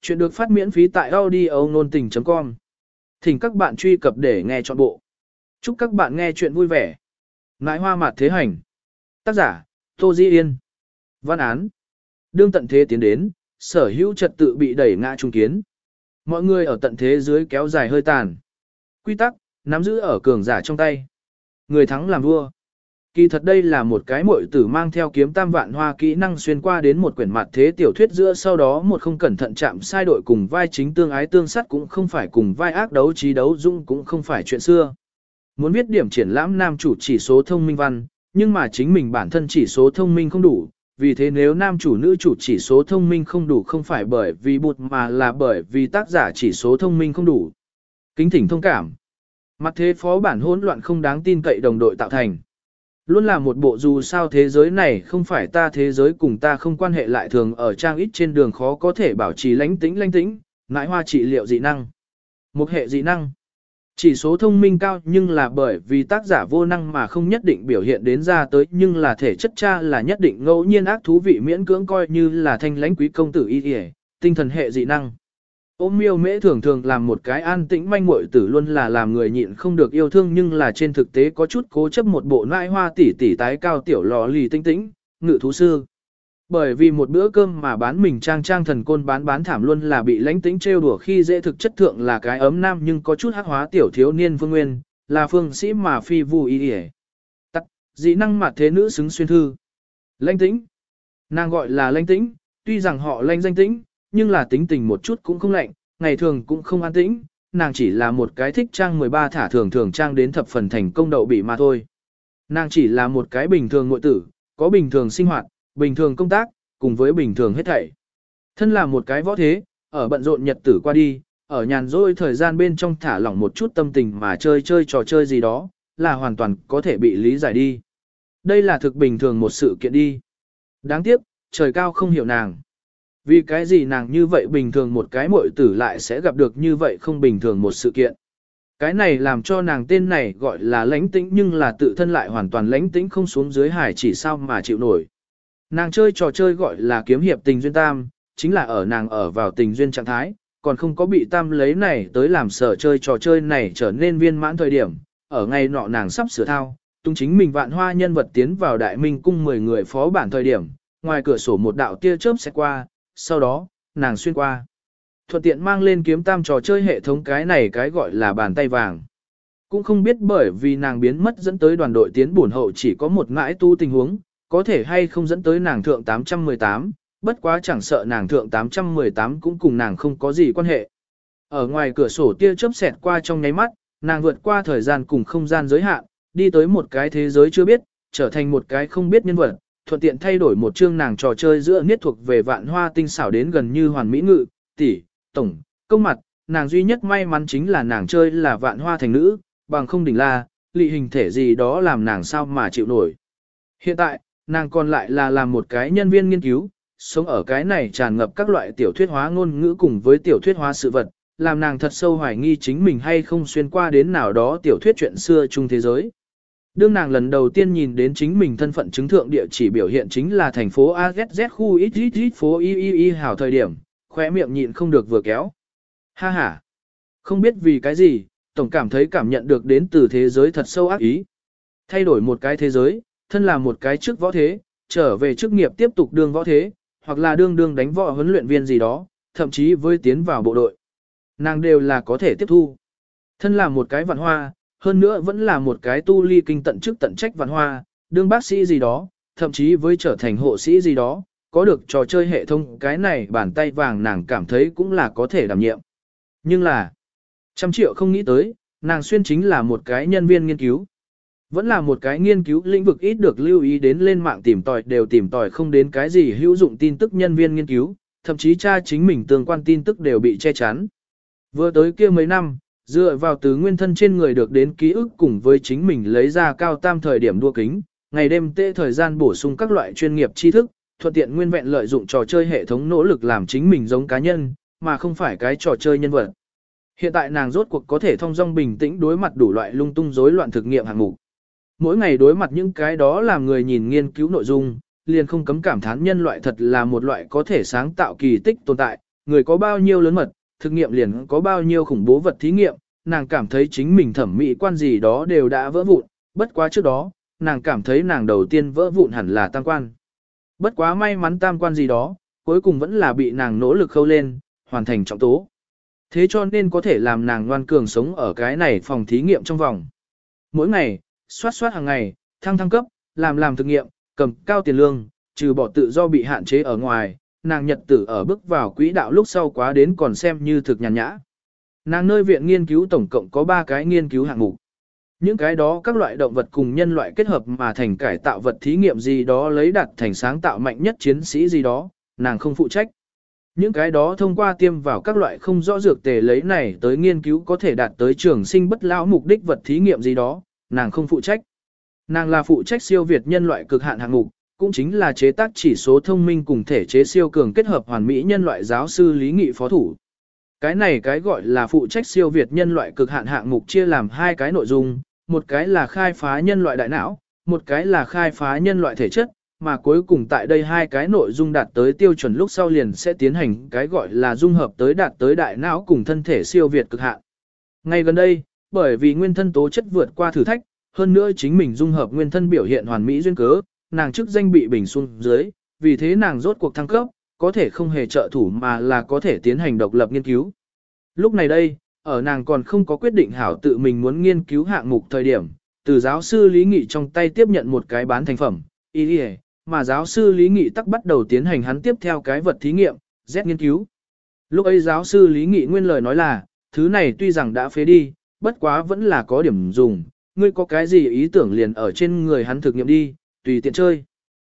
Chuyện được phát miễn phí tại audio nôn tình.com. Thỉnh các bạn truy cập để nghe trọn bộ. Chúc các bạn nghe chuyện vui vẻ. Nãi hoa mặt thế hành. Tác giả, Tô Di Yên. Văn án. Đương tận thế tiến đến, sở hữu trật tự bị đẩy ngã trung kiến. Mọi người ở tận thế dưới kéo dài hơi tàn. Quy tắc, nắm giữ ở cường giả trong tay. Người thắng làm vua. Kỳ thật đây là một cái muội tử mang theo kiếm tam vạn hoa kỹ năng xuyên qua đến một quyển mặt thế tiểu thuyết giữa sau đó một không cẩn thận chạm sai đội cùng vai chính tương ái tương sắt cũng không phải cùng vai ác đấu trí đấu dung cũng không phải chuyện xưa. Muốn biết điểm triển lãm nam chủ chỉ số thông minh văn, nhưng mà chính mình bản thân chỉ số thông minh không đủ, vì thế nếu nam chủ nữ chủ chỉ số thông minh không đủ không phải bởi vì bụt mà là bởi vì tác giả chỉ số thông minh không đủ. Kính thỉnh thông cảm. Mặt thế phó bản hỗn loạn không đáng tin cậy đồng đội tạo thành. Luôn là một bộ dù sao thế giới này không phải ta thế giới cùng ta không quan hệ lại thường ở trang ít trên đường khó có thể bảo trì lánh tĩnh lánh tĩnh, ngãi hoa trị liệu dị năng. Một hệ dị năng. Chỉ số thông minh cao nhưng là bởi vì tác giả vô năng mà không nhất định biểu hiện đến ra tới nhưng là thể chất cha là nhất định ngẫu nhiên ác thú vị miễn cưỡng coi như là thanh lãnh quý công tử y tinh thần hệ dị năng. Ôm miêu mễ thường thường làm một cái an tĩnh manh muội tử luôn là làm người nhịn không được yêu thương nhưng là trên thực tế có chút cố chấp một bộ nãi hoa tỷ tỷ tái cao tiểu lò lì tinh tĩnh, ngự thú sư. Bởi vì một bữa cơm mà bán mình trang trang thần côn bán bán thảm luôn là bị lãnh tĩnh trêu đùa khi dễ thực chất thượng là cái ấm nam nhưng có chút hắc hóa tiểu thiếu niên phương nguyên, là phương sĩ mà phi vu ý hề. Tắc, dị năng mặt thế nữ xứng xuyên thư. Lãnh tĩnh. Nàng gọi là lãnh tĩnh, tuy rằng họ lãnh danh tĩnh, nhưng là tính tình một chút cũng không lạnh, ngày thường cũng không an tĩnh, nàng chỉ là một cái thích trang 13 thả thường thường trang đến thập phần thành công đậu bị mà thôi. Nàng chỉ là một cái bình thường nội tử, có bình thường sinh hoạt, bình thường công tác, cùng với bình thường hết thảy. Thân là một cái võ thế, ở bận rộn nhật tử qua đi, ở nhàn rỗi thời gian bên trong thả lỏng một chút tâm tình mà chơi chơi trò chơi gì đó, là hoàn toàn có thể bị lý giải đi. Đây là thực bình thường một sự kiện đi. Đáng tiếc, trời cao không hiểu nàng. Vì cái gì nàng như vậy bình thường một cái muội tử lại sẽ gặp được như vậy không bình thường một sự kiện. Cái này làm cho nàng tên này gọi là lãnh tĩnh nhưng là tự thân lại hoàn toàn lãnh tĩnh không xuống dưới hải chỉ sao mà chịu nổi. Nàng chơi trò chơi gọi là kiếm hiệp tình duyên tam, chính là ở nàng ở vào tình duyên trạng thái, còn không có bị tam lấy này tới làm sở chơi trò chơi này trở nên viên mãn thời điểm. Ở ngày nọ nàng sắp sửa thao, tung chính mình vạn hoa nhân vật tiến vào đại minh cung 10 người phó bản thời điểm, ngoài cửa sổ một đạo tia chớp sẽ qua, sau đó, nàng xuyên qua. Thuận tiện mang lên kiếm tam trò chơi hệ thống cái này cái gọi là bàn tay vàng. Cũng không biết bởi vì nàng biến mất dẫn tới đoàn đội tiến bổn hậu chỉ có một ngãi tu tình huống, có thể hay không dẫn tới nàng thượng 818, bất quá chẳng sợ nàng thượng 818 cũng cùng nàng không có gì quan hệ. Ở ngoài cửa sổ tia chớp xẹt qua trong nháy mắt, nàng vượt qua thời gian cùng không gian giới hạn, đi tới một cái thế giới chưa biết, trở thành một cái không biết nhân vật, thuận tiện thay đổi một chương nàng trò chơi giữa niết thuộc về vạn hoa tinh xảo đến gần như hoàn mỹ ngự, tỷ, tổng, công mặt, nàng duy nhất may mắn chính là nàng chơi là vạn hoa thành nữ, bằng không đỉnh la, lị hình thể gì đó làm nàng sao mà chịu nổi. Hiện tại, nàng còn lại là làm một cái nhân viên nghiên cứu, sống ở cái này tràn ngập các loại tiểu thuyết hóa ngôn ngữ cùng với tiểu thuyết hóa sự vật, làm nàng thật sâu hoài nghi chính mình hay không xuyên qua đến nào đó tiểu thuyết chuyện xưa chung thế giới. Đương nàng lần đầu tiên nhìn đến chính mình thân phận chứng thượng địa chỉ biểu hiện chính là thành phố AZZ khu XXX phố YYY hào hảo thời điểm, khóe miệng nhịn không được vừa kéo. Ha ha! Không biết vì cái gì, tổng cảm thấy cảm nhận được đến từ thế giới thật sâu ác ý. Thay đổi một cái thế giới, thân là một cái trước võ thế, trở về chức nghiệp tiếp tục đương võ thế, hoặc là đương đương đánh võ huấn luyện viên gì đó, thậm chí với tiến vào bộ đội. Nàng đều là có thể tiếp thu. Thân là một cái vạn hoa, hơn nữa vẫn là một cái tu ly kinh tận chức tận trách văn hoa, đương bác sĩ gì đó, thậm chí với trở thành hộ sĩ gì đó, có được trò chơi hệ thống cái này bàn tay vàng nàng cảm thấy cũng là có thể đảm nhiệm. Nhưng là, trăm triệu không nghĩ tới, nàng xuyên chính là một cái nhân viên nghiên cứu. Vẫn là một cái nghiên cứu lĩnh vực ít được lưu ý đến lên mạng tìm tòi đều tìm tòi không đến cái gì hữu dụng tin tức nhân viên nghiên cứu, thậm chí cha chính mình tương quan tin tức đều bị che chắn. Vừa tới kia mấy năm, Dựa vào từ nguyên thân trên người được đến ký ức cùng với chính mình lấy ra cao tam thời điểm đua kính, ngày đêm tê thời gian bổ sung các loại chuyên nghiệp tri thức, thuận tiện nguyên vẹn lợi dụng trò chơi hệ thống nỗ lực làm chính mình giống cá nhân, mà không phải cái trò chơi nhân vật. Hiện tại nàng rốt cuộc có thể thông dong bình tĩnh đối mặt đủ loại lung tung rối loạn thực nghiệm hàng mục. Mỗi ngày đối mặt những cái đó làm người nhìn nghiên cứu nội dung, liền không cấm cảm thán nhân loại thật là một loại có thể sáng tạo kỳ tích tồn tại, người có bao nhiêu lớn mật, thực nghiệm liền có bao nhiêu khủng bố vật thí nghiệm, nàng cảm thấy chính mình thẩm mỹ quan gì đó đều đã vỡ vụn, bất quá trước đó, nàng cảm thấy nàng đầu tiên vỡ vụn hẳn là tam quan. Bất quá may mắn tam quan gì đó, cuối cùng vẫn là bị nàng nỗ lực khâu lên, hoàn thành trọng tố. Thế cho nên có thể làm nàng ngoan cường sống ở cái này phòng thí nghiệm trong vòng. Mỗi ngày, soát soát hàng ngày, thăng thăng cấp, làm làm thực nghiệm, cầm cao tiền lương, trừ bỏ tự do bị hạn chế ở ngoài, nàng nhật tử ở bước vào quỹ đạo lúc sau quá đến còn xem như thực nhàn nhã. Nàng nơi viện nghiên cứu tổng cộng có 3 cái nghiên cứu hạng mục. Những cái đó các loại động vật cùng nhân loại kết hợp mà thành cải tạo vật thí nghiệm gì đó lấy đặt thành sáng tạo mạnh nhất chiến sĩ gì đó, nàng không phụ trách. Những cái đó thông qua tiêm vào các loại không rõ dược tề lấy này tới nghiên cứu có thể đạt tới trường sinh bất lão mục đích vật thí nghiệm gì đó, nàng không phụ trách. Nàng là phụ trách siêu việt nhân loại cực hạn hạng mục, cũng chính là chế tác chỉ số thông minh cùng thể chế siêu cường kết hợp hoàn mỹ nhân loại giáo sư lý nghị phó thủ. Cái này cái gọi là phụ trách siêu việt nhân loại cực hạn hạng mục chia làm hai cái nội dung, một cái là khai phá nhân loại đại não, một cái là khai phá nhân loại thể chất, mà cuối cùng tại đây hai cái nội dung đạt tới tiêu chuẩn lúc sau liền sẽ tiến hành cái gọi là dung hợp tới đạt tới đại não cùng thân thể siêu việt cực hạn. Ngay gần đây, bởi vì nguyên thân tố chất vượt qua thử thách, hơn nữa chính mình dung hợp nguyên thân biểu hiện hoàn mỹ duyên cớ, nàng chức danh bị bình xuống dưới, vì thế nàng rốt cuộc thăng cấp, có thể không hề trợ thủ mà là có thể tiến hành độc lập nghiên cứu. Lúc này đây, ở nàng còn không có quyết định hảo tự mình muốn nghiên cứu hạng mục thời điểm, từ giáo sư Lý Nghị trong tay tiếp nhận một cái bán thành phẩm, y mà giáo sư Lý Nghị tắc bắt đầu tiến hành hắn tiếp theo cái vật thí nghiệm, Z nghiên cứu. Lúc ấy giáo sư Lý Nghị nguyên lời nói là, thứ này tuy rằng đã phế đi, bất quá vẫn là có điểm dùng, ngươi có cái gì ý tưởng liền ở trên người hắn thực nghiệm đi, tùy tiện chơi.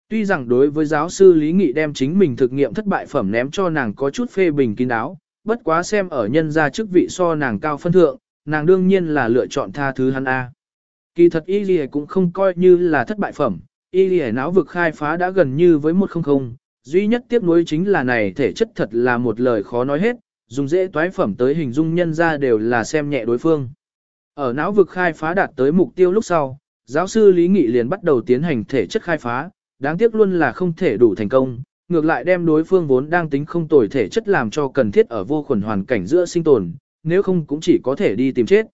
Tuy rằng đối với giáo sư Lý Nghị đem chính mình thực nghiệm thất bại phẩm ném cho nàng có chút phê bình kín đáo, bất quá xem ở nhân gia chức vị so nàng cao phân thượng, nàng đương nhiên là lựa chọn tha thứ hắn A. Kỳ thật y lì cũng không coi như là thất bại phẩm, y lì não vực khai phá đã gần như với một không không, duy nhất tiếp nối chính là này thể chất thật là một lời khó nói hết, dùng dễ toái phẩm tới hình dung nhân ra đều là xem nhẹ đối phương. Ở não vực khai phá đạt tới mục tiêu lúc sau, giáo sư Lý Nghị liền bắt đầu tiến hành thể chất khai phá, đáng tiếc luôn là không thể đủ thành công, ngược lại đem đối phương vốn đang tính không tồi thể chất làm cho cần thiết ở vô khuẩn hoàn cảnh giữa sinh tồn, nếu không cũng chỉ có thể đi tìm chết.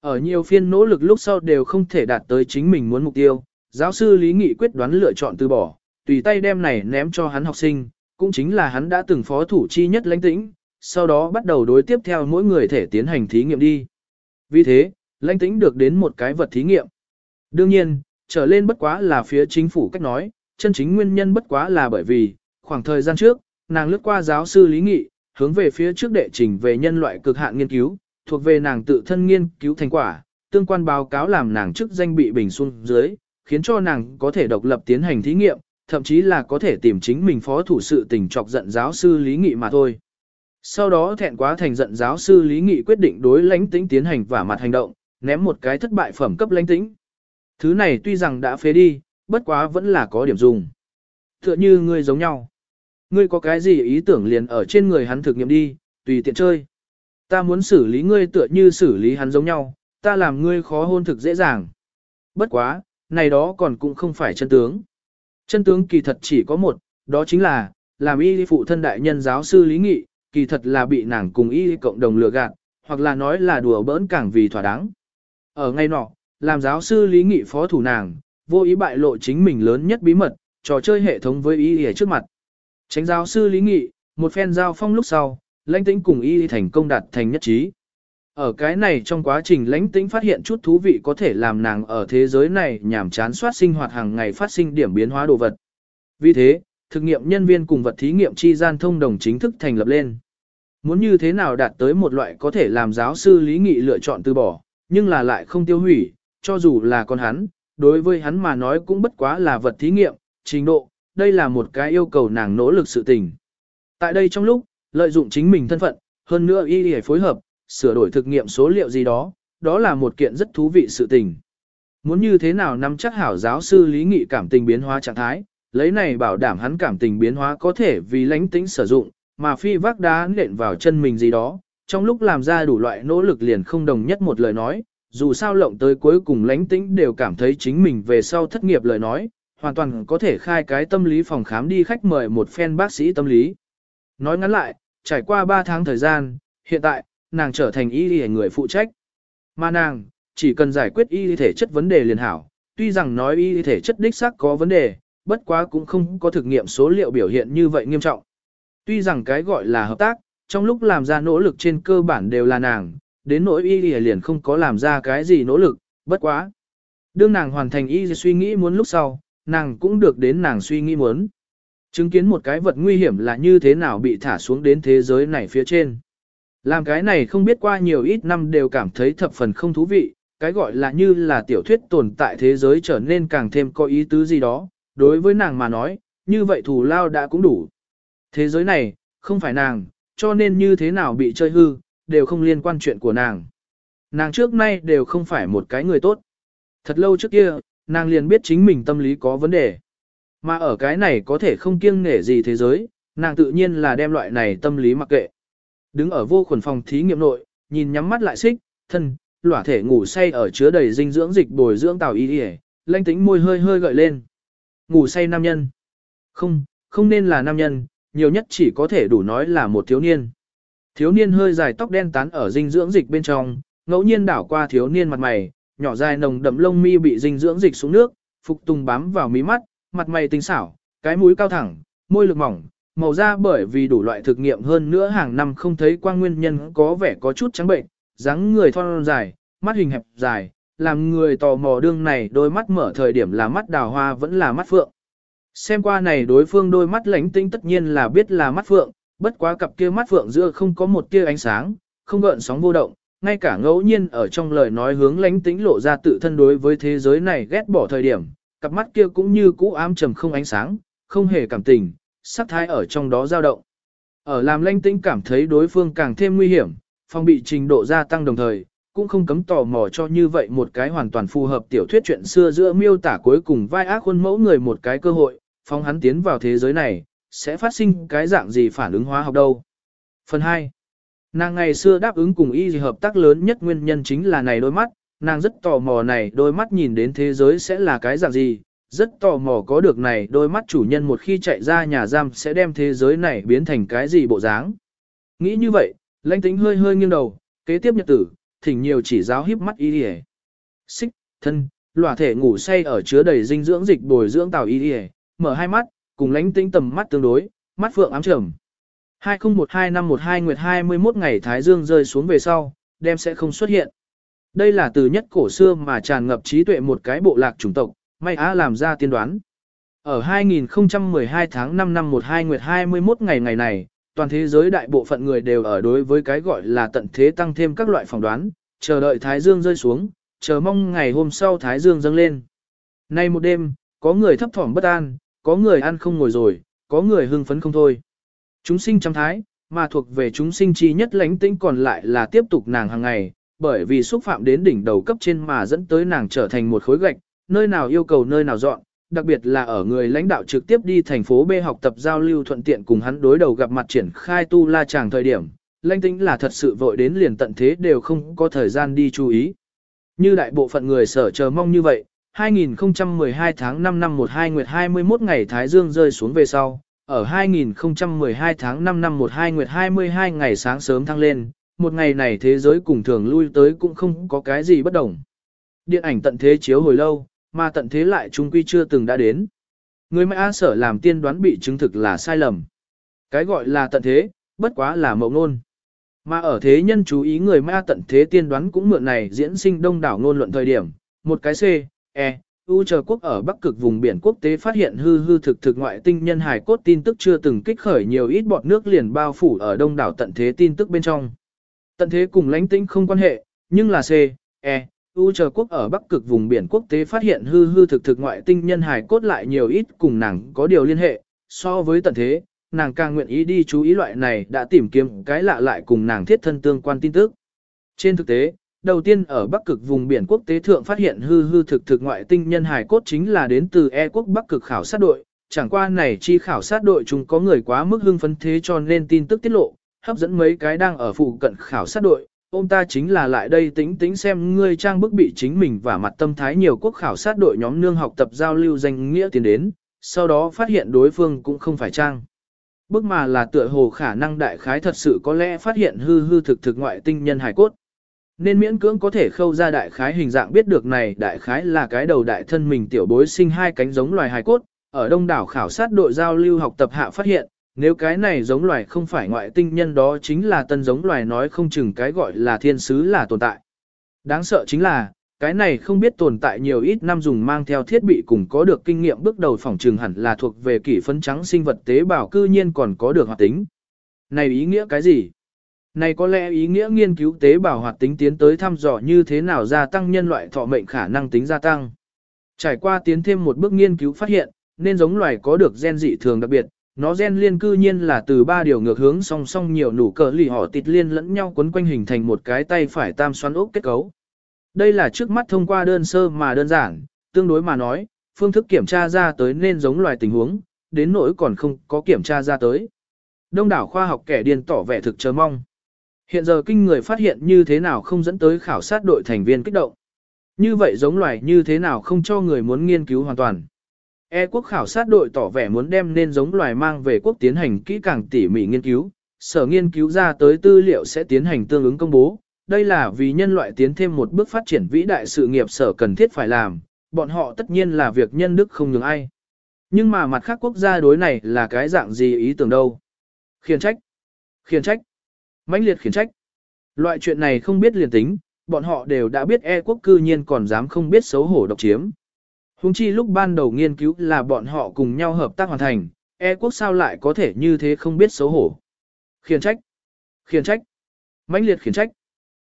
Ở nhiều phiên nỗ lực lúc sau đều không thể đạt tới chính mình muốn mục tiêu, giáo sư Lý Nghị quyết đoán lựa chọn từ bỏ, tùy tay đem này ném cho hắn học sinh, cũng chính là hắn đã từng phó thủ chi nhất lãnh tĩnh, sau đó bắt đầu đối tiếp theo mỗi người thể tiến hành thí nghiệm đi. Vì thế, lãnh tĩnh được đến một cái vật thí nghiệm. Đương nhiên, trở lên bất quá là phía chính phủ cách nói, chân chính nguyên nhân bất quá là bởi vì, khoảng thời gian trước, nàng lướt qua giáo sư Lý Nghị, hướng về phía trước đệ trình về nhân loại cực hạn nghiên cứu, thuộc về nàng tự thân nghiên cứu thành quả, tương quan báo cáo làm nàng chức danh bị bình xuống dưới, khiến cho nàng có thể độc lập tiến hành thí nghiệm, thậm chí là có thể tìm chính mình phó thủ sự tình chọc giận giáo sư Lý Nghị mà thôi. Sau đó thẹn quá thành giận giáo sư Lý Nghị quyết định đối lãnh tĩnh tiến hành vả mặt hành động, ném một cái thất bại phẩm cấp lãnh tĩnh. Thứ này tuy rằng đã phế đi, bất quá vẫn là có điểm dùng. Tựa như ngươi giống nhau. Ngươi có cái gì ý tưởng liền ở trên người hắn thực nghiệm đi, tùy tiện chơi. Ta muốn xử lý ngươi tựa như xử lý hắn giống nhau, ta làm ngươi khó hôn thực dễ dàng. Bất quá, này đó còn cũng không phải chân tướng. Chân tướng kỳ thật chỉ có một, đó chính là, làm y phụ thân đại nhân giáo sư lý nghị, kỳ thật là bị nàng cùng y cộng đồng lừa gạt, hoặc là nói là đùa bỡn càng vì thỏa đáng. Ở ngay nọ, làm giáo sư lý nghị phó thủ nàng, vô ý bại lộ chính mình lớn nhất bí mật, trò chơi hệ thống với y ở trước mặt. Tránh giáo sư lý nghị, một phen giao phong lúc sau, lãnh tĩnh cùng y thành công đạt thành nhất trí. Ở cái này trong quá trình lãnh tĩnh phát hiện chút thú vị có thể làm nàng ở thế giới này nhảm chán soát sinh hoạt hàng ngày phát sinh điểm biến hóa đồ vật. Vì thế, thực nghiệm nhân viên cùng vật thí nghiệm chi gian thông đồng chính thức thành lập lên. Muốn như thế nào đạt tới một loại có thể làm giáo sư lý nghị lựa chọn từ bỏ, nhưng là lại không tiêu hủy, cho dù là con hắn, đối với hắn mà nói cũng bất quá là vật thí nghiệm, trình độ, đây là một cái yêu cầu nàng nỗ lực sự tình. Tại đây trong lúc, lợi dụng chính mình thân phận, hơn nữa y để phối hợp, sửa đổi thực nghiệm số liệu gì đó, đó là một kiện rất thú vị sự tình. Muốn như thế nào nắm chắc hảo giáo sư lý nghị cảm tình biến hóa trạng thái, lấy này bảo đảm hắn cảm tình biến hóa có thể vì lánh tính sử dụng, mà phi vác đá nện vào chân mình gì đó, trong lúc làm ra đủ loại nỗ lực liền không đồng nhất một lời nói, dù sao lộng tới cuối cùng lánh tĩnh đều cảm thấy chính mình về sau thất nghiệp lời nói, hoàn toàn có thể khai cái tâm lý phòng khám đi khách mời một phen bác sĩ tâm lý. Nói ngắn lại, trải qua 3 tháng thời gian, hiện tại, nàng trở thành y y người phụ trách. Mà nàng, chỉ cần giải quyết y thể chất vấn đề liền hảo, tuy rằng nói y thể chất đích xác có vấn đề, bất quá cũng không có thực nghiệm số liệu biểu hiện như vậy nghiêm trọng. Tuy rằng cái gọi là hợp tác, trong lúc làm ra nỗ lực trên cơ bản đều là nàng, đến nỗi y liền không có làm ra cái gì nỗ lực, bất quá. Đương nàng hoàn thành y suy nghĩ muốn lúc sau, nàng cũng được đến nàng suy nghĩ muốn. Chứng kiến một cái vật nguy hiểm là như thế nào bị thả xuống đến thế giới này phía trên. Làm cái này không biết qua nhiều ít năm đều cảm thấy thập phần không thú vị, cái gọi là như là tiểu thuyết tồn tại thế giới trở nên càng thêm có ý tứ gì đó, đối với nàng mà nói, như vậy thù lao đã cũng đủ. Thế giới này, không phải nàng, cho nên như thế nào bị chơi hư, đều không liên quan chuyện của nàng. Nàng trước nay đều không phải một cái người tốt. Thật lâu trước kia, nàng liền biết chính mình tâm lý có vấn đề. Mà ở cái này có thể không kiêng nể gì thế giới, nàng tự nhiên là đem loại này tâm lý mặc kệ. Đứng ở vô khuẩn phòng thí nghiệm nội, nhìn nhắm mắt lại xích, thân, lỏa thể ngủ say ở chứa đầy dinh dưỡng dịch bồi dưỡng tàu y y, lanh tính môi hơi hơi gợi lên. Ngủ say nam nhân. Không, không nên là nam nhân, nhiều nhất chỉ có thể đủ nói là một thiếu niên. Thiếu niên hơi dài tóc đen tán ở dinh dưỡng dịch bên trong, ngẫu nhiên đảo qua thiếu niên mặt mày, nhỏ dài nồng đậm lông mi bị dinh dưỡng dịch xuống nước, phục tùng bám vào mí mắt, mặt mày tinh xảo, cái mũi cao thẳng, môi lực mỏng, màu da bởi vì đủ loại thực nghiệm hơn nữa hàng năm không thấy quang nguyên nhân có vẻ có chút trắng bệnh, dáng người thon dài, mắt hình hẹp dài, làm người tò mò đương này đôi mắt mở thời điểm là mắt đào hoa vẫn là mắt phượng. Xem qua này đối phương đôi mắt lánh tinh tất nhiên là biết là mắt phượng, bất quá cặp kia mắt phượng giữa không có một tia ánh sáng, không gợn sóng vô động, ngay cả ngẫu nhiên ở trong lời nói hướng lánh tĩnh lộ ra tự thân đối với thế giới này ghét bỏ thời điểm, cặp mắt kia cũng như cũ ám trầm không ánh sáng, không hề cảm tình, sắc thái ở trong đó dao động. Ở làm lánh tĩnh cảm thấy đối phương càng thêm nguy hiểm, phong bị trình độ gia tăng đồng thời, cũng không cấm tò mò cho như vậy một cái hoàn toàn phù hợp tiểu thuyết chuyện xưa giữa miêu tả cuối cùng vai ác khuôn mẫu người một cái cơ hội, phong hắn tiến vào thế giới này, sẽ phát sinh cái dạng gì phản ứng hóa học đâu. Phần 2. Nàng ngày xưa đáp ứng cùng y hợp tác lớn nhất nguyên nhân chính là này đôi mắt, nàng rất tò mò này đôi mắt nhìn đến thế giới sẽ là cái dạng gì, rất tò mò có được này đôi mắt chủ nhân một khi chạy ra nhà giam sẽ đem thế giới này biến thành cái gì bộ dáng. Nghĩ như vậy, lãnh tính hơi hơi nghiêng đầu, kế tiếp nhật tử, thỉnh nhiều chỉ giáo híp mắt y đi Xích, thân, lỏa thể ngủ say ở chứa đầy dinh dưỡng dịch bồi dưỡng tàu y đi mở hai mắt, cùng lãnh tĩnh tầm mắt tương đối, mắt phượng ám trầm. 2012 năm 12 nguyệt 21 ngày Thái Dương rơi xuống về sau, đem sẽ không xuất hiện. Đây là từ nhất cổ xưa mà tràn ngập trí tuệ một cái bộ lạc chủng tộc, may á làm ra tiên đoán. Ở 2012 tháng 5 năm 12 nguyệt 21 ngày ngày này, toàn thế giới đại bộ phận người đều ở đối với cái gọi là tận thế tăng thêm các loại phỏng đoán, chờ đợi Thái Dương rơi xuống, chờ mong ngày hôm sau Thái Dương dâng lên. Nay một đêm, có người thấp thỏm bất an, có người ăn không ngồi rồi, có người hưng phấn không thôi. Chúng sinh trăm thái, mà thuộc về chúng sinh chi nhất lãnh tĩnh còn lại là tiếp tục nàng hàng ngày, bởi vì xúc phạm đến đỉnh đầu cấp trên mà dẫn tới nàng trở thành một khối gạch, nơi nào yêu cầu nơi nào dọn, đặc biệt là ở người lãnh đạo trực tiếp đi thành phố B học tập giao lưu thuận tiện cùng hắn đối đầu gặp mặt triển khai tu la chàng thời điểm, lãnh tĩnh là thật sự vội đến liền tận thế đều không có thời gian đi chú ý. Như đại bộ phận người sở chờ mong như vậy, 2012 tháng 5 năm 12 nguyệt 21 ngày Thái Dương rơi xuống về sau, ở 2012 tháng 5 năm 12 nguyệt 22 ngày sáng sớm thăng lên, một ngày này thế giới cùng thường lui tới cũng không có cái gì bất đồng. Điện ảnh tận thế chiếu hồi lâu, mà tận thế lại trung quy chưa từng đã đến. Người mã sở làm tiên đoán bị chứng thực là sai lầm. Cái gọi là tận thế, bất quá là mộng nôn. Mà ở thế nhân chú ý người mã tận thế tiên đoán cũng mượn này diễn sinh đông đảo ngôn luận thời điểm, một cái C, E, U chờ quốc ở Bắc Cực vùng biển quốc tế phát hiện hư hư thực thực ngoại tinh nhân hải cốt tin tức chưa từng kích khởi nhiều ít bọt nước liền bao phủ ở đông đảo tận thế tin tức bên trong. Tận thế cùng lãnh tĩnh không quan hệ, nhưng là C, E, U chờ quốc ở Bắc Cực vùng biển quốc tế phát hiện hư hư thực thực ngoại tinh nhân hải cốt lại nhiều ít cùng nàng có điều liên hệ, so với tận thế, nàng càng nguyện ý đi chú ý loại này đã tìm kiếm cái lạ lại cùng nàng thiết thân tương quan tin tức. Trên thực tế, đầu tiên ở Bắc Cực vùng biển quốc tế thượng phát hiện hư hư thực thực ngoại tinh nhân hải cốt chính là đến từ E quốc Bắc Cực khảo sát đội, chẳng qua này chi khảo sát đội chúng có người quá mức hưng phấn thế cho nên tin tức tiết lộ, hấp dẫn mấy cái đang ở phụ cận khảo sát đội, ông ta chính là lại đây tính tính xem ngươi trang bức bị chính mình và mặt tâm thái nhiều quốc khảo sát đội nhóm nương học tập giao lưu danh nghĩa tiến đến, sau đó phát hiện đối phương cũng không phải trang. Bức mà là tựa hồ khả năng đại khái thật sự có lẽ phát hiện hư hư thực thực ngoại tinh nhân hài cốt. Nên miễn cưỡng có thể khâu ra đại khái hình dạng biết được này đại khái là cái đầu đại thân mình tiểu bối sinh hai cánh giống loài hài cốt, ở đông đảo khảo sát đội giao lưu học tập hạ phát hiện, nếu cái này giống loài không phải ngoại tinh nhân đó chính là tân giống loài nói không chừng cái gọi là thiên sứ là tồn tại. Đáng sợ chính là, cái này không biết tồn tại nhiều ít năm dùng mang theo thiết bị cùng có được kinh nghiệm bước đầu phòng trường hẳn là thuộc về kỷ phấn trắng sinh vật tế bào cư nhiên còn có được hoạt tính. Này ý nghĩa cái gì? Này có lẽ ý nghĩa nghiên cứu tế bào hoạt tính tiến tới thăm dò như thế nào gia tăng nhân loại thọ mệnh khả năng tính gia tăng. Trải qua tiến thêm một bước nghiên cứu phát hiện, nên giống loài có được gen dị thường đặc biệt, nó gen liên cư nhiên là từ ba điều ngược hướng song song nhiều nụ cờ lì họ tịt liên lẫn nhau quấn quanh hình thành một cái tay phải tam xoắn ốc kết cấu. Đây là trước mắt thông qua đơn sơ mà đơn giản, tương đối mà nói, phương thức kiểm tra ra tới nên giống loài tình huống, đến nỗi còn không có kiểm tra ra tới. Đông đảo khoa học kẻ điên tỏ vẻ thực chờ mong. Hiện giờ kinh người phát hiện như thế nào không dẫn tới khảo sát đội thành viên kích động. Như vậy giống loài như thế nào không cho người muốn nghiên cứu hoàn toàn. E quốc khảo sát đội tỏ vẻ muốn đem nên giống loài mang về quốc tiến hành kỹ càng tỉ mỉ nghiên cứu, sở nghiên cứu ra tới tư liệu sẽ tiến hành tương ứng công bố. Đây là vì nhân loại tiến thêm một bước phát triển vĩ đại sự nghiệp sở cần thiết phải làm, bọn họ tất nhiên là việc nhân đức không nhường ai. Nhưng mà mặt khác quốc gia đối này là cái dạng gì ý tưởng đâu. Khiển trách. Khiển trách mãnh liệt khiển trách. Loại chuyện này không biết liền tính, bọn họ đều đã biết E quốc cư nhiên còn dám không biết xấu hổ độc chiếm. Hùng chi lúc ban đầu nghiên cứu là bọn họ cùng nhau hợp tác hoàn thành, E quốc sao lại có thể như thế không biết xấu hổ. Khiển trách, khiển trách, mãnh liệt khiển trách.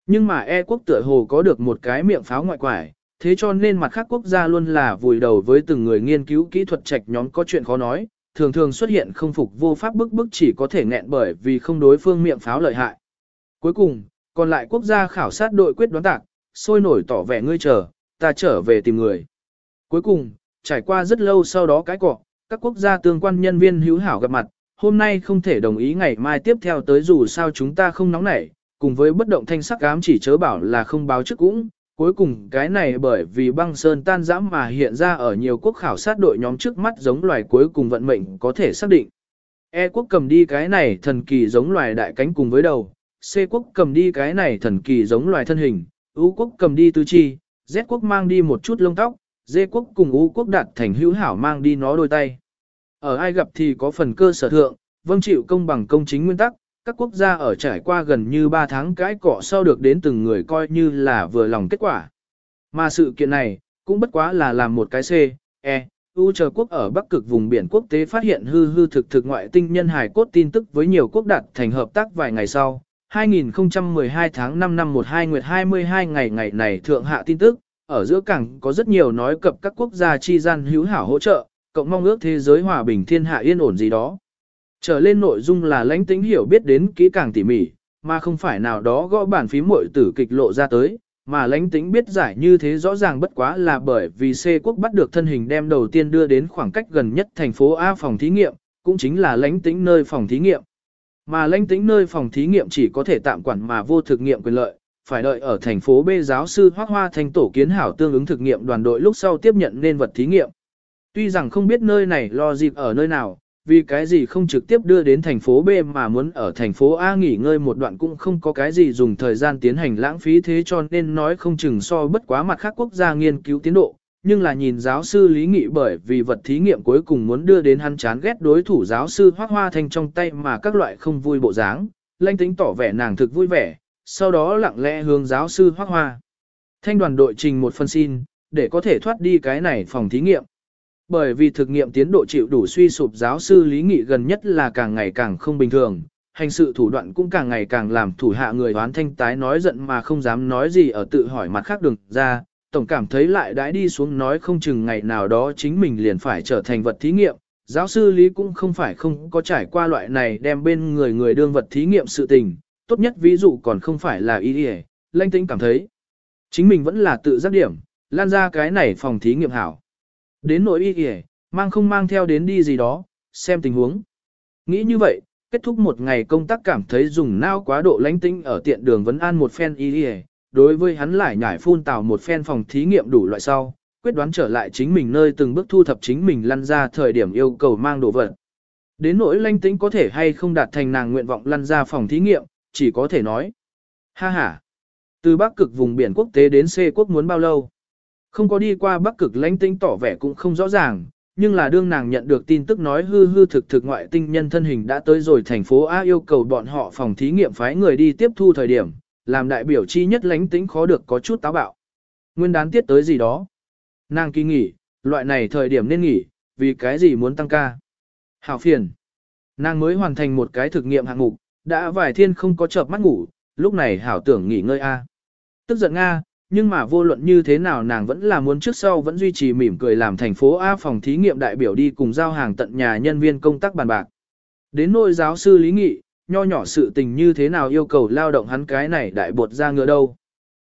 Nhưng mà E quốc tựa hồ có được một cái miệng pháo ngoại quải, thế cho nên mặt khác quốc gia luôn là vùi đầu với từng người nghiên cứu kỹ thuật trạch nhóm có chuyện khó nói, thường thường xuất hiện không phục vô pháp bức bức chỉ có thể nghẹn bởi vì không đối phương miệng pháo lợi hại. Cuối cùng, còn lại quốc gia khảo sát đội quyết đoán tạc, sôi nổi tỏ vẻ ngươi chờ, ta trở về tìm người. Cuối cùng, trải qua rất lâu sau đó cái cọ, các quốc gia tương quan nhân viên hữu hảo gặp mặt, hôm nay không thể đồng ý ngày mai tiếp theo tới dù sao chúng ta không nóng nảy, cùng với bất động thanh sắc ám chỉ chớ bảo là không báo trước cũng, Cuối cùng cái này bởi vì băng sơn tan rã mà hiện ra ở nhiều quốc khảo sát đội nhóm trước mắt giống loài cuối cùng vận mệnh có thể xác định. E quốc cầm đi cái này thần kỳ giống loài đại cánh cùng với đầu, C quốc cầm đi cái này thần kỳ giống loài thân hình, U quốc cầm đi tứ chi, Z quốc mang đi một chút lông tóc, D quốc cùng U quốc đạt thành hữu hảo mang đi nó đôi tay. Ở ai gặp thì có phần cơ sở thượng, vâng chịu công bằng công chính nguyên tắc, các quốc gia ở trải qua gần như 3 tháng cãi cọ sau được đến từng người coi như là vừa lòng kết quả. Mà sự kiện này, cũng bất quá là làm một cái C, E, U chờ quốc ở Bắc cực vùng biển quốc tế phát hiện hư hư thực thực ngoại tinh nhân hài cốt tin tức với nhiều quốc đạt thành hợp tác vài ngày sau. 2012 tháng 5 năm 12 nguyệt 22 ngày ngày này thượng hạ tin tức, ở giữa cảng có rất nhiều nói cập các quốc gia chi gian hữu hảo hỗ trợ, cộng mong ước thế giới hòa bình thiên hạ yên ổn gì đó. Trở lên nội dung là lãnh tính hiểu biết đến kỹ càng tỉ mỉ, mà không phải nào đó gõ bản phím muội tử kịch lộ ra tới, mà lãnh tính biết giải như thế rõ ràng bất quá là bởi vì C quốc bắt được thân hình đem đầu tiên đưa đến khoảng cách gần nhất thành phố A phòng thí nghiệm, cũng chính là lãnh tính nơi phòng thí nghiệm. Mà lãnh tính nơi phòng thí nghiệm chỉ có thể tạm quản mà vô thực nghiệm quyền lợi, phải đợi ở thành phố B giáo sư Hoác Hoa thành tổ kiến hảo tương ứng thực nghiệm đoàn đội lúc sau tiếp nhận nên vật thí nghiệm. Tuy rằng không biết nơi này lo dịp ở nơi nào, vì cái gì không trực tiếp đưa đến thành phố B mà muốn ở thành phố A nghỉ ngơi một đoạn cũng không có cái gì dùng thời gian tiến hành lãng phí thế cho nên nói không chừng so bất quá mặt khác quốc gia nghiên cứu tiến độ, nhưng là nhìn giáo sư Lý Nghị bởi vì vật thí nghiệm cuối cùng muốn đưa đến hắn chán ghét đối thủ giáo sư Hoác Hoa Thanh trong tay mà các loại không vui bộ dáng, lanh tính tỏ vẻ nàng thực vui vẻ, sau đó lặng lẽ hướng giáo sư Hoác Hoa. Thanh đoàn đội trình một phân xin, để có thể thoát đi cái này phòng thí nghiệm. Bởi vì thực nghiệm tiến độ chịu đủ suy sụp giáo sư Lý Nghị gần nhất là càng ngày càng không bình thường, hành sự thủ đoạn cũng càng ngày càng làm thủ hạ người đoán thanh tái nói giận mà không dám nói gì ở tự hỏi mặt khác đường ra, tổng cảm thấy lại đãi đi xuống nói không chừng ngày nào đó chính mình liền phải trở thành vật thí nghiệm. Giáo sư Lý cũng không phải không có trải qua loại này đem bên người người đương vật thí nghiệm sự tình, tốt nhất ví dụ còn không phải là ý đi lanh tĩnh cảm thấy. Chính mình vẫn là tự giác điểm, lan ra cái này phòng thí nghiệm hảo. Đến nỗi y kìa, mang không mang theo đến đi gì đó, xem tình huống. Nghĩ như vậy, kết thúc một ngày công tác cảm thấy dùng nao quá độ lánh tinh ở tiện đường vấn an một phen y kìa, đối với hắn lại nhảy phun tào một phen phòng thí nghiệm đủ loại sau, quyết đoán trở lại chính mình nơi từng bước thu thập chính mình lăn ra thời điểm yêu cầu mang đồ vật. Đến nỗi lanh tĩnh có thể hay không đạt thành nàng nguyện vọng lăn ra phòng thí nghiệm, chỉ có thể nói. Ha ha. Từ Bắc cực vùng biển quốc tế đến C quốc muốn bao lâu? Không có đi qua Bắc cực lãnh tĩnh tỏ vẻ cũng không rõ ràng, nhưng là đương nàng nhận được tin tức nói hư hư thực thực ngoại tinh nhân thân hình đã tới rồi thành phố A yêu cầu bọn họ phòng thí nghiệm phái người đi tiếp thu thời điểm, làm đại biểu chi nhất lãnh tĩnh khó được có chút táo bạo. Nguyên đán tiết tới gì đó. Nàng kỳ nghỉ, loại này thời điểm nên nghỉ, vì cái gì muốn tăng ca. Hảo phiền. Nàng mới hoàn thành một cái thực nghiệm hạng mục, đã vài thiên không có chợp mắt ngủ, lúc này hảo tưởng nghỉ ngơi A. Tức giận Nga, nhưng mà vô luận như thế nào nàng vẫn là muốn trước sau vẫn duy trì mỉm cười làm thành phố A phòng thí nghiệm đại biểu đi cùng giao hàng tận nhà nhân viên công tác bàn bạc. Đến nội giáo sư lý nghị, nho nhỏ sự tình như thế nào yêu cầu lao động hắn cái này đại bột ra ngựa đâu.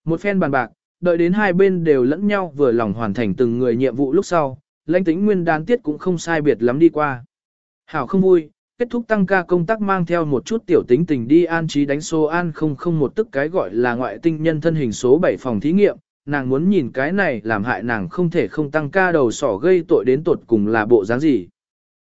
Một phen bàn bạc, đợi đến hai bên đều lẫn nhau vừa lòng hoàn thành từng người nhiệm vụ lúc sau, lãnh tính nguyên đán tiết cũng không sai biệt lắm đi qua. Hảo không vui, kết thúc tăng ca công tác mang theo một chút tiểu tính tình đi an trí đánh số an không không một tức cái gọi là ngoại tinh nhân thân hình số 7 phòng thí nghiệm, nàng muốn nhìn cái này làm hại nàng không thể không tăng ca đầu sỏ gây tội đến tột cùng là bộ dáng gì.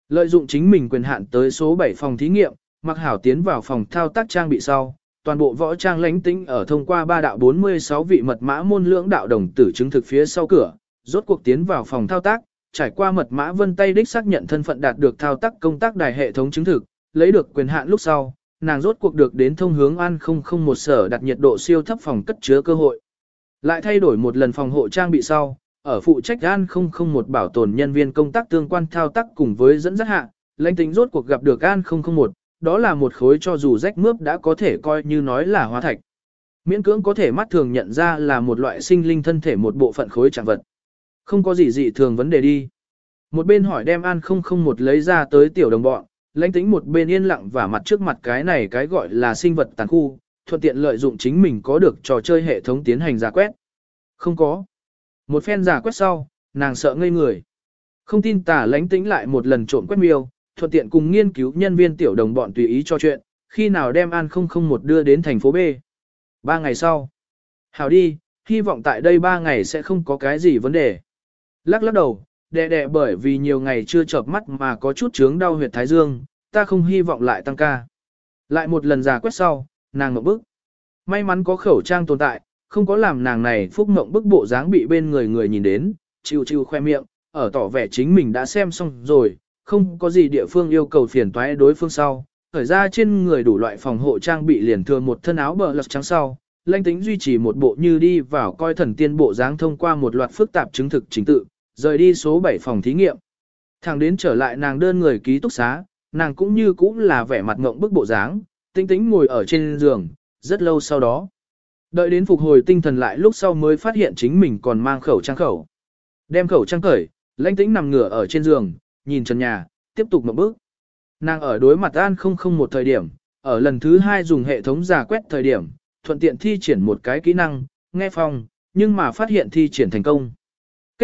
Lợi dụng chính mình quyền hạn tới số 7 phòng thí nghiệm, mặc hảo tiến vào phòng thao tác trang bị sau, toàn bộ võ trang lãnh tĩnh ở thông qua ba đạo 46 vị mật mã môn lưỡng đạo đồng tử chứng thực phía sau cửa, rốt cuộc tiến vào phòng thao tác, trải qua mật mã vân tay đích xác nhận thân phận đạt được thao tác công tác đài hệ thống chứng thực, lấy được quyền hạn lúc sau, nàng rốt cuộc được đến thông hướng an 001 sở đặt nhiệt độ siêu thấp phòng cất chứa cơ hội. Lại thay đổi một lần phòng hộ trang bị sau, ở phụ trách an 001 bảo tồn nhân viên công tác tương quan thao tác cùng với dẫn dắt hạ, lãnh tính rốt cuộc gặp được an 001, đó là một khối cho dù rách mướp đã có thể coi như nói là hóa thạch. Miễn cưỡng có thể mắt thường nhận ra là một loại sinh linh thân thể một bộ phận khối trạng vật. Không có gì dị thường vấn đề đi. Một bên hỏi đem An không không một lấy ra tới tiểu đồng bọn, lãnh tĩnh một bên yên lặng và mặt trước mặt cái này cái gọi là sinh vật tàn khu, thuận tiện lợi dụng chính mình có được trò chơi hệ thống tiến hành giả quét. Không có. Một phen giả quét sau, nàng sợ ngây người. Không tin tả lãnh tĩnh lại một lần trộn quét miêu, thuận tiện cùng nghiên cứu nhân viên tiểu đồng bọn tùy ý cho chuyện, khi nào đem An 001 đưa đến thành phố B. Ba ngày sau. Hảo đi, hy vọng tại đây ba ngày sẽ không có cái gì vấn đề. Lắc lắc đầu, đệ đệ bởi vì nhiều ngày chưa chợp mắt mà có chút chướng đau huyệt thái dương, ta không hy vọng lại tăng ca. Lại một lần giả quét sau, nàng ngậm bức. May mắn có khẩu trang tồn tại, không có làm nàng này phúc ngậm bức bộ dáng bị bên người người nhìn đến, chịu chịu khoe miệng, ở tỏ vẻ chính mình đã xem xong rồi, không có gì địa phương yêu cầu phiền toái đối phương sau. Thời ra trên người đủ loại phòng hộ trang bị liền thừa một thân áo bờ lật trắng sau, lãnh tính duy trì một bộ như đi vào coi thần tiên bộ dáng thông qua một loạt phức tạp chứng thực chính tự, rời đi số 7 phòng thí nghiệm. Thẳng đến trở lại nàng đơn người ký túc xá, nàng cũng như cũng là vẻ mặt ngộng bức bộ dáng, tinh tĩnh ngồi ở trên giường, rất lâu sau đó. Đợi đến phục hồi tinh thần lại lúc sau mới phát hiện chính mình còn mang khẩu trang khẩu. Đem khẩu trang cởi, lãnh tĩnh nằm ngửa ở trên giường, nhìn trần nhà, tiếp tục ngộng bức. Nàng ở đối mặt an không không một thời điểm, ở lần thứ hai dùng hệ thống giả quét thời điểm, thuận tiện thi triển một cái kỹ năng, nghe phòng, nhưng mà phát hiện thi triển thành công.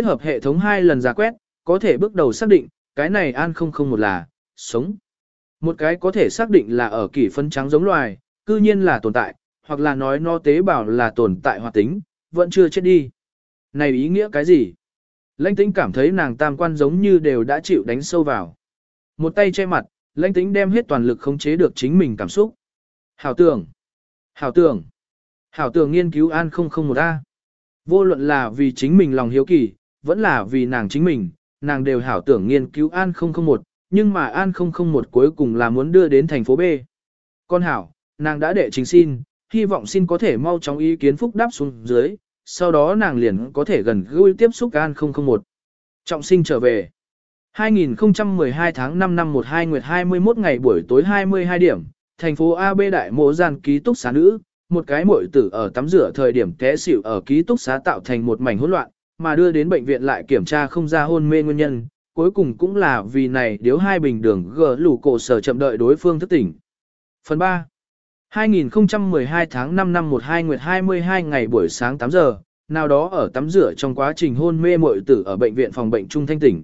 Kết hợp hệ thống hai lần giả quét, có thể bước đầu xác định, cái này an không không một là, sống. Một cái có thể xác định là ở kỷ phân trắng giống loài, cư nhiên là tồn tại, hoặc là nói no tế bào là tồn tại hoạt tính, vẫn chưa chết đi. Này ý nghĩa cái gì? Lãnh tĩnh cảm thấy nàng tam quan giống như đều đã chịu đánh sâu vào. Một tay che mặt, lãnh tĩnh đem hết toàn lực khống chế được chính mình cảm xúc. Hảo tưởng. Hảo tưởng. Hảo tưởng nghiên cứu an không không một a Vô luận là vì chính mình lòng hiếu kỳ, vẫn là vì nàng chính mình, nàng đều hảo tưởng nghiên cứu An 001, nhưng mà An 001 cuối cùng là muốn đưa đến thành phố B. Con hảo, nàng đã đệ trình xin, hy vọng xin có thể mau chóng ý kiến phúc đáp xuống dưới, sau đó nàng liền có thể gần gũi tiếp xúc An 001. Trọng sinh trở về. 2012 tháng 5 năm 12 nguyệt 21 ngày buổi tối 22 điểm, thành phố AB đại mộ gian ký túc xá nữ, một cái muội tử ở tắm rửa thời điểm té xỉu ở ký túc xá tạo thành một mảnh hỗn loạn, mà đưa đến bệnh viện lại kiểm tra không ra hôn mê nguyên nhân, cuối cùng cũng là vì này điếu hai bình đường gờ lủ cổ sở chậm đợi đối phương thức tỉnh. Phần 3 2012 tháng 5 năm 12 nguyệt 22 ngày buổi sáng 8 giờ, nào đó ở tắm rửa trong quá trình hôn mê muội tử ở bệnh viện phòng bệnh trung thanh tỉnh.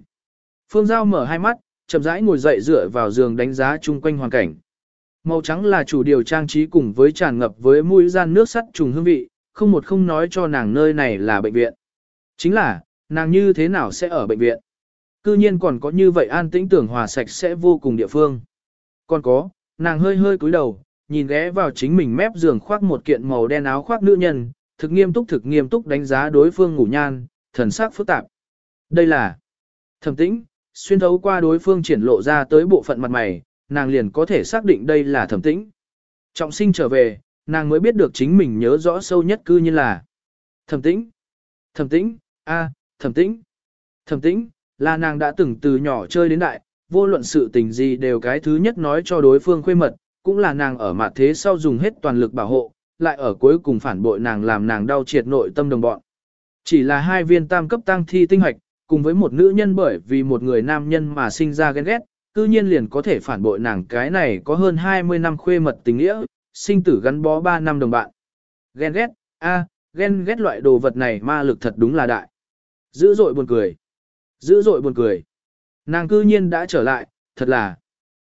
Phương Giao mở hai mắt, chậm rãi ngồi dậy dựa vào giường đánh giá chung quanh hoàn cảnh. Màu trắng là chủ điều trang trí cùng với tràn ngập với mũi gian nước sắt trùng hương vị, không một không nói cho nàng nơi này là bệnh viện. Chính là, nàng như thế nào sẽ ở bệnh viện? Cư nhiên còn có như vậy an tĩnh tưởng hòa sạch sẽ vô cùng địa phương. Còn có, nàng hơi hơi cúi đầu, nhìn ghé vào chính mình mép giường khoác một kiện màu đen áo khoác nữ nhân, thực nghiêm túc thực nghiêm túc đánh giá đối phương ngủ nhan, thần sắc phức tạp. Đây là thẩm tĩnh, xuyên thấu qua đối phương triển lộ ra tới bộ phận mặt mày, nàng liền có thể xác định đây là thẩm tĩnh. Trọng sinh trở về, nàng mới biết được chính mình nhớ rõ sâu nhất cư như là thẩm tĩnh. Thẩm tĩnh, a, thẩm tĩnh. Thẩm tĩnh, là nàng đã từng từ nhỏ chơi đến đại, vô luận sự tình gì đều cái thứ nhất nói cho đối phương khuê mật, cũng là nàng ở mặt thế sau dùng hết toàn lực bảo hộ, lại ở cuối cùng phản bội nàng làm nàng đau triệt nội tâm đồng bọn. Chỉ là hai viên tam cấp tăng thi tinh hoạch, cùng với một nữ nhân bởi vì một người nam nhân mà sinh ra ghen ghét, cư nhiên liền có thể phản bội nàng cái này có hơn 20 năm khuê mật tình nghĩa, sinh tử gắn bó 3 năm đồng bạn. Ghen ghét, a, ghen ghét loại đồ vật này ma lực thật đúng là đại. Dữ dội buồn cười. Dữ dội buồn cười. Nàng cư nhiên đã trở lại, thật là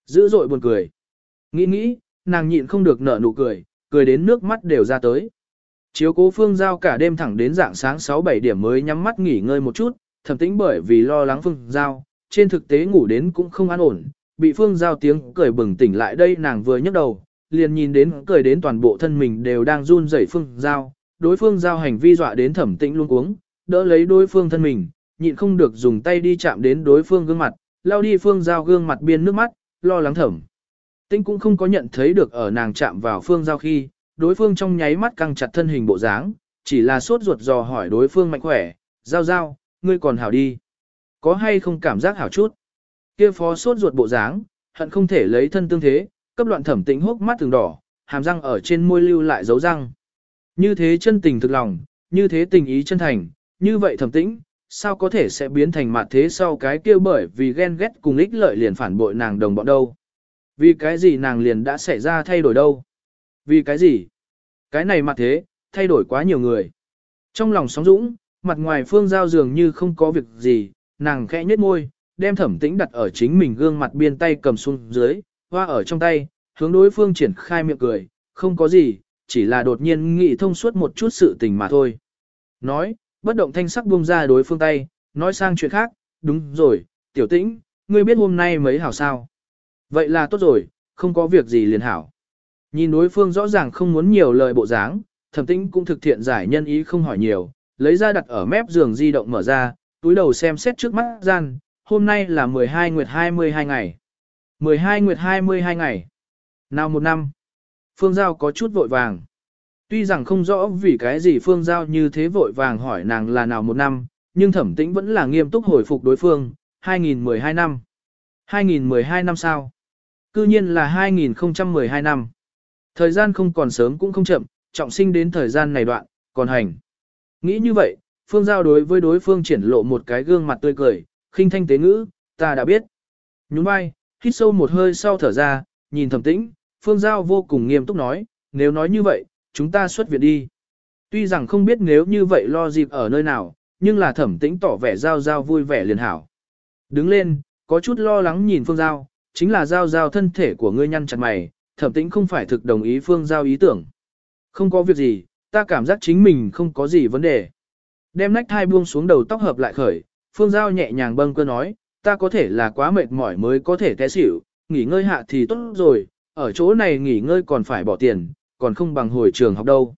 dữ dội buồn cười. Nghĩ nghĩ, nàng nhịn không được nở nụ cười, cười đến nước mắt đều ra tới. Chiếu cố phương giao cả đêm thẳng đến dạng sáng 6-7 điểm mới nhắm mắt nghỉ ngơi một chút, thầm tĩnh bởi vì lo lắng phương giao, trên thực tế ngủ đến cũng không an ổn, bị phương giao tiếng cười bừng tỉnh lại đây nàng vừa nhấc đầu, liền nhìn đến cười đến toàn bộ thân mình đều đang run rẩy phương giao, đối phương giao hành vi dọa đến thẩm tĩnh luôn uống, đỡ lấy đối phương thân mình, nhịn không được dùng tay đi chạm đến đối phương gương mặt, lao đi phương giao gương mặt biên nước mắt, lo lắng thẩm. Tinh cũng không có nhận thấy được ở nàng chạm vào phương giao khi, đối phương trong nháy mắt căng chặt thân hình bộ dáng, chỉ là sốt ruột dò hỏi đối phương mạnh khỏe, giao giao, ngươi còn hảo đi. Có hay không cảm giác hảo chút? Kia phó sốt ruột bộ dáng, hận không thể lấy thân tương thế, cấp loạn thẩm tĩnh hốc mắt từng đỏ, hàm răng ở trên môi lưu lại dấu răng. Như thế chân tình thực lòng, như thế tình ý chân thành, như vậy thẩm tĩnh, sao có thể sẽ biến thành mặt thế sau cái kia bởi vì ghen ghét cùng ích lợi liền phản bội nàng đồng bọn đâu. Vì cái gì nàng liền đã xảy ra thay đổi đâu? Vì cái gì? Cái này mặt thế, thay đổi quá nhiều người. Trong lòng sóng dũng, mặt ngoài phương giao dường như không có việc gì, nàng khẽ nhếch môi, đem thẩm tĩnh đặt ở chính mình gương mặt biên tay cầm xuống dưới, hoa ở trong tay, hướng đối phương triển khai miệng cười, không có gì, chỉ là đột nhiên nghĩ thông suốt một chút sự tình mà thôi. Nói, bất động thanh sắc buông ra đối phương tay, nói sang chuyện khác, đúng rồi, tiểu tĩnh, ngươi biết hôm nay mấy hảo sao. Vậy là tốt rồi, không có việc gì liền hảo. Nhìn đối phương rõ ràng không muốn nhiều lời bộ dáng, thẩm tĩnh cũng thực thiện giải nhân ý không hỏi nhiều, lấy ra đặt ở mép giường di động mở ra, túi đầu xem xét trước mắt gian, hôm nay là 12 nguyệt 22 ngày. 12 nguyệt 22 ngày. Nào một năm. Phương Giao có chút vội vàng. Tuy rằng không rõ vì cái gì Phương Giao như thế vội vàng hỏi nàng là nào một năm, nhưng thẩm tĩnh vẫn là nghiêm túc hồi phục đối phương, 2012 năm. 2012 năm sao? Cư nhiên là 2012 năm. Thời gian không còn sớm cũng không chậm, trọng sinh đến thời gian này đoạn, còn hành. Nghĩ như vậy, Phương Giao đối với đối phương triển lộ một cái gương mặt tươi cười, khinh thanh tế ngữ, ta đã biết. Nhún vai, hít sâu một hơi sau thở ra, nhìn thẩm tĩnh, Phương Giao vô cùng nghiêm túc nói, nếu nói như vậy, chúng ta xuất viện đi. Tuy rằng không biết nếu như vậy lo dịp ở nơi nào, nhưng là thẩm tĩnh tỏ vẻ Giao Giao vui vẻ liền hảo. Đứng lên, có chút lo lắng nhìn Phương Giao, chính là Giao Giao thân thể của ngươi nhăn chặt mày, thẩm tĩnh không phải thực đồng ý Phương Giao ý tưởng. Không có việc gì, ta cảm giác chính mình không có gì vấn đề. Đem nách thai buông xuống đầu tóc hợp lại khởi, Phương Giao nhẹ nhàng bâng cơ nói, ta có thể là quá mệt mỏi mới có thể té xỉu, nghỉ ngơi hạ thì tốt rồi, ở chỗ này nghỉ ngơi còn phải bỏ tiền, còn không bằng hồi trường học đâu.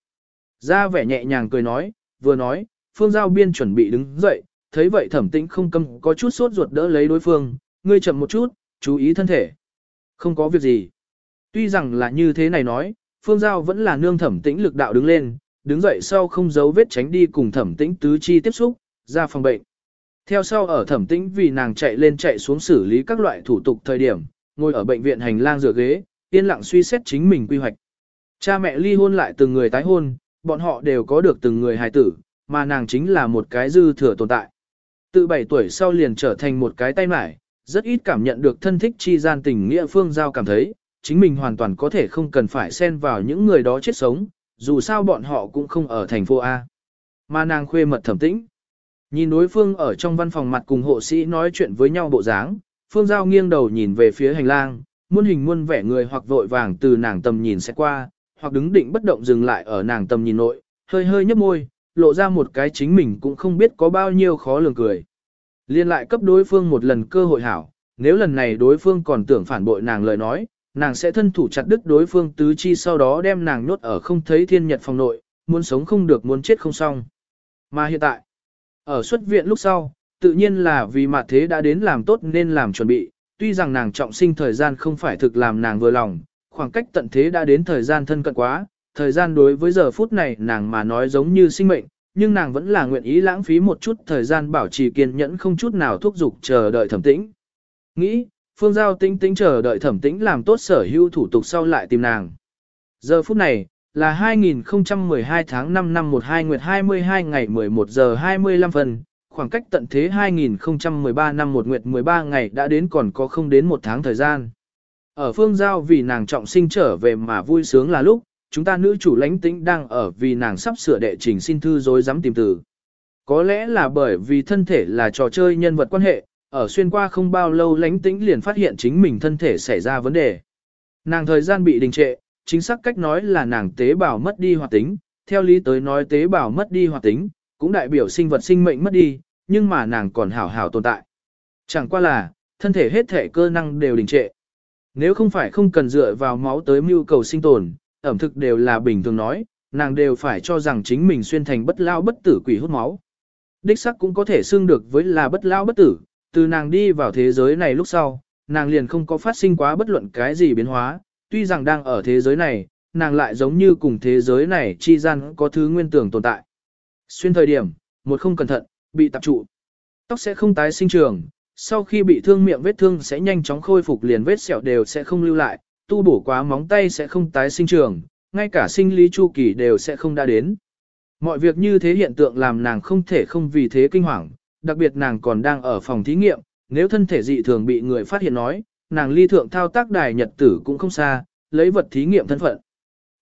Ra vẻ nhẹ nhàng cười nói, vừa nói, Phương Giao biên chuẩn bị đứng dậy, thấy vậy thẩm tĩnh không câm có chút sốt ruột đỡ lấy đối phương, ngươi chậm một chút, chú ý thân thể. Không có việc gì. Tuy rằng là như thế này nói, Phương Giao vẫn là nương thẩm tĩnh lực đạo đứng lên, đứng dậy sau không giấu vết tránh đi cùng thẩm tĩnh tứ chi tiếp xúc, ra phòng bệnh. Theo sau ở thẩm tĩnh vì nàng chạy lên chạy xuống xử lý các loại thủ tục thời điểm, ngồi ở bệnh viện hành lang rửa ghế, yên lặng suy xét chính mình quy hoạch. Cha mẹ ly hôn lại từng người tái hôn, bọn họ đều có được từng người hài tử, mà nàng chính là một cái dư thừa tồn tại. Từ 7 tuổi sau liền trở thành một cái tay mải, rất ít cảm nhận được thân thích chi gian tình nghĩa phương giao cảm thấy, chính mình hoàn toàn có thể không cần phải xen vào những người đó chết sống, dù sao bọn họ cũng không ở thành phố A. Mà nàng khuê mật thẩm tĩnh. Nhìn đối phương ở trong văn phòng mặt cùng hộ sĩ nói chuyện với nhau bộ dáng, phương giao nghiêng đầu nhìn về phía hành lang, muôn hình muôn vẻ người hoặc vội vàng từ nàng tầm nhìn sẽ qua, hoặc đứng định bất động dừng lại ở nàng tầm nhìn nội, hơi hơi nhấp môi, lộ ra một cái chính mình cũng không biết có bao nhiêu khó lường cười. Liên lại cấp đối phương một lần cơ hội hảo, nếu lần này đối phương còn tưởng phản bội nàng lời nói, nàng sẽ thân thủ chặt đứt đối phương tứ chi sau đó đem nàng nhốt ở không thấy thiên nhật phòng nội, muốn sống không được muốn chết không xong. Mà hiện tại, ở xuất viện lúc sau, tự nhiên là vì mặt thế đã đến làm tốt nên làm chuẩn bị, tuy rằng nàng trọng sinh thời gian không phải thực làm nàng vừa lòng, khoảng cách tận thế đã đến thời gian thân cận quá, thời gian đối với giờ phút này nàng mà nói giống như sinh mệnh, nhưng nàng vẫn là nguyện ý lãng phí một chút thời gian bảo trì kiên nhẫn không chút nào thúc giục chờ đợi thẩm tĩnh. Nghĩ, Phương Giao tinh tĩnh chờ đợi thẩm tĩnh làm tốt sở hữu thủ tục sau lại tìm nàng. Giờ phút này, là 2012 tháng 5 năm 12 nguyệt 22 ngày 11 giờ 25 phần, khoảng cách tận thế 2013 năm 1 nguyệt 13 ngày đã đến còn có không đến một tháng thời gian. Ở phương giao vì nàng trọng sinh trở về mà vui sướng là lúc, chúng ta nữ chủ lãnh tĩnh đang ở vì nàng sắp sửa đệ trình xin thư dối dám tìm từ. Có lẽ là bởi vì thân thể là trò chơi nhân vật quan hệ, ở xuyên qua không bao lâu lãnh tĩnh liền phát hiện chính mình thân thể xảy ra vấn đề. Nàng thời gian bị đình trệ, chính xác cách nói là nàng tế bào mất đi hoạt tính, theo lý tới nói tế bào mất đi hoạt tính, cũng đại biểu sinh vật sinh mệnh mất đi, nhưng mà nàng còn hảo hảo tồn tại. Chẳng qua là, thân thể hết thể cơ năng đều đình trệ. Nếu không phải không cần dựa vào máu tới mưu cầu sinh tồn, ẩm thực đều là bình thường nói, nàng đều phải cho rằng chính mình xuyên thành bất lao bất tử quỷ hút máu. Đích sắc cũng có thể xưng được với là bất lao bất tử, từ nàng đi vào thế giới này lúc sau, nàng liền không có phát sinh quá bất luận cái gì biến hóa, tuy rằng đang ở thế giới này, nàng lại giống như cùng thế giới này chi gian có thứ nguyên tưởng tồn tại. Xuyên thời điểm, một không cẩn thận, bị tập trụ. Tóc sẽ không tái sinh trường, sau khi bị thương miệng vết thương sẽ nhanh chóng khôi phục liền vết sẹo đều sẽ không lưu lại, tu bổ quá móng tay sẽ không tái sinh trường, ngay cả sinh lý chu kỳ đều sẽ không đã đến. Mọi việc như thế hiện tượng làm nàng không thể không vì thế kinh hoàng, đặc biệt nàng còn đang ở phòng thí nghiệm, nếu thân thể dị thường bị người phát hiện nói, nàng ly thượng thao tác đài nhật tử cũng không xa, lấy vật thí nghiệm thân phận.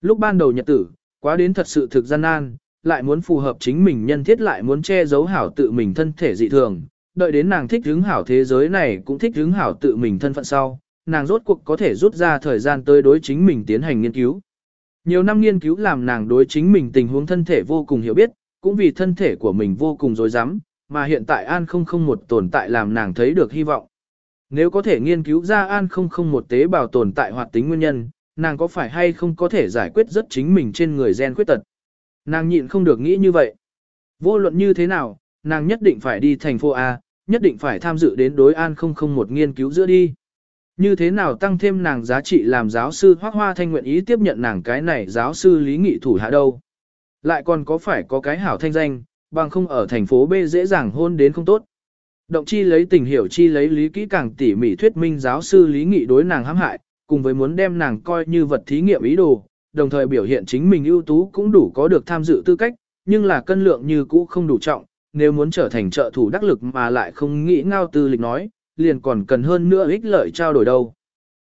Lúc ban đầu nhật tử, quá đến thật sự thực gian nan, lại muốn phù hợp chính mình nhân thiết lại muốn che giấu hảo tự mình thân thể dị thường, đợi đến nàng thích hứng hảo thế giới này cũng thích hứng hảo tự mình thân phận sau, nàng rốt cuộc có thể rút ra thời gian tới đối chính mình tiến hành nghiên cứu. Nhiều năm nghiên cứu làm nàng đối chính mình tình huống thân thể vô cùng hiểu biết, cũng vì thân thể của mình vô cùng dối rắm mà hiện tại An 001 tồn tại làm nàng thấy được hy vọng. Nếu có thể nghiên cứu ra An 001 tế bào tồn tại hoạt tính nguyên nhân, nàng có phải hay không có thể giải quyết rất chính mình trên người gen khuyết tật. Nàng nhịn không được nghĩ như vậy. Vô luận như thế nào, nàng nhất định phải đi thành phố A, nhất định phải tham dự đến đối An 001 nghiên cứu giữa đi. Như thế nào tăng thêm nàng giá trị làm giáo sư Hoác Hoa Thanh nguyện ý tiếp nhận nàng cái này giáo sư lý nghị thủ hạ đâu. Lại còn có phải có cái hảo thanh danh, bằng không ở thành phố B dễ dàng hôn đến không tốt. Động chi lấy tình hiểu chi lấy lý kỹ càng tỉ mỉ thuyết minh giáo sư lý nghị đối nàng hãm hại, cùng với muốn đem nàng coi như vật thí nghiệm ý đồ, đồng thời biểu hiện chính mình ưu tú cũng đủ có được tham dự tư cách, nhưng là cân lượng như cũ không đủ trọng, nếu muốn trở thành trợ thủ đắc lực mà lại không nghĩ ngao tư lịch nói, liền còn cần hơn nữa ích lợi trao đổi đâu.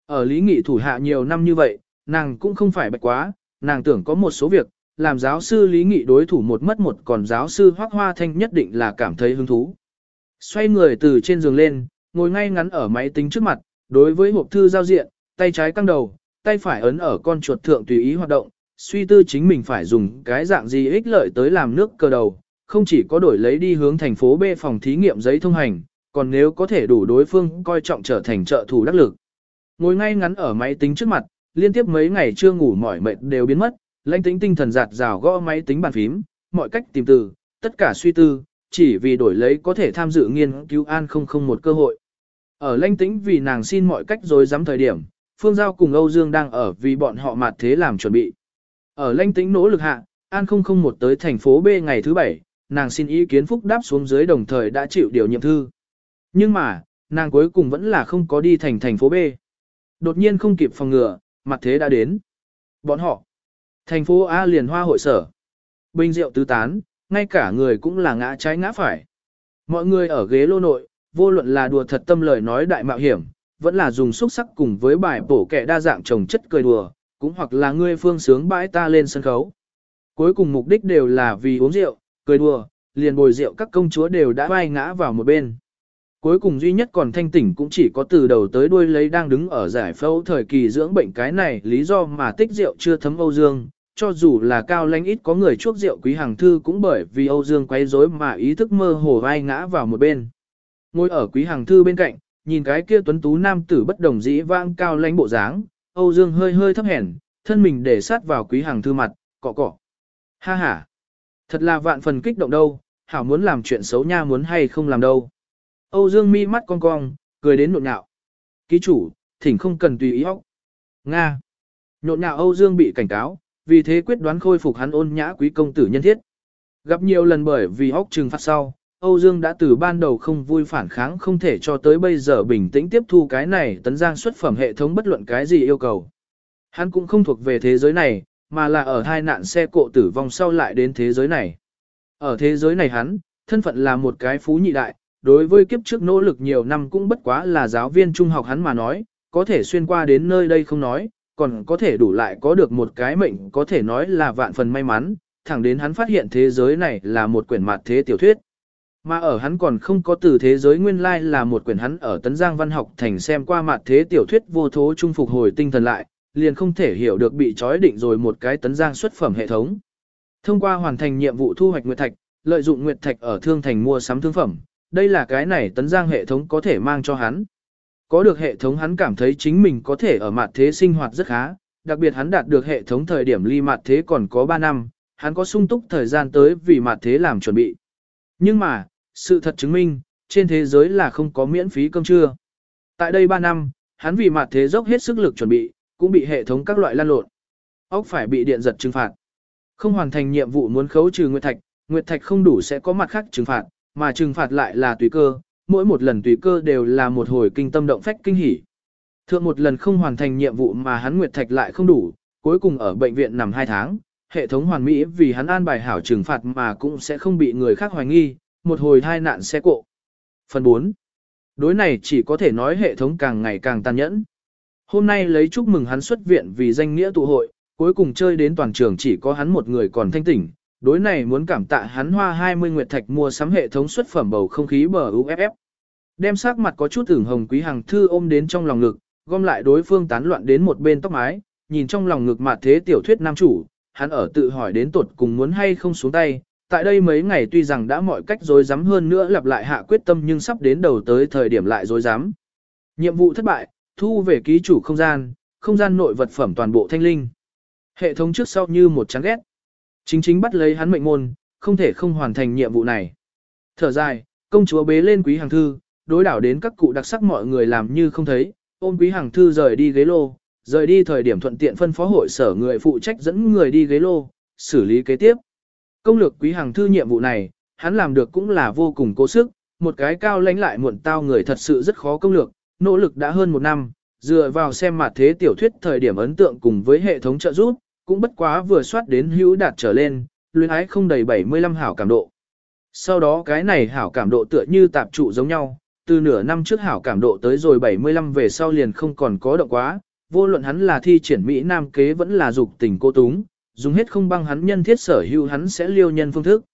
Ở lý nghị thủ hạ nhiều năm như vậy, nàng cũng không phải bạch quá, nàng tưởng có một số việc, làm giáo sư lý nghị đối thủ một mất một còn giáo sư hoác hoa thanh nhất định là cảm thấy hứng thú. Xoay người từ trên giường lên, ngồi ngay ngắn ở máy tính trước mặt, đối với hộp thư giao diện, tay trái căng đầu, tay phải ấn ở con chuột thượng tùy ý hoạt động, suy tư chính mình phải dùng cái dạng gì ích lợi tới làm nước cơ đầu, không chỉ có đổi lấy đi hướng thành phố B phòng thí nghiệm giấy thông hành, còn nếu có thể đủ đối phương coi trọng trở thành trợ thủ đắc lực. Ngồi ngay ngắn ở máy tính trước mặt, liên tiếp mấy ngày chưa ngủ mỏi mệt đều biến mất, lãnh tính tinh thần giạt rào gõ máy tính bàn phím, mọi cách tìm từ, tất cả suy tư, chỉ vì đổi lấy có thể tham dự nghiên cứu an không không một cơ hội. Ở lãnh tính vì nàng xin mọi cách rồi dám thời điểm, Phương Giao cùng Âu Dương đang ở vì bọn họ mặt thế làm chuẩn bị. Ở lãnh tính nỗ lực hạ, An không không một tới thành phố B ngày thứ bảy, nàng xin ý kiến phúc đáp xuống dưới đồng thời đã chịu điều nhiệm thư. Nhưng mà, nàng cuối cùng vẫn là không có đi thành thành phố B. Đột nhiên không kịp phòng ngừa, mặt thế đã đến. Bọn họ, thành phố A liền hoa hội sở. Bình rượu tứ tán, ngay cả người cũng là ngã trái ngã phải. Mọi người ở ghế lô nội, vô luận là đùa thật tâm lời nói đại mạo hiểm, vẫn là dùng xúc sắc cùng với bài bổ kẻ đa dạng trồng chất cười đùa, cũng hoặc là ngươi phương sướng bãi ta lên sân khấu. Cuối cùng mục đích đều là vì uống rượu, cười đùa, liền bồi rượu các công chúa đều đã vai ngã vào một bên. Cuối cùng duy nhất còn thanh tỉnh cũng chỉ có từ đầu tới đuôi lấy đang đứng ở giải phẫu thời kỳ dưỡng bệnh cái này lý do mà tích rượu chưa thấm Âu Dương, cho dù là cao lãnh ít có người chuốc rượu quý hàng thư cũng bởi vì Âu Dương quấy rối mà ý thức mơ hồ vai ngã vào một bên. ngồi ở quý hàng thư bên cạnh, nhìn cái kia tuấn tú nam tử bất đồng dĩ vang cao lãnh bộ dáng, Âu Dương hơi hơi thấp hèn, thân mình để sát vào quý hàng thư mặt, cọ cọ. Ha ha, thật là vạn phần kích động đâu, hảo muốn làm chuyện xấu nha muốn hay không làm đâu. Âu Dương mi mắt cong cong, cười đến nộn nhạo. Ký chủ, thỉnh không cần tùy ý hóc. Nga. Nhộn nhạo Âu Dương bị cảnh cáo, vì thế quyết đoán khôi phục hắn ôn nhã quý công tử nhân thiết. Gặp nhiều lần bởi vì hóc trừng phạt sau, Âu Dương đã từ ban đầu không vui phản kháng không thể cho tới bây giờ bình tĩnh tiếp thu cái này tấn giang xuất phẩm hệ thống bất luận cái gì yêu cầu. Hắn cũng không thuộc về thế giới này, mà là ở hai nạn xe cộ tử vong sau lại đến thế giới này. Ở thế giới này hắn, thân phận là một cái phú nhị đại, đối với kiếp trước nỗ lực nhiều năm cũng bất quá là giáo viên trung học hắn mà nói, có thể xuyên qua đến nơi đây không nói, còn có thể đủ lại có được một cái mệnh có thể nói là vạn phần may mắn, thẳng đến hắn phát hiện thế giới này là một quyển mặt thế tiểu thuyết. Mà ở hắn còn không có từ thế giới nguyên lai là một quyển hắn ở Tấn Giang Văn học thành xem qua mặt thế tiểu thuyết vô thố trung phục hồi tinh thần lại, liền không thể hiểu được bị trói định rồi một cái Tấn Giang xuất phẩm hệ thống. Thông qua hoàn thành nhiệm vụ thu hoạch nguyệt thạch, lợi dụng nguyệt thạch ở thương thành mua sắm thương phẩm, đây là cái này Tấn Giang hệ thống có thể mang cho hắn. Có được hệ thống hắn cảm thấy chính mình có thể ở mặt thế sinh hoạt rất khá, đặc biệt hắn đạt được hệ thống thời điểm ly mặt thế còn có 3 năm, hắn có sung túc thời gian tới vì mặt thế làm chuẩn bị. Nhưng mà, sự thật chứng minh, trên thế giới là không có miễn phí cơm trưa. Tại đây 3 năm, hắn vì mặt thế dốc hết sức lực chuẩn bị, cũng bị hệ thống các loại lan lộn. Ốc phải bị điện giật trừng phạt. Không hoàn thành nhiệm vụ muốn khấu trừ nguyệt thạch, nguyệt thạch không đủ sẽ có mặt khác trừng phạt, mà trừng phạt lại là tùy cơ, mỗi một lần tùy cơ đều là một hồi kinh tâm động phách kinh hỉ. Thượng một lần không hoàn thành nhiệm vụ mà hắn nguyệt thạch lại không đủ, cuối cùng ở bệnh viện nằm 2 tháng, hệ thống hoàn mỹ vì hắn an bài hảo trừng phạt mà cũng sẽ không bị người khác hoài nghi, một hồi hai nạn xe cộ. Phần 4. Đối này chỉ có thể nói hệ thống càng ngày càng tàn nhẫn. Hôm nay lấy chúc mừng hắn xuất viện vì danh nghĩa tụ hội, cuối cùng chơi đến toàn trường chỉ có hắn một người còn thanh tỉnh. Đối này muốn cảm tạ hắn hoa 20 nguyệt thạch mua sắm hệ thống xuất phẩm bầu không khí bờ UFF. Đem sắc mặt có chút ửng hồng quý hàng thư ôm đến trong lòng ngực, gom lại đối phương tán loạn đến một bên tóc mái, nhìn trong lòng ngực mặt thế tiểu thuyết nam chủ, hắn ở tự hỏi đến tột cùng muốn hay không xuống tay, tại đây mấy ngày tuy rằng đã mọi cách dối dám hơn nữa lặp lại hạ quyết tâm nhưng sắp đến đầu tới thời điểm lại dối dám. Nhiệm vụ thất bại, thu về ký chủ không gian, không gian nội vật phẩm toàn bộ thanh linh. Hệ thống trước sau như một chán ghét. Chính chính bắt lấy hắn mệnh môn, không thể không hoàn thành nhiệm vụ này. Thở dài, công chúa bế lên quý hàng thư, đối đảo đến các cụ đặc sắc mọi người làm như không thấy, ôm quý hàng thư rời đi ghế lô, rời đi thời điểm thuận tiện phân phó hội sở người phụ trách dẫn người đi ghế lô, xử lý kế tiếp. Công lược quý hàng thư nhiệm vụ này, hắn làm được cũng là vô cùng cố sức, một cái cao lãnh lại muộn tao người thật sự rất khó công lược, nỗ lực đã hơn một năm, dựa vào xem mặt thế tiểu thuyết thời điểm ấn tượng cùng với hệ thống trợ giúp, cũng bất quá vừa soát đến hữu đạt trở lên, luyến ái không đầy 75 hảo cảm độ. Sau đó cái này hảo cảm độ tựa như tạp trụ giống nhau, từ nửa năm trước hảo cảm độ tới rồi 75 về sau liền không còn có động quá, vô luận hắn là thi triển Mỹ Nam kế vẫn là dục tình cô túng, dùng hết không băng hắn nhân thiết sở hữu hắn sẽ liêu nhân phương thức.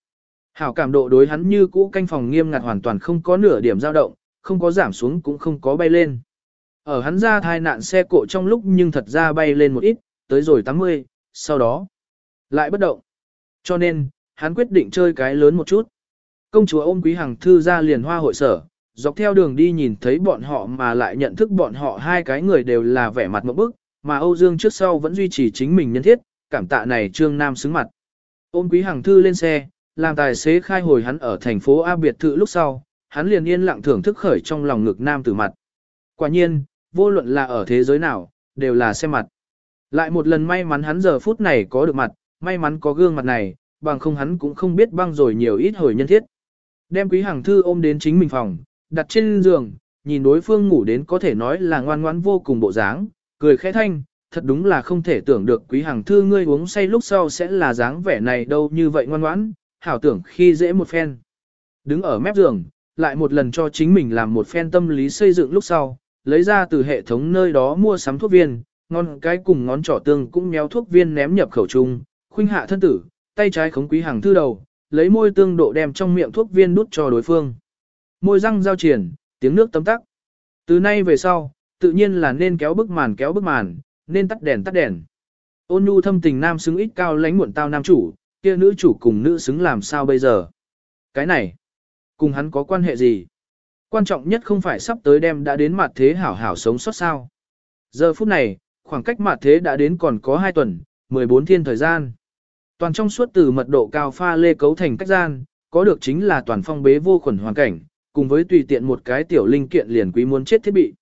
Hảo cảm độ đối hắn như cũ canh phòng nghiêm ngặt hoàn toàn không có nửa điểm dao động, không có giảm xuống cũng không có bay lên. Ở hắn ra thai nạn xe cộ trong lúc nhưng thật ra bay lên một ít, tới rồi 80, sau đó lại bất động. Cho nên, hắn quyết định chơi cái lớn một chút. Công chúa ôm quý hàng thư ra liền hoa hội sở, dọc theo đường đi nhìn thấy bọn họ mà lại nhận thức bọn họ hai cái người đều là vẻ mặt một bức, mà Âu Dương trước sau vẫn duy trì chính mình nhân thiết, cảm tạ này Trương Nam xứng mặt. Ôm quý hàng thư lên xe, làm tài xế khai hồi hắn ở thành phố A biệt thự lúc sau, hắn liền yên lặng thưởng thức khởi trong lòng ngực Nam tử mặt. Quả nhiên, vô luận là ở thế giới nào, đều là xem mặt. Lại một lần may mắn hắn giờ phút này có được mặt, may mắn có gương mặt này, bằng không hắn cũng không biết băng rồi nhiều ít hồi nhân thiết. Đem quý hàng thư ôm đến chính mình phòng, đặt trên giường, nhìn đối phương ngủ đến có thể nói là ngoan ngoãn vô cùng bộ dáng, cười khẽ thanh, thật đúng là không thể tưởng được quý hàng thư ngươi uống say lúc sau sẽ là dáng vẻ này đâu như vậy ngoan ngoãn, hảo tưởng khi dễ một phen. Đứng ở mép giường, lại một lần cho chính mình làm một phen tâm lý xây dựng lúc sau, lấy ra từ hệ thống nơi đó mua sắm thuốc viên, ngon cái cùng ngón trỏ tương cũng méo thuốc viên ném nhập khẩu trung, khuynh hạ thân tử, tay trái khống quý hàng thư đầu, lấy môi tương độ đem trong miệng thuốc viên đút cho đối phương. Môi răng giao triển, tiếng nước tấm tắc. Từ nay về sau, tự nhiên là nên kéo bức màn kéo bức màn, nên tắt đèn tắt đèn. Ôn nhu thâm tình nam xứng ít cao lánh muộn tao nam chủ, kia nữ chủ cùng nữ xứng làm sao bây giờ? Cái này, cùng hắn có quan hệ gì? Quan trọng nhất không phải sắp tới đêm đã đến mặt thế hảo hảo sống sót sao. Giờ phút này, khoảng cách mặt thế đã đến còn có 2 tuần, 14 thiên thời gian. Toàn trong suốt từ mật độ cao pha lê cấu thành cách gian, có được chính là toàn phong bế vô khuẩn hoàn cảnh, cùng với tùy tiện một cái tiểu linh kiện liền quý muốn chết thiết bị.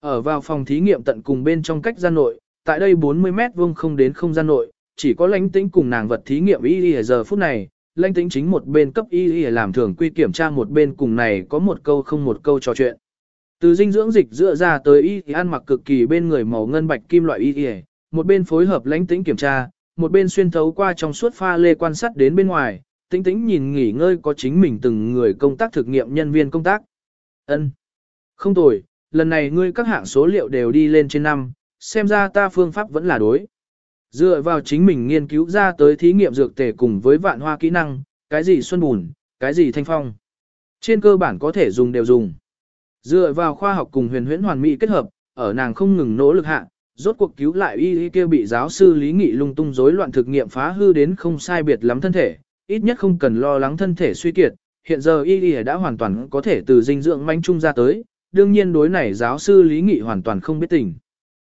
Ở vào phòng thí nghiệm tận cùng bên trong cách gian nội, tại đây 40 mét vuông không đến không gian nội, chỉ có lãnh tĩnh cùng nàng vật thí nghiệm y giờ phút này, lãnh tĩnh chính một bên cấp y y làm thường quy kiểm tra một bên cùng này có một câu không một câu trò chuyện. Từ dinh dưỡng dịch dựa ra tới y thì ăn mặc cực kỳ bên người màu ngân bạch kim loại y y, một bên phối hợp lãnh tĩnh kiểm tra, một bên xuyên thấu qua trong suốt pha lê quan sát đến bên ngoài, tĩnh tĩnh nhìn nghỉ ngơi có chính mình từng người công tác thực nghiệm nhân viên công tác. Ân, Không tồi, lần này ngươi các hạng số liệu đều đi lên trên năm, xem ra ta phương pháp vẫn là đối. Dựa vào chính mình nghiên cứu ra tới thí nghiệm dược tề cùng với vạn hoa kỹ năng, cái gì xuân bùn, cái gì thanh phong. Trên cơ bản có thể dùng đều dùng. Dựa vào khoa học cùng huyền huyễn hoàn mỹ kết hợp, ở nàng không ngừng nỗ lực hạ, rốt cuộc cứu lại y y kia bị giáo sư Lý Nghị lung tung rối loạn thực nghiệm phá hư đến không sai biệt lắm thân thể, ít nhất không cần lo lắng thân thể suy kiệt, hiện giờ y y đã hoàn toàn có thể từ dinh dưỡng manh trung ra tới, đương nhiên đối này giáo sư Lý Nghị hoàn toàn không biết tình.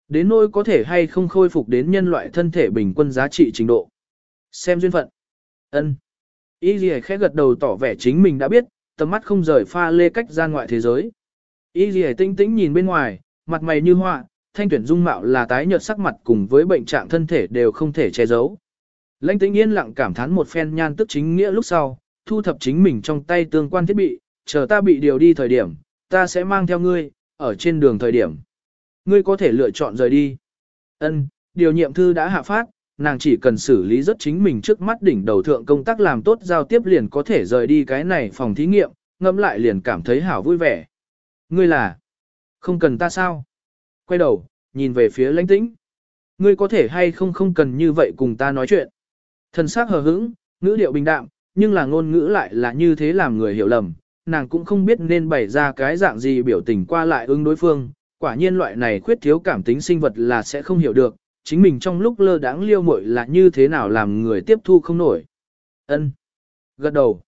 Đến nỗi có thể hay không khôi phục đến nhân loại thân thể bình quân giá trị trình độ. Xem duyên phận. ân Y Y khẽ gật đầu tỏ vẻ chính mình đã biết, tầm mắt không rời pha lê cách gian ngoại thế giới. Y Y tinh tĩnh nhìn bên ngoài, mặt mày như họa, thanh tuyển dung mạo là tái nhợt sắc mặt cùng với bệnh trạng thân thể đều không thể che giấu. Lãnh tĩnh yên lặng cảm thán một phen nhan tức chính nghĩa lúc sau, thu thập chính mình trong tay tương quan thiết bị, chờ ta bị điều đi thời điểm, ta sẽ mang theo ngươi, ở trên đường thời điểm. Ngươi có thể lựa chọn rời đi. Ân, điều nhiệm thư đã hạ phát, nàng chỉ cần xử lý rất chính mình trước mắt đỉnh đầu thượng công tác làm tốt giao tiếp liền có thể rời đi cái này phòng thí nghiệm, ngẫm lại liền cảm thấy hảo vui vẻ. Ngươi là, không cần ta sao? Quay đầu, nhìn về phía lãnh tĩnh. Ngươi có thể hay không không cần như vậy cùng ta nói chuyện. Thần sắc hờ hững, ngữ điệu bình đạm, nhưng là ngôn ngữ lại là như thế làm người hiểu lầm, nàng cũng không biết nên bày ra cái dạng gì biểu tình qua lại ứng đối phương, quả nhiên loại này khuyết thiếu cảm tính sinh vật là sẽ không hiểu được, chính mình trong lúc lơ đãng liêu muội là như thế nào làm người tiếp thu không nổi. Ân, Gật đầu.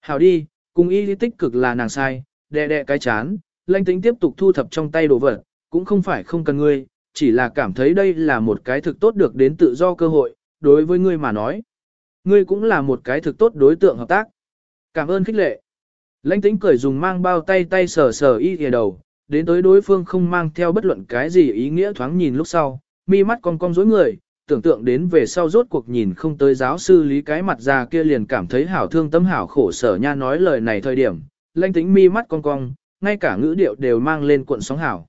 Hảo đi, cùng y lý tích cực là nàng sai, đè đè cái chán, lãnh tính tiếp tục thu thập trong tay đồ vật, cũng không phải không cần ngươi, chỉ là cảm thấy đây là một cái thực tốt được đến tự do cơ hội, đối với ngươi mà nói. Ngươi cũng là một cái thực tốt đối tượng hợp tác. Cảm ơn khích lệ. Lãnh tĩnh cười dùng mang bao tay tay sờ sờ y thìa đầu, đến tới đối phương không mang theo bất luận cái gì ý nghĩa thoáng nhìn lúc sau, mi mắt cong cong dối người, tưởng tượng đến về sau rốt cuộc nhìn không tới giáo sư lý cái mặt già kia liền cảm thấy hảo thương tâm hảo khổ sở nha nói lời này thời điểm, lanh tính mi mắt cong cong, ngay cả ngữ điệu đều mang lên cuộn sóng hảo.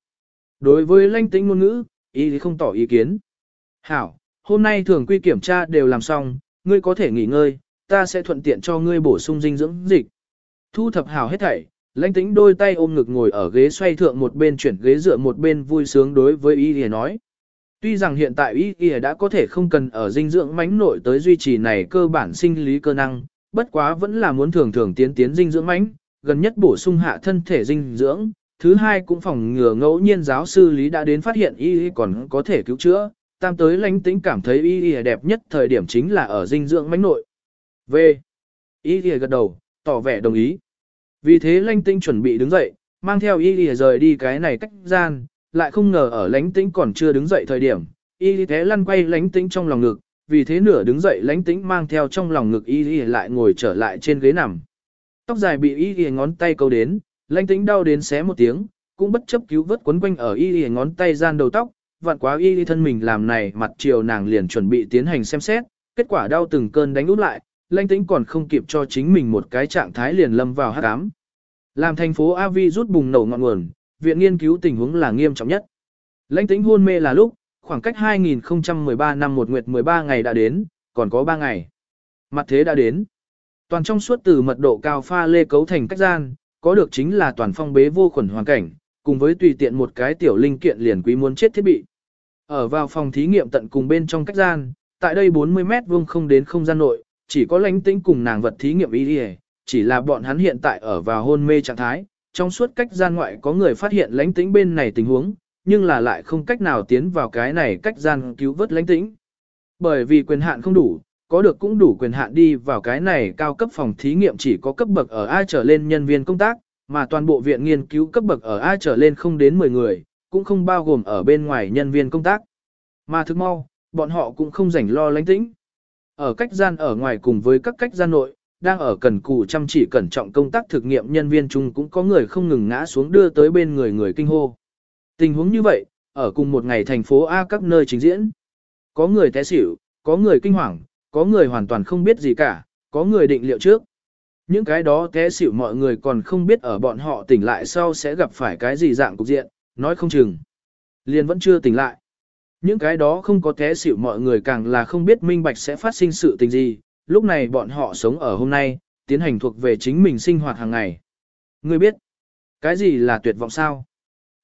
Đối với lanh tính ngôn ngữ, ý không tỏ ý kiến. Hảo, hôm nay thường quy kiểm tra đều làm xong, ngươi có thể nghỉ ngơi, ta sẽ thuận tiện cho ngươi bổ sung dinh dưỡng dịch. Thu thập hảo hết thảy, lãnh tĩnh đôi tay ôm ngực ngồi ở ghế xoay thượng một bên chuyển ghế dựa một bên vui sướng đối với y Y nói. Tuy rằng hiện tại y Y đã có thể không cần ở dinh dưỡng mánh nội tới duy trì này cơ bản sinh lý cơ năng, bất quá vẫn là muốn thường thường tiến tiến dinh dưỡng mánh, gần nhất bổ sung hạ thân thể dinh dưỡng, thứ hai cũng phòng ngừa ngẫu nhiên giáo sư lý đã đến phát hiện y còn có thể cứu chữa, tam tới lãnh tĩnh cảm thấy y y đẹp nhất thời điểm chính là ở dinh dưỡng mánh nội. V. Y y gật đầu, tỏ vẻ đồng ý. Vì thế lãnh tinh chuẩn bị đứng dậy, mang theo y lìa rời đi cái này cách gian, lại không ngờ ở lãnh tĩnh còn chưa đứng dậy thời điểm, y y thế lăn quay lãnh tĩnh trong lòng ngực, vì thế nửa đứng dậy lãnh tĩnh mang theo trong lòng ngực y y lại ngồi trở lại trên ghế nằm. Tóc dài bị y y ngón tay câu đến, lãnh tĩnh đau đến xé một tiếng, cũng bất chấp cứu vớt quấn quanh ở y y ngón tay gian đầu tóc, vạn quá y thân mình làm này mặt chiều nàng liền chuẩn bị tiến hành xem xét, kết quả đau từng cơn đánh út lại, lãnh tĩnh còn không kịp cho chính mình một cái trạng thái liền lâm vào hát ám. Làm thành phố Avi rút bùng nổ ngọn nguồn, viện nghiên cứu tình huống là nghiêm trọng nhất. Lãnh tĩnh hôn mê là lúc, khoảng cách 2013 năm một nguyệt 13 ngày đã đến, còn có 3 ngày. Mặt thế đã đến. Toàn trong suốt từ mật độ cao pha lê cấu thành cách gian, có được chính là toàn phong bế vô khuẩn hoàn cảnh, cùng với tùy tiện một cái tiểu linh kiện liền quý muốn chết thiết bị. Ở vào phòng thí nghiệm tận cùng bên trong cách gian, tại đây 40 mét vuông không đến không gian nội, chỉ có lãnh tĩnh cùng nàng vật thí nghiệm y đi chỉ là bọn hắn hiện tại ở vào hôn mê trạng thái, trong suốt cách gian ngoại có người phát hiện lãnh tĩnh bên này tình huống, nhưng là lại không cách nào tiến vào cái này cách gian cứu vớt lãnh tĩnh. Bởi vì quyền hạn không đủ, có được cũng đủ quyền hạn đi vào cái này cao cấp phòng thí nghiệm chỉ có cấp bậc ở A trở lên nhân viên công tác, mà toàn bộ viện nghiên cứu cấp bậc ở A trở lên không đến 10 người, cũng không bao gồm ở bên ngoài nhân viên công tác. Mà thức mau, bọn họ cũng không rảnh lo lánh tĩnh. Ở cách gian ở ngoài cùng với các cách gian nội, đang ở cần cù chăm chỉ cẩn trọng công tác thực nghiệm nhân viên chung cũng có người không ngừng ngã xuống đưa tới bên người người kinh hô. Tình huống như vậy, ở cùng một ngày thành phố A các nơi trình diễn. Có người té xỉu, có người kinh hoàng, có người hoàn toàn không biết gì cả, có người định liệu trước. Những cái đó té xỉu mọi người còn không biết ở bọn họ tỉnh lại sau sẽ gặp phải cái gì dạng cục diện, nói không chừng. Liền vẫn chưa tỉnh lại. Những cái đó không có té xỉu mọi người càng là không biết minh bạch sẽ phát sinh sự tình gì, lúc này bọn họ sống ở hôm nay, tiến hành thuộc về chính mình sinh hoạt hàng ngày. Ngươi biết, cái gì là tuyệt vọng sao?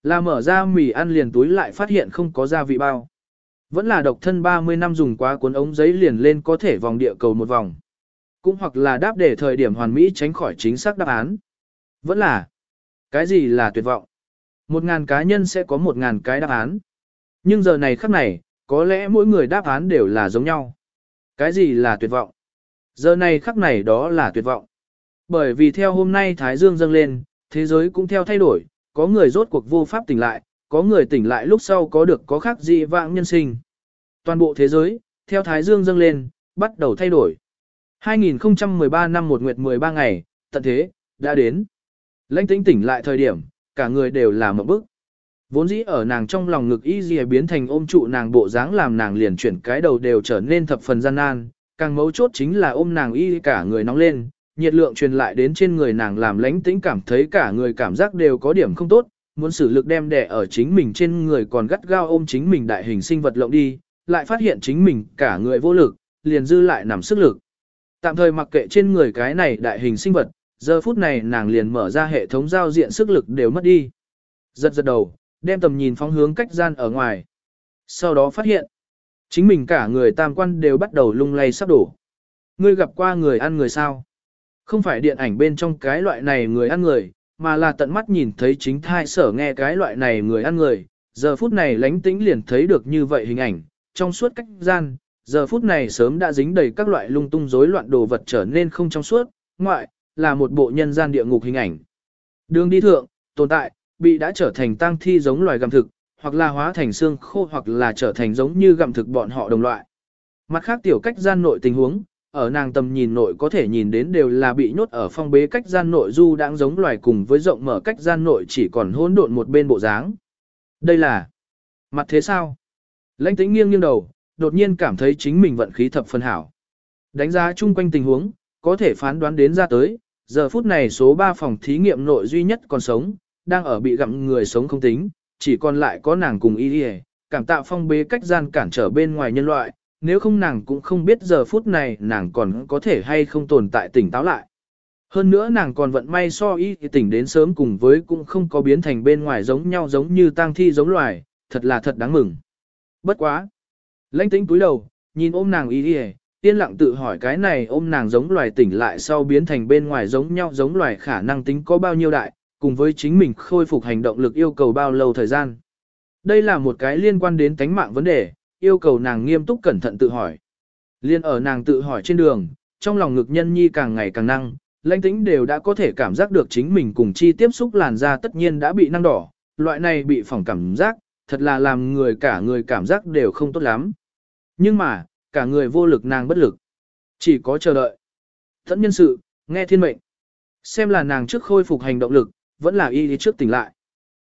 Là mở ra mì ăn liền túi lại phát hiện không có gia vị bao. Vẫn là độc thân 30 năm dùng quá cuốn ống giấy liền lên có thể vòng địa cầu một vòng. Cũng hoặc là đáp để thời điểm hoàn mỹ tránh khỏi chính xác đáp án. Vẫn là, cái gì là tuyệt vọng? Một ngàn cá nhân sẽ có một ngàn cái đáp án. Nhưng giờ này khắc này, có lẽ mỗi người đáp án đều là giống nhau. Cái gì là tuyệt vọng? Giờ này khắc này đó là tuyệt vọng. Bởi vì theo hôm nay Thái Dương dâng lên, thế giới cũng theo thay đổi, có người rốt cuộc vô pháp tỉnh lại, có người tỉnh lại lúc sau có được có khác gì vãng nhân sinh. Toàn bộ thế giới, theo Thái Dương dâng lên, bắt đầu thay đổi. 2013 năm một nguyệt 13 ngày, tận thế, đã đến. Lãnh tĩnh tỉnh lại thời điểm, cả người đều là một bức. Vốn dĩ ở nàng trong lòng ngực y dì biến thành ôm trụ nàng bộ dáng làm nàng liền chuyển cái đầu đều trở nên thập phần gian nan, càng mấu chốt chính là ôm nàng y cả người nóng lên, nhiệt lượng truyền lại đến trên người nàng làm lánh tĩnh cảm thấy cả người cảm giác đều có điểm không tốt, muốn sử lực đem đẻ ở chính mình trên người còn gắt gao ôm chính mình đại hình sinh vật lộng đi, lại phát hiện chính mình cả người vô lực, liền dư lại nằm sức lực. Tạm thời mặc kệ trên người cái này đại hình sinh vật, giờ phút này nàng liền mở ra hệ thống giao diện sức lực đều mất đi. Giật giật đầu, đem tầm nhìn phóng hướng cách gian ở ngoài. Sau đó phát hiện, chính mình cả người tam quan đều bắt đầu lung lay sắp đổ. Ngươi gặp qua người ăn người sao? Không phải điện ảnh bên trong cái loại này người ăn người, mà là tận mắt nhìn thấy chính thai sở nghe cái loại này người ăn người. Giờ phút này lánh tĩnh liền thấy được như vậy hình ảnh, trong suốt cách gian, giờ phút này sớm đã dính đầy các loại lung tung rối loạn đồ vật trở nên không trong suốt, ngoại, là một bộ nhân gian địa ngục hình ảnh. Đường đi thượng, tồn tại, bị đã trở thành tang thi giống loài gặm thực, hoặc là hóa thành xương khô hoặc là trở thành giống như gặm thực bọn họ đồng loại. Mặt khác tiểu cách gian nội tình huống, ở nàng tầm nhìn nội có thể nhìn đến đều là bị nhốt ở phong bế cách gian nội du đang giống loài cùng với rộng mở cách gian nội chỉ còn hỗn độn một bên bộ dáng. Đây là mặt thế sao? Lãnh tĩnh nghiêng nghiêng đầu, đột nhiên cảm thấy chính mình vận khí thập phân hảo. Đánh giá chung quanh tình huống, có thể phán đoán đến ra tới, giờ phút này số 3 phòng thí nghiệm nội duy nhất còn sống, đang ở bị gặm người sống không tính, chỉ còn lại có nàng cùng y đi cảm tạo phong bế cách gian cản trở bên ngoài nhân loại, nếu không nàng cũng không biết giờ phút này nàng còn có thể hay không tồn tại tỉnh táo lại. Hơn nữa nàng còn vận may so y tỉnh đến sớm cùng với cũng không có biến thành bên ngoài giống nhau giống như tang thi giống loài, thật là thật đáng mừng. Bất quá. Lãnh tĩnh túi đầu, nhìn ôm nàng y đi yên lặng tự hỏi cái này ôm nàng giống loài tỉnh lại sau biến thành bên ngoài giống nhau giống loài khả năng tính có bao nhiêu đại, cùng với chính mình khôi phục hành động lực yêu cầu bao lâu thời gian. Đây là một cái liên quan đến tánh mạng vấn đề, yêu cầu nàng nghiêm túc cẩn thận tự hỏi. Liên ở nàng tự hỏi trên đường, trong lòng ngực nhân nhi càng ngày càng năng, lãnh tĩnh đều đã có thể cảm giác được chính mình cùng chi tiếp xúc làn da tất nhiên đã bị năng đỏ, loại này bị phỏng cảm giác, thật là làm người cả người cảm giác đều không tốt lắm. Nhưng mà, cả người vô lực nàng bất lực. Chỉ có chờ đợi. Thẫn nhân sự, nghe thiên mệnh. Xem là nàng trước khôi phục hành động lực, vẫn là y đi trước tỉnh lại.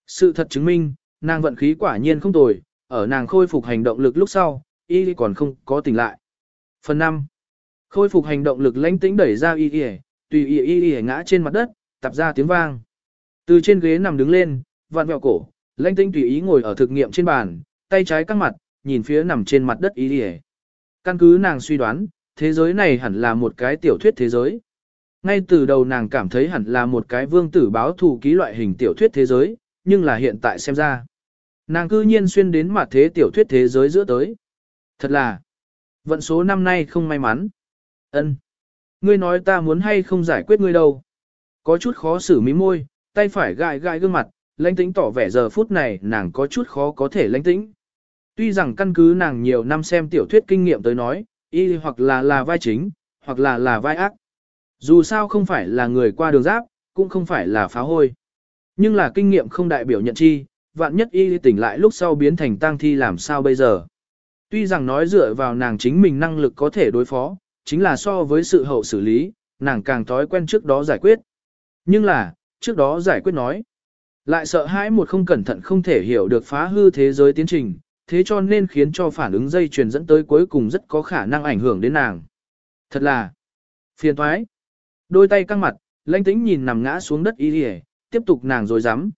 Sự thật chứng minh, nàng vận khí quả nhiên không tồi, ở nàng khôi phục hành động lực lúc sau, y còn không có tỉnh lại. Phần 5. Khôi phục hành động lực lãnh tĩnh đẩy ra y y, tùy y y y ngã trên mặt đất, tập ra tiếng vang. Từ trên ghế nằm đứng lên, vặn vẹo cổ, lãnh tĩnh tùy ý ngồi ở thực nghiệm trên bàn, tay trái căng mặt, nhìn phía nằm trên mặt đất y y. Căn cứ nàng suy đoán, thế giới này hẳn là một cái tiểu thuyết thế giới. Ngay từ đầu nàng cảm thấy hẳn là một cái vương tử báo thù ký loại hình tiểu thuyết thế giới, nhưng là hiện tại xem ra. Nàng cư nhiên xuyên đến mặt thế tiểu thuyết thế giới giữa tới. Thật là, vận số năm nay không may mắn. ân Ngươi nói ta muốn hay không giải quyết ngươi đâu. Có chút khó xử mí môi, tay phải gãi gãi gương mặt, lãnh tĩnh tỏ vẻ giờ phút này nàng có chút khó có thể lãnh tĩnh. Tuy rằng căn cứ nàng nhiều năm xem tiểu thuyết kinh nghiệm tới nói, y hoặc là là vai chính, hoặc là là vai ác. Dù sao không phải là người qua đường giáp, cũng không phải là phá hôi. Nhưng là kinh nghiệm không đại biểu nhận chi, vạn nhất y tỉnh lại lúc sau biến thành tang thi làm sao bây giờ. Tuy rằng nói dựa vào nàng chính mình năng lực có thể đối phó, chính là so với sự hậu xử lý, nàng càng thói quen trước đó giải quyết. Nhưng là, trước đó giải quyết nói, lại sợ hãi một không cẩn thận không thể hiểu được phá hư thế giới tiến trình, thế cho nên khiến cho phản ứng dây chuyền dẫn tới cuối cùng rất có khả năng ảnh hưởng đến nàng. Thật là phiền toái. Đôi tay căng mặt, lãnh tĩnh nhìn nằm ngã xuống đất y hề, tiếp tục nàng rồi dám.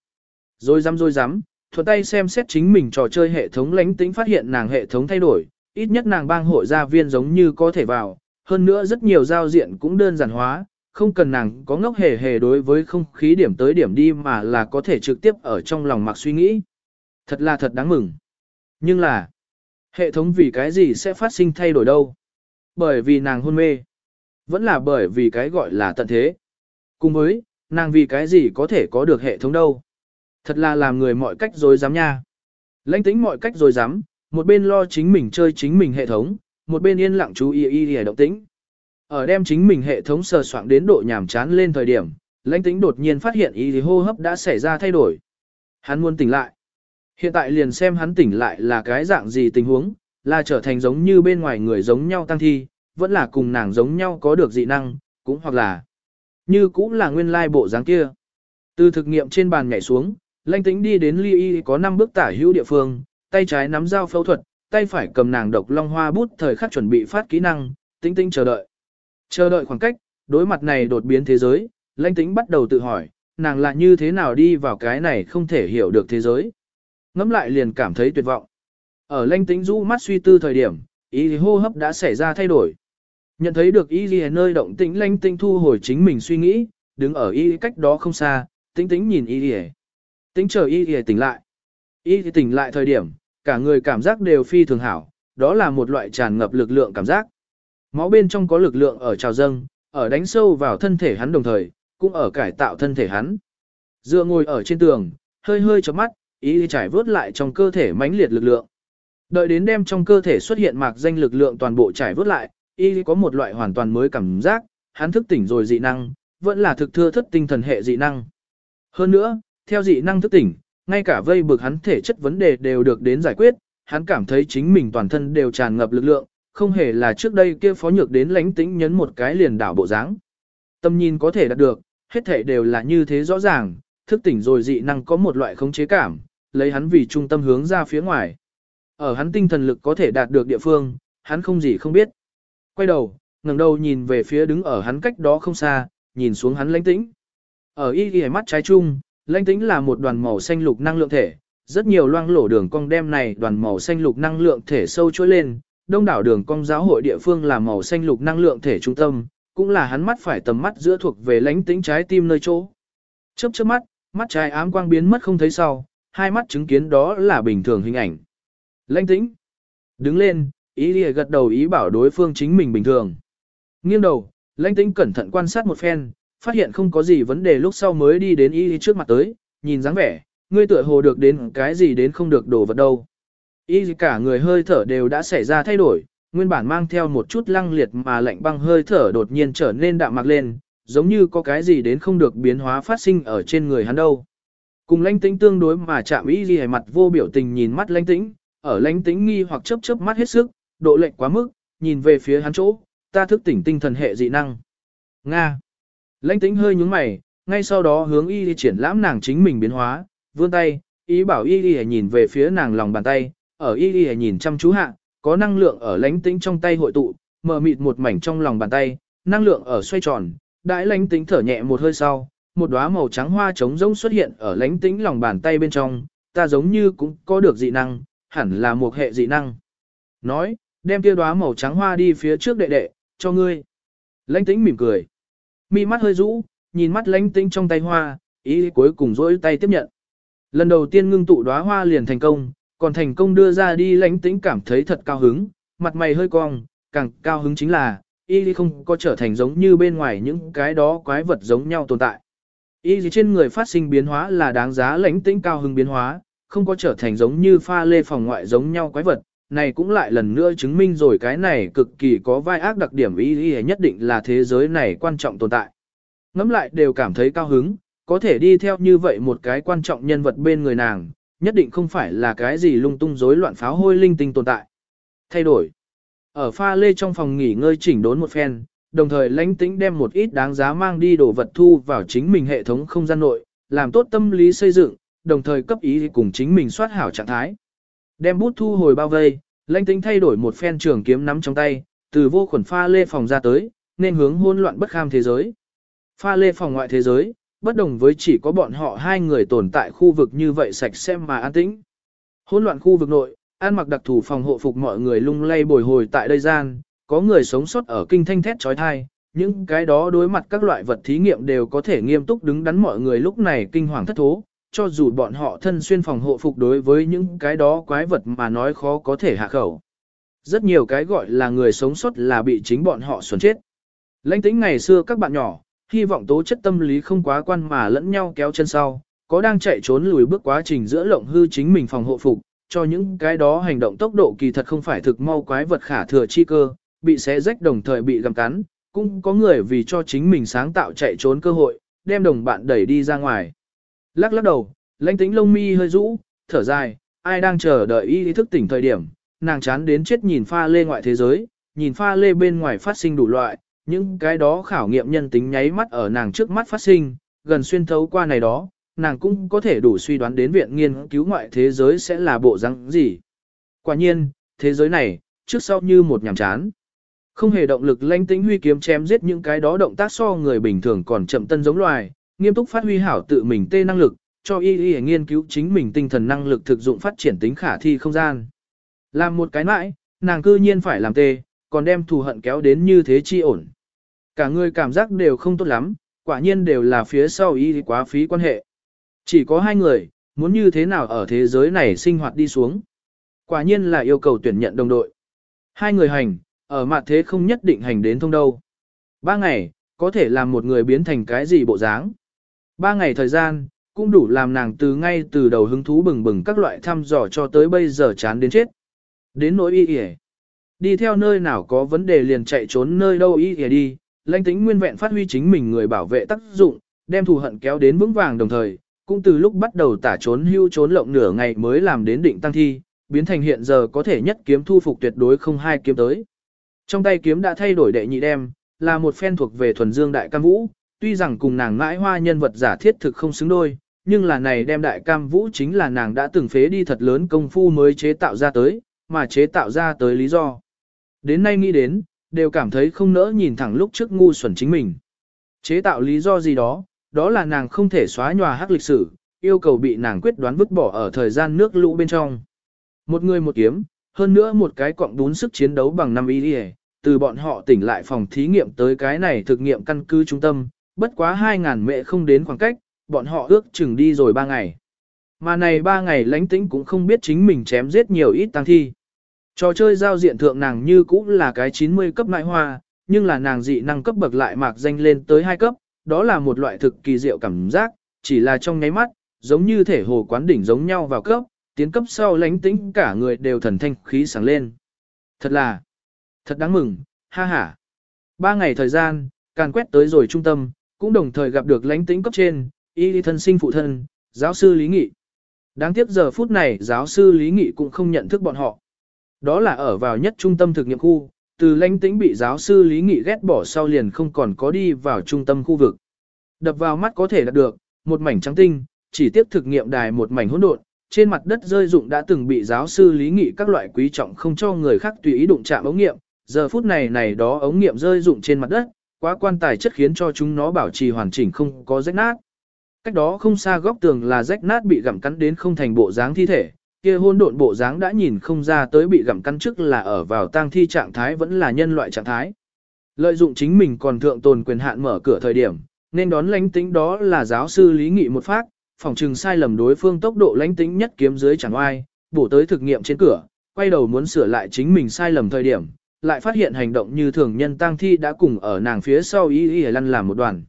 Rồi dám rồi dám, thuận tay xem xét chính mình trò chơi hệ thống lãnh tĩnh phát hiện nàng hệ thống thay đổi, ít nhất nàng bang hội gia viên giống như có thể vào, hơn nữa rất nhiều giao diện cũng đơn giản hóa, không cần nàng có ngốc hề hề đối với không khí điểm tới điểm đi mà là có thể trực tiếp ở trong lòng mặc suy nghĩ. Thật là thật đáng mừng. Nhưng là, hệ thống vì cái gì sẽ phát sinh thay đổi đâu? Bởi vì nàng hôn mê. Vẫn là bởi vì cái gọi là tận thế. Cùng với, nàng vì cái gì có thể có được hệ thống đâu? Thật là làm người mọi cách dối dám nha. Lãnh tính mọi cách dối dám, một bên lo chính mình chơi chính mình hệ thống, một bên yên lặng chú ý y y động tĩnh. Ở đem chính mình hệ thống sờ soạn đến độ nhàm chán lên thời điểm, lãnh tính đột nhiên phát hiện y hô hấp đã xảy ra thay đổi. Hắn muốn tỉnh lại. Hiện tại liền xem hắn tỉnh lại là cái dạng gì tình huống, là trở thành giống như bên ngoài người giống nhau tăng thi, vẫn là cùng nàng giống nhau có được dị năng, cũng hoặc là như cũng là nguyên lai bộ dáng kia. Từ thực nghiệm trên bàn nhảy xuống, lãnh tĩnh đi đến ly y có 5 bước tả hữu địa phương, tay trái nắm dao phẫu thuật, tay phải cầm nàng độc long hoa bút thời khắc chuẩn bị phát kỹ năng, tĩnh tĩnh chờ đợi. Chờ đợi khoảng cách, đối mặt này đột biến thế giới, lãnh tĩnh bắt đầu tự hỏi, nàng là như thế nào đi vào cái này không thể hiểu được thế giới. Ngắm lại liền cảm thấy tuyệt vọng. Ở lãnh tĩnh rũ mắt suy tư thời điểm, ý hô hấp đã xảy ra thay đổi. Nhận thấy được y ghi nơi động tĩnh lanh tinh thu hồi chính mình suy nghĩ, đứng ở y cách đó không xa, tĩnh tĩnh nhìn y ghi Tĩnh chờ y ghi tỉnh lại. Y tỉnh lại thời điểm, cả người cảm giác đều phi thường hảo, đó là một loại tràn ngập lực lượng cảm giác. Máu bên trong có lực lượng ở trào dâng, ở đánh sâu vào thân thể hắn đồng thời, cũng ở cải tạo thân thể hắn. Dựa ngồi ở trên tường, hơi hơi chớp mắt, ý trải vớt lại trong cơ thể mãnh liệt lực lượng. Đợi đến đem trong cơ thể xuất hiện mạc danh lực lượng toàn bộ trải vớt lại, y có một loại hoàn toàn mới cảm giác, hắn thức tỉnh rồi dị năng, vẫn là thực thưa thất tinh thần hệ dị năng. Hơn nữa, theo dị năng thức tỉnh, ngay cả vây bực hắn thể chất vấn đề đều được đến giải quyết, hắn cảm thấy chính mình toàn thân đều tràn ngập lực lượng, không hề là trước đây kia phó nhược đến lánh tĩnh nhấn một cái liền đảo bộ dáng. Tâm nhìn có thể đạt được, hết thể đều là như thế rõ ràng, thức tỉnh rồi dị năng có một loại khống chế cảm, lấy hắn vì trung tâm hướng ra phía ngoài. Ở hắn tinh thần lực có thể đạt được địa phương, hắn không gì không biết. Quay đầu, ngẩng đầu nhìn về phía đứng ở hắn cách đó không xa, nhìn xuống hắn lãnh tĩnh. Ở y ghi mắt trái chung, lãnh tĩnh là một đoàn màu xanh lục năng lượng thể, rất nhiều loang lổ đường cong đem này đoàn màu xanh lục năng lượng thể sâu chuỗi lên, đông đảo đường cong giáo hội địa phương là màu xanh lục năng lượng thể trung tâm, cũng là hắn mắt phải tầm mắt giữa thuộc về lãnh tĩnh trái tim nơi chỗ. Chớp chớp mắt, mắt trái ám quang biến mất không thấy sau, hai mắt chứng kiến đó là bình thường hình ảnh. Lãnh tĩnh. Đứng lên, ý lìa gật đầu ý bảo đối phương chính mình bình thường. Nghiêng đầu, lãnh tĩnh cẩn thận quan sát một phen, phát hiện không có gì vấn đề lúc sau mới đi đến y trước mặt tới, nhìn dáng vẻ, ngươi tựa hồ được đến cái gì đến không được đổ vật đâu. Y cả người hơi thở đều đã xảy ra thay đổi, nguyên bản mang theo một chút lăng liệt mà lạnh băng hơi thở đột nhiên trở nên đạm mạc lên, giống như có cái gì đến không được biến hóa phát sinh ở trên người hắn đâu. Cùng lãnh tĩnh tương đối mà chạm ý gì mặt vô biểu tình nhìn mắt lãnh tĩnh, ở lãnh tĩnh nghi hoặc chớp chớp mắt hết sức, độ lệnh quá mức, nhìn về phía hắn chỗ, ta thức tỉnh tinh thần hệ dị năng. Nga. Lãnh tĩnh hơi nhúng mày, ngay sau đó hướng y triển lãm nàng chính mình biến hóa, vươn tay, ý bảo y đi nhìn về phía nàng lòng bàn tay, ở y đi nhìn chăm chú hạ, có năng lượng ở lãnh tĩnh trong tay hội tụ, mờ mịt một mảnh trong lòng bàn tay, năng lượng ở xoay tròn, đãi lãnh tĩnh thở nhẹ một hơi sau, một đóa màu trắng hoa trống rỗng xuất hiện ở lãnh tĩnh lòng bàn tay bên trong, ta giống như cũng có được dị năng, hẳn là một hệ dị năng. Nói, đem kia đóa màu trắng hoa đi phía trước đệ đệ, cho ngươi. Lãnh tĩnh mỉm cười. Mi mắt hơi rũ, nhìn mắt lãnh tĩnh trong tay hoa, ý cuối cùng dỗi tay tiếp nhận. Lần đầu tiên ngưng tụ đóa hoa liền thành công, còn thành công đưa ra đi lãnh tĩnh cảm thấy thật cao hứng, mặt mày hơi cong, càng cao hứng chính là, y không có trở thành giống như bên ngoài những cái đó quái vật giống nhau tồn tại. Y trên người phát sinh biến hóa là đáng giá lãnh tĩnh cao hứng biến hóa, không có trở thành giống như pha lê phòng ngoại giống nhau quái vật, này cũng lại lần nữa chứng minh rồi cái này cực kỳ có vai ác đặc điểm y nhất định là thế giới này quan trọng tồn tại. Ngắm lại đều cảm thấy cao hứng, có thể đi theo như vậy một cái quan trọng nhân vật bên người nàng, nhất định không phải là cái gì lung tung rối loạn pháo hôi linh tinh tồn tại. Thay đổi. Ở pha lê trong phòng nghỉ ngơi chỉnh đốn một phen, đồng thời lãnh tĩnh đem một ít đáng giá mang đi đồ vật thu vào chính mình hệ thống không gian nội, làm tốt tâm lý xây dựng, đồng thời cấp ý cùng chính mình soát hảo trạng thái. Đem bút thu hồi bao vây, lãnh tính thay đổi một phen trường kiếm nắm trong tay, từ vô khuẩn pha lê phòng ra tới, nên hướng hỗn loạn bất kham thế giới. Pha lê phòng ngoại thế giới, bất đồng với chỉ có bọn họ hai người tồn tại khu vực như vậy sạch sẽ mà an tĩnh. Hỗn loạn khu vực nội, an mặc đặc thù phòng hộ phục mọi người lung lay bồi hồi tại đây gian, có người sống sót ở kinh thanh thét trói thai, những cái đó đối mặt các loại vật thí nghiệm đều có thể nghiêm túc đứng đắn mọi người lúc này kinh hoàng thất thố, cho dù bọn họ thân xuyên phòng hộ phục đối với những cái đó quái vật mà nói khó có thể hạ khẩu. Rất nhiều cái gọi là người sống sót là bị chính bọn họ xuẩn chết. Lãnh tính ngày xưa các bạn nhỏ, hy vọng tố chất tâm lý không quá quan mà lẫn nhau kéo chân sau, có đang chạy trốn lùi bước quá trình giữa lộng hư chính mình phòng hộ phục, cho những cái đó hành động tốc độ kỳ thật không phải thực mau quái vật khả thừa chi cơ, bị xé rách đồng thời bị gầm cắn, cũng có người vì cho chính mình sáng tạo chạy trốn cơ hội, đem đồng bạn đẩy đi ra ngoài. Lắc lắc đầu, lãnh tính lông mi hơi rũ, thở dài, ai đang chờ đợi y thức tỉnh thời điểm, nàng chán đến chết nhìn pha lê ngoại thế giới, nhìn pha lê bên ngoài phát sinh đủ loại, những cái đó khảo nghiệm nhân tính nháy mắt ở nàng trước mắt phát sinh, gần xuyên thấu qua này đó, nàng cũng có thể đủ suy đoán đến viện nghiên cứu ngoại thế giới sẽ là bộ răng gì. Quả nhiên, thế giới này, trước sau như một nhàm chán. Không hề động lực lãnh tĩnh huy kiếm chém giết những cái đó động tác so người bình thường còn chậm tân giống loài, nghiêm túc phát huy hảo tự mình tê năng lực, cho y y nghiên cứu chính mình tinh thần năng lực thực dụng phát triển tính khả thi không gian. Làm một cái mãi, nàng cư nhiên phải làm tê, còn đem thù hận kéo đến như thế chi ổn. Cả người cảm giác đều không tốt lắm, quả nhiên đều là phía sau y quá phí quan hệ. Chỉ có hai người, muốn như thế nào ở thế giới này sinh hoạt đi xuống. Quả nhiên là yêu cầu tuyển nhận đồng đội. Hai người hành, ở mặt thế không nhất định hành đến thông đâu. Ba ngày, có thể làm một người biến thành cái gì bộ dáng. Ba ngày thời gian, cũng đủ làm nàng từ ngay từ đầu hứng thú bừng bừng các loại thăm dò cho tới bây giờ chán đến chết. Đến nỗi y ỉa. Đi theo nơi nào có vấn đề liền chạy trốn nơi đâu y ỉa đi, lãnh tính nguyên vẹn phát huy chính mình người bảo vệ tác dụng, đem thù hận kéo đến vững vàng đồng thời, cũng từ lúc bắt đầu tả trốn hưu trốn lộng nửa ngày mới làm đến định tăng thi, biến thành hiện giờ có thể nhất kiếm thu phục tuyệt đối không hai kiếm tới. Trong tay kiếm đã thay đổi đệ nhị đem, là một phen thuộc về thuần dương đại cam vũ, tuy rằng cùng nàng mãi hoa nhân vật giả thiết thực không xứng đôi, nhưng là này đem đại cam vũ chính là nàng đã từng phế đi thật lớn công phu mới chế tạo ra tới, mà chế tạo ra tới lý do. Đến nay nghĩ đến, đều cảm thấy không nỡ nhìn thẳng lúc trước ngu xuẩn chính mình. Chế tạo lý do gì đó, đó là nàng không thể xóa nhòa hắc lịch sử, yêu cầu bị nàng quyết đoán vứt bỏ ở thời gian nước lũ bên trong. Một người một kiếm, hơn nữa một cái cọng đún sức chiến đấu bằng năm y từ bọn họ tỉnh lại phòng thí nghiệm tới cái này thực nghiệm căn cứ trung tâm, bất quá 2.000 mệ không đến khoảng cách, bọn họ ước chừng đi rồi 3 ngày. Mà này 3 ngày lánh tĩnh cũng không biết chính mình chém giết nhiều ít tăng thi. Trò chơi giao diện thượng nàng như cũ là cái 90 cấp nại hoa, nhưng là nàng dị năng cấp bậc lại mạc danh lên tới 2 cấp, đó là một loại thực kỳ diệu cảm giác, chỉ là trong nháy mắt, giống như thể hồ quán đỉnh giống nhau vào cấp, tiến cấp sau lánh tĩnh cả người đều thần thanh khí sáng lên. Thật là, thật đáng mừng, ha ha. Ba ngày thời gian, càn quét tới rồi trung tâm, cũng đồng thời gặp được lãnh tĩnh cấp trên, y thân sinh phụ thân, giáo sư Lý Nghị. Đáng tiếc giờ phút này giáo sư Lý Nghị cũng không nhận thức bọn họ. Đó là ở vào nhất trung tâm thực nghiệm khu, từ lãnh tĩnh bị giáo sư Lý Nghị ghét bỏ sau liền không còn có đi vào trung tâm khu vực. Đập vào mắt có thể đạt được, một mảnh trắng tinh, chỉ tiếp thực nghiệm đài một mảnh hỗn độn, trên mặt đất rơi dụng đã từng bị giáo sư Lý Nghị các loại quý trọng không cho người khác tùy ý đụng chạm ống nghiệm, giờ phút này này đó ống nghiệm rơi dụng trên mặt đất, quá quan tài chất khiến cho chúng nó bảo trì hoàn chỉnh không có rách nát. Cách đó không xa góc tường là rách nát bị gặm cắn đến không thành bộ dáng thi thể, kia hôn độn bộ dáng đã nhìn không ra tới bị gặm cắn trước là ở vào tang thi trạng thái vẫn là nhân loại trạng thái. Lợi dụng chính mình còn thượng tồn quyền hạn mở cửa thời điểm, nên đón lánh tính đó là giáo sư lý nghị một phát, phòng trừng sai lầm đối phương tốc độ lánh tính nhất kiếm dưới chẳng oai, bổ tới thực nghiệm trên cửa, quay đầu muốn sửa lại chính mình sai lầm thời điểm, lại phát hiện hành động như thường nhân tang thi đã cùng ở nàng phía sau y y lăn làm một đoàn.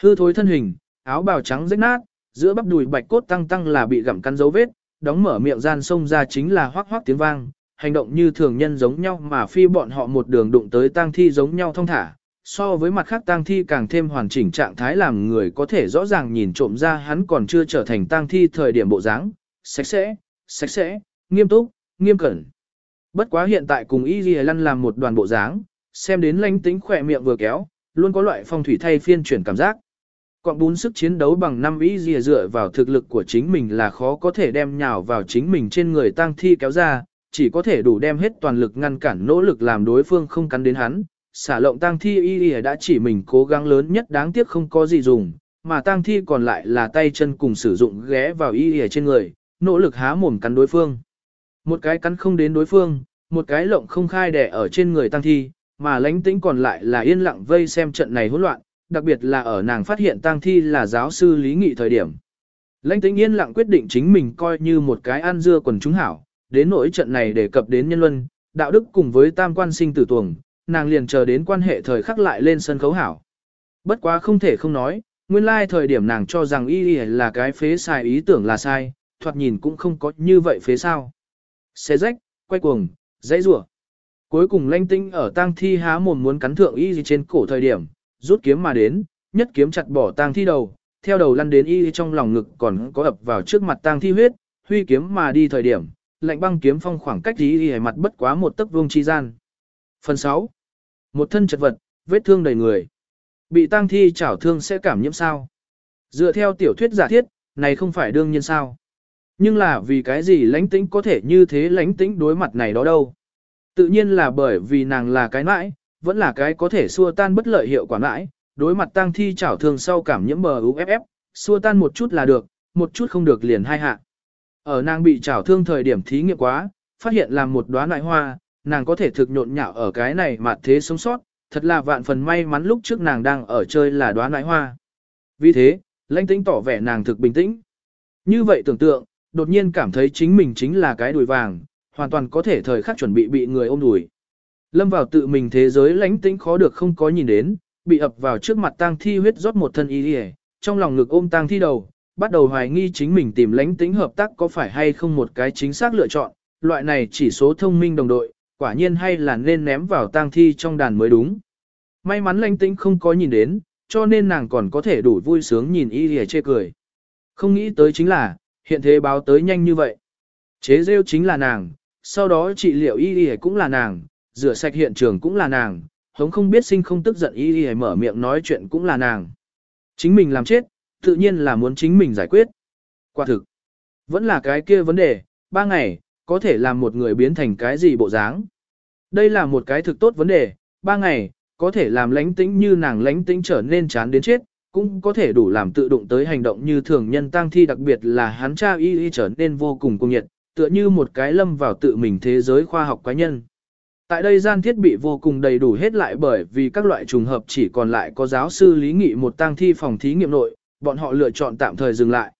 Hư thối thân hình, áo bào trắng rách nát, giữa bắp đùi bạch cốt tăng tăng là bị gặm cắn dấu vết, đóng mở miệng gian sông ra chính là hoác hoác tiếng vang, hành động như thường nhân giống nhau mà phi bọn họ một đường đụng tới tang thi giống nhau thông thả, so với mặt khác tang thi càng thêm hoàn chỉnh trạng thái làm người có thể rõ ràng nhìn trộm ra hắn còn chưa trở thành tang thi thời điểm bộ dáng, sạch sẽ, sạch sẽ, nghiêm túc, nghiêm cẩn. Bất quá hiện tại cùng Y Ghi Lăn làm một đoàn bộ dáng, xem đến lánh tính khỏe miệng vừa kéo, luôn có loại phong thủy thay phiên chuyển cảm giác. Còn bún sức chiến đấu bằng năm Y Ghi dựa vào thực lực của chính mình là khó có thể đem nhào vào chính mình trên người tang thi kéo ra, chỉ có thể đủ đem hết toàn lực ngăn cản nỗ lực làm đối phương không cắn đến hắn. Xả lộng tang thi y Ghi đã chỉ mình cố gắng lớn nhất đáng tiếc không có gì dùng, mà tang thi còn lại là tay chân cùng sử dụng ghé vào y Ghi trên người, nỗ lực há mồm cắn đối phương. Một cái cắn không đến đối phương, một cái lộng không khai đẻ ở trên người tang thi, mà lánh tĩnh còn lại là yên lặng vây xem trận này hỗn loạn, đặc biệt là ở nàng phát hiện tang thi là giáo sư lý nghị thời điểm. Lãnh tĩnh yên lặng quyết định chính mình coi như một cái ăn dưa quần chúng hảo, đến nỗi trận này đề cập đến nhân luân, đạo đức cùng với tam quan sinh tử tuồng, nàng liền chờ đến quan hệ thời khắc lại lên sân khấu hảo. Bất quá không thể không nói, nguyên lai thời điểm nàng cho rằng y là cái phế sai ý tưởng là sai, thoạt nhìn cũng không có như vậy phế sao. Xé rách, quay cuồng, dãy rủa. Cuối cùng lanh tinh ở tang thi há mồm muốn cắn thượng y gì trên cổ thời điểm, rút kiếm mà đến, nhất kiếm chặt bỏ tang thi đầu, theo đầu lăn đến y trong lòng ngực còn có ập vào trước mặt tang thi huyết, huy kiếm mà đi thời điểm, lạnh băng kiếm phong khoảng cách y y mặt bất quá một tấc vuông chi gian. Phần 6. Một thân chật vật, vết thương đầy người. Bị tang thi chảo thương sẽ cảm nhiễm sao? Dựa theo tiểu thuyết giả thiết, này không phải đương nhiên sao? Nhưng là vì cái gì lãnh tĩnh có thể như thế lãnh tĩnh đối mặt này đó đâu? Tự nhiên là bởi vì nàng là cái mãi, vẫn là cái có thể xua tan bất lợi hiệu quả mãi, đối mặt tang thi chảo thương sau cảm nhiễm bờ UFF, xua tan một chút là được, một chút không được liền hai hạ. Ở nàng bị chảo thương thời điểm thí nghiệm quá, phát hiện làm một đóa loại hoa, nàng có thể thực nhộn nhạo ở cái này mà thế sống sót, thật là vạn phần may mắn lúc trước nàng đang ở chơi là đóa loại hoa. Vì thế, lãnh tĩnh tỏ vẻ nàng thực bình tĩnh. Như vậy tưởng tượng, đột nhiên cảm thấy chính mình chính là cái đùi vàng, hoàn toàn có thể thời khắc chuẩn bị bị người ôm đùi. Lâm vào tự mình thế giới lãnh tĩnh khó được không có nhìn đến, bị ập vào trước mặt tang thi huyết rót một thân y đi trong lòng ngực ôm tang thi đầu, bắt đầu hoài nghi chính mình tìm lãnh tĩnh hợp tác có phải hay không một cái chính xác lựa chọn, loại này chỉ số thông minh đồng đội, quả nhiên hay là nên ném vào tang thi trong đàn mới đúng. May mắn lãnh tĩnh không có nhìn đến, cho nên nàng còn có thể đủ vui sướng nhìn y lìa chê cười. Không nghĩ tới chính là, hiện thế báo tới nhanh như vậy. Chế rêu chính là nàng, sau đó trị liệu y y cũng là nàng, rửa sạch hiện trường cũng là nàng, hống không biết sinh không tức giận y y mở miệng nói chuyện cũng là nàng. Chính mình làm chết, tự nhiên là muốn chính mình giải quyết. Quả thực, vẫn là cái kia vấn đề, ba ngày, có thể làm một người biến thành cái gì bộ dáng. Đây là một cái thực tốt vấn đề, ba ngày, có thể làm lánh tĩnh như nàng lánh tĩnh trở nên chán đến chết, cũng có thể đủ làm tự động tới hành động như thường nhân tăng thi đặc biệt là hắn cha y y trở nên vô cùng cung nhiệt, tựa như một cái lâm vào tự mình thế giới khoa học cá nhân. Tại đây gian thiết bị vô cùng đầy đủ hết lại bởi vì các loại trùng hợp chỉ còn lại có giáo sư lý nghị một tang thi phòng thí nghiệm nội, bọn họ lựa chọn tạm thời dừng lại.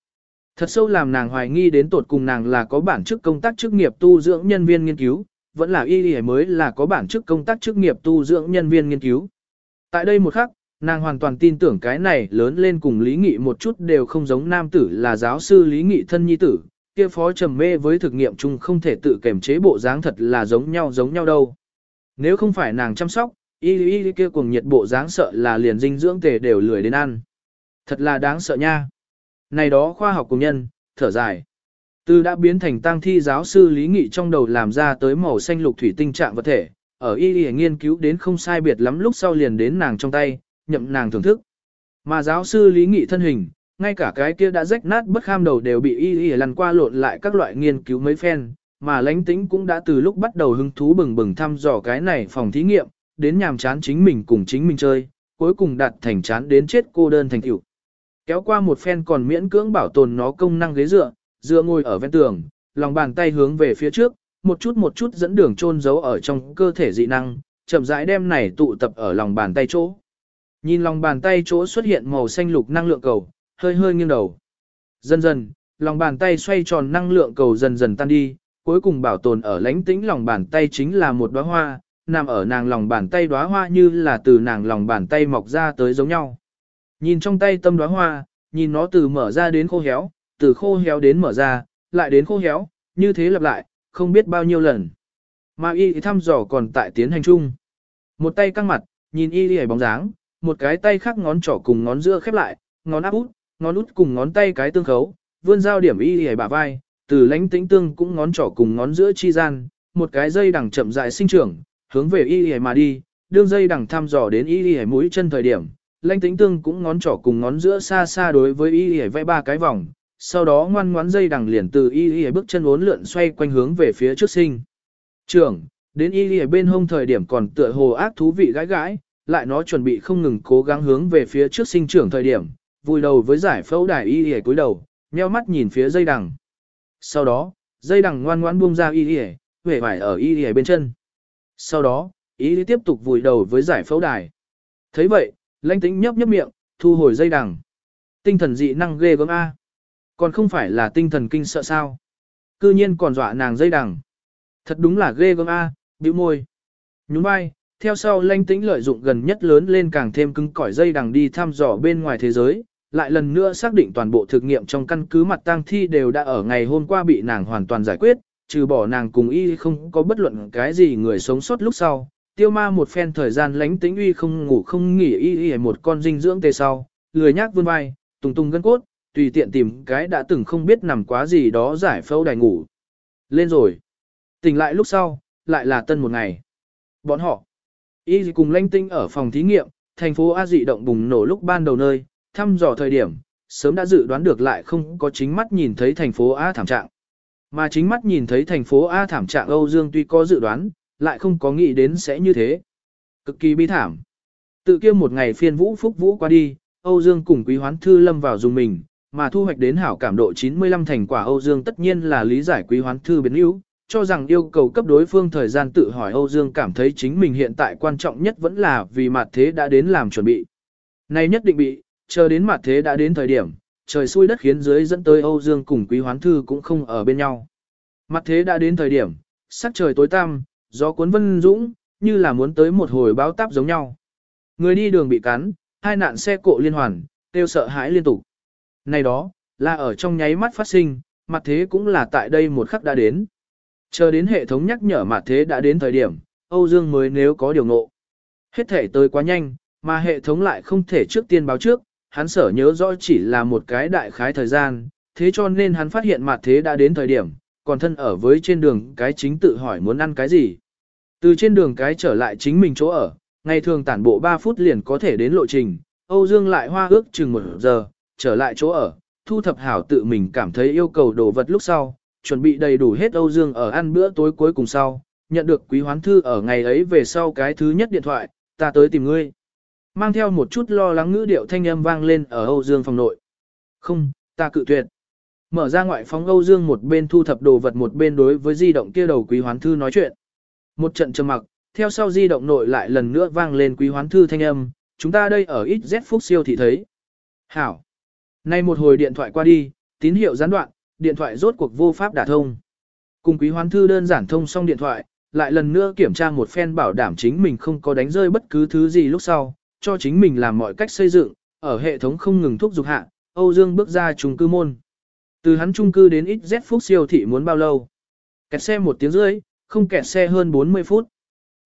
Thật sâu làm nàng hoài nghi đến tột cùng nàng là có bản chức công tác chức nghiệp tu dưỡng nhân viên nghiên cứu, vẫn là y y mới là có bản chức công tác chức nghiệp tu dưỡng nhân viên nghiên cứu. Tại đây một khắc, nàng hoàn toàn tin tưởng cái này lớn lên cùng Lý Nghị một chút đều không giống nam tử là giáo sư Lý Nghị thân nhi tử, kia phó trầm mê với thực nghiệm chung không thể tự kềm chế bộ dáng thật là giống nhau giống nhau đâu. Nếu không phải nàng chăm sóc, y y kia cùng nhiệt bộ dáng sợ là liền dinh dưỡng tề đều lười đến ăn. Thật là đáng sợ nha. Này đó khoa học cùng nhân, thở dài. Từ đã biến thành tăng thi giáo sư Lý Nghị trong đầu làm ra tới màu xanh lục thủy tinh trạng vật thể, ở y y nghiên cứu đến không sai biệt lắm lúc sau liền đến nàng trong tay, nhậm nàng thưởng thức. Mà giáo sư Lý Nghị thân hình, ngay cả cái kia đã rách nát bất kham đầu đều bị y y lăn qua lộn lại các loại nghiên cứu mấy phen, mà lãnh tĩnh cũng đã từ lúc bắt đầu hứng thú bừng bừng thăm dò cái này phòng thí nghiệm, đến nhàm chán chính mình cùng chính mình chơi, cuối cùng đạt thành chán đến chết cô đơn thành tiểu. Kéo qua một phen còn miễn cưỡng bảo tồn nó công năng ghế dựa, dựa ngồi ở ven tường, lòng bàn tay hướng về phía trước, một chút một chút dẫn đường chôn giấu ở trong cơ thể dị năng, chậm rãi đem này tụ tập ở lòng bàn tay chỗ. Nhìn lòng bàn tay chỗ xuất hiện màu xanh lục năng lượng cầu, hơi hơi nghiêng đầu. Dần dần, lòng bàn tay xoay tròn năng lượng cầu dần dần tan đi, cuối cùng bảo tồn ở lãnh tĩnh lòng bàn tay chính là một đóa hoa, nằm ở nàng lòng bàn tay đóa hoa như là từ nàng lòng bàn tay mọc ra tới giống nhau. Nhìn trong tay tâm đóa hoa, nhìn nó từ mở ra đến khô héo, từ khô héo đến mở ra, lại đến khô héo, như thế lặp lại, không biết bao nhiêu lần. Mà y thăm dò còn tại tiến hành chung. Một tay căng mặt, nhìn y đi bóng dáng, một cái tay khác ngón trỏ cùng ngón giữa khép lại, ngón áp út, ngón út cùng ngón tay cái tương khấu, vươn giao điểm y y bả vai, từ lãnh tĩnh tương cũng ngón trỏ cùng ngón giữa chi gian, một cái dây đằng chậm dại sinh trưởng, hướng về y y mà đi, đương dây đằng thăm dò đến y y mũi chân thời điểm, lãnh tĩnh tương cũng ngón trỏ cùng ngón giữa xa xa đối với y y vẽ ba cái vòng, sau đó ngoan ngoãn dây đằng liền từ y y bước chân uốn lượn xoay quanh hướng về phía trước sinh. Trưởng, đến y y bên hông thời điểm còn tựa hồ ác thú vị gãi gãi, lại nó chuẩn bị không ngừng cố gắng hướng về phía trước sinh trưởng thời điểm, vùi đầu với giải phẫu đài y y cúi đầu, nheo mắt nhìn phía dây đằng. Sau đó, dây đằng ngoan ngoãn buông ra y y, về vải ở y y bên chân. Sau đó, y y tiếp tục vùi đầu với giải phẫu đài. thấy vậy, lãnh tĩnh nhấp nhấp miệng, thu hồi dây đằng. Tinh thần dị năng ghê gớm A. Còn không phải là tinh thần kinh sợ sao. Cư nhiên còn dọa nàng dây đằng. Thật đúng là ghê gớm A, bĩu môi. Nhún vai, theo sau lãnh tĩnh lợi dụng gần nhất lớn lên càng thêm cứng cỏi dây đằng đi thăm dò bên ngoài thế giới, lại lần nữa xác định toàn bộ thực nghiệm trong căn cứ mặt tang thi đều đã ở ngày hôm qua bị nàng hoàn toàn giải quyết, trừ bỏ nàng cùng y không có bất luận cái gì người sống sót lúc sau. Tiêu ma một phen thời gian lánh tĩnh uy không ngủ không nghỉ y y một con dinh dưỡng tê sau, lười nhác vươn vai, tung tung gân cốt, tùy tiện tìm cái đã từng không biết nằm quá gì đó giải phẫu đài ngủ. Lên rồi. Tỉnh lại lúc sau, lại là tân một ngày. Bọn họ, y cùng lanh tinh ở phòng thí nghiệm, thành phố A dị động bùng nổ lúc ban đầu nơi, thăm dò thời điểm, sớm đã dự đoán được lại không có chính mắt nhìn thấy thành phố A thảm trạng. Mà chính mắt nhìn thấy thành phố A thảm trạng Âu Dương tuy có dự đoán, lại không có nghĩ đến sẽ như thế. Cực kỳ bi thảm. Tự kia một ngày phiên vũ phúc vũ qua đi, Âu Dương cùng Quý Hoán Thư lâm vào dùng mình, mà thu hoạch đến hảo cảm độ 95 thành quả Âu Dương tất nhiên là lý giải Quý Hoán Thư biến yếu, cho rằng yêu cầu cấp đối phương thời gian tự hỏi Âu Dương cảm thấy chính mình hiện tại quan trọng nhất vẫn là vì mặt thế đã đến làm chuẩn bị. Này nhất định bị, chờ đến mặt thế đã đến thời điểm, trời xui đất khiến dưới dẫn tới Âu Dương cùng Quý Hoán Thư cũng không ở bên nhau. Mặt thế đã đến thời điểm, sắc trời tối tăm, gió cuốn vân dũng, như là muốn tới một hồi báo táp giống nhau. Người đi đường bị cắn, hai nạn xe cộ liên hoàn, tiêu sợ hãi liên tục. Này đó, là ở trong nháy mắt phát sinh, mặt thế cũng là tại đây một khắc đã đến. Chờ đến hệ thống nhắc nhở mà thế đã đến thời điểm, Âu Dương mới nếu có điều ngộ. Hết thể tới quá nhanh, mà hệ thống lại không thể trước tiên báo trước, hắn sở nhớ rõ chỉ là một cái đại khái thời gian, thế cho nên hắn phát hiện mặt thế đã đến thời điểm, còn thân ở với trên đường cái chính tự hỏi muốn ăn cái gì. Từ trên đường cái trở lại chính mình chỗ ở, ngày thường tản bộ 3 phút liền có thể đến lộ trình, Âu Dương lại hoa ước chừng 1 giờ, trở lại chỗ ở, thu thập hảo tự mình cảm thấy yêu cầu đồ vật lúc sau, chuẩn bị đầy đủ hết Âu Dương ở ăn bữa tối cuối cùng sau, nhận được quý hoán thư ở ngày ấy về sau cái thứ nhất điện thoại, ta tới tìm ngươi. Mang theo một chút lo lắng ngữ điệu thanh âm vang lên ở Âu Dương phòng nội. Không, ta cự tuyệt. Mở ra ngoại phóng Âu Dương một bên thu thập đồ vật một bên đối với di động kia đầu quý hoán thư nói chuyện. Một trận trầm mặc, theo sau di động nội lại lần nữa vang lên quý hoán thư thanh âm, chúng ta đây ở ít Z Phúc siêu thì thấy. Hảo. Nay một hồi điện thoại qua đi, tín hiệu gián đoạn, điện thoại rốt cuộc vô pháp đả thông. Cùng quý hoán thư đơn giản thông xong điện thoại, lại lần nữa kiểm tra một phen bảo đảm chính mình không có đánh rơi bất cứ thứ gì lúc sau, cho chính mình làm mọi cách xây dựng, ở hệ thống không ngừng thúc giục hạ, Âu Dương bước ra trung cư môn. Từ hắn trung cư đến XZ Phúc siêu thị muốn bao lâu? Kẹt xe một tiếng rưỡi, không kẹt xe hơn 40 phút.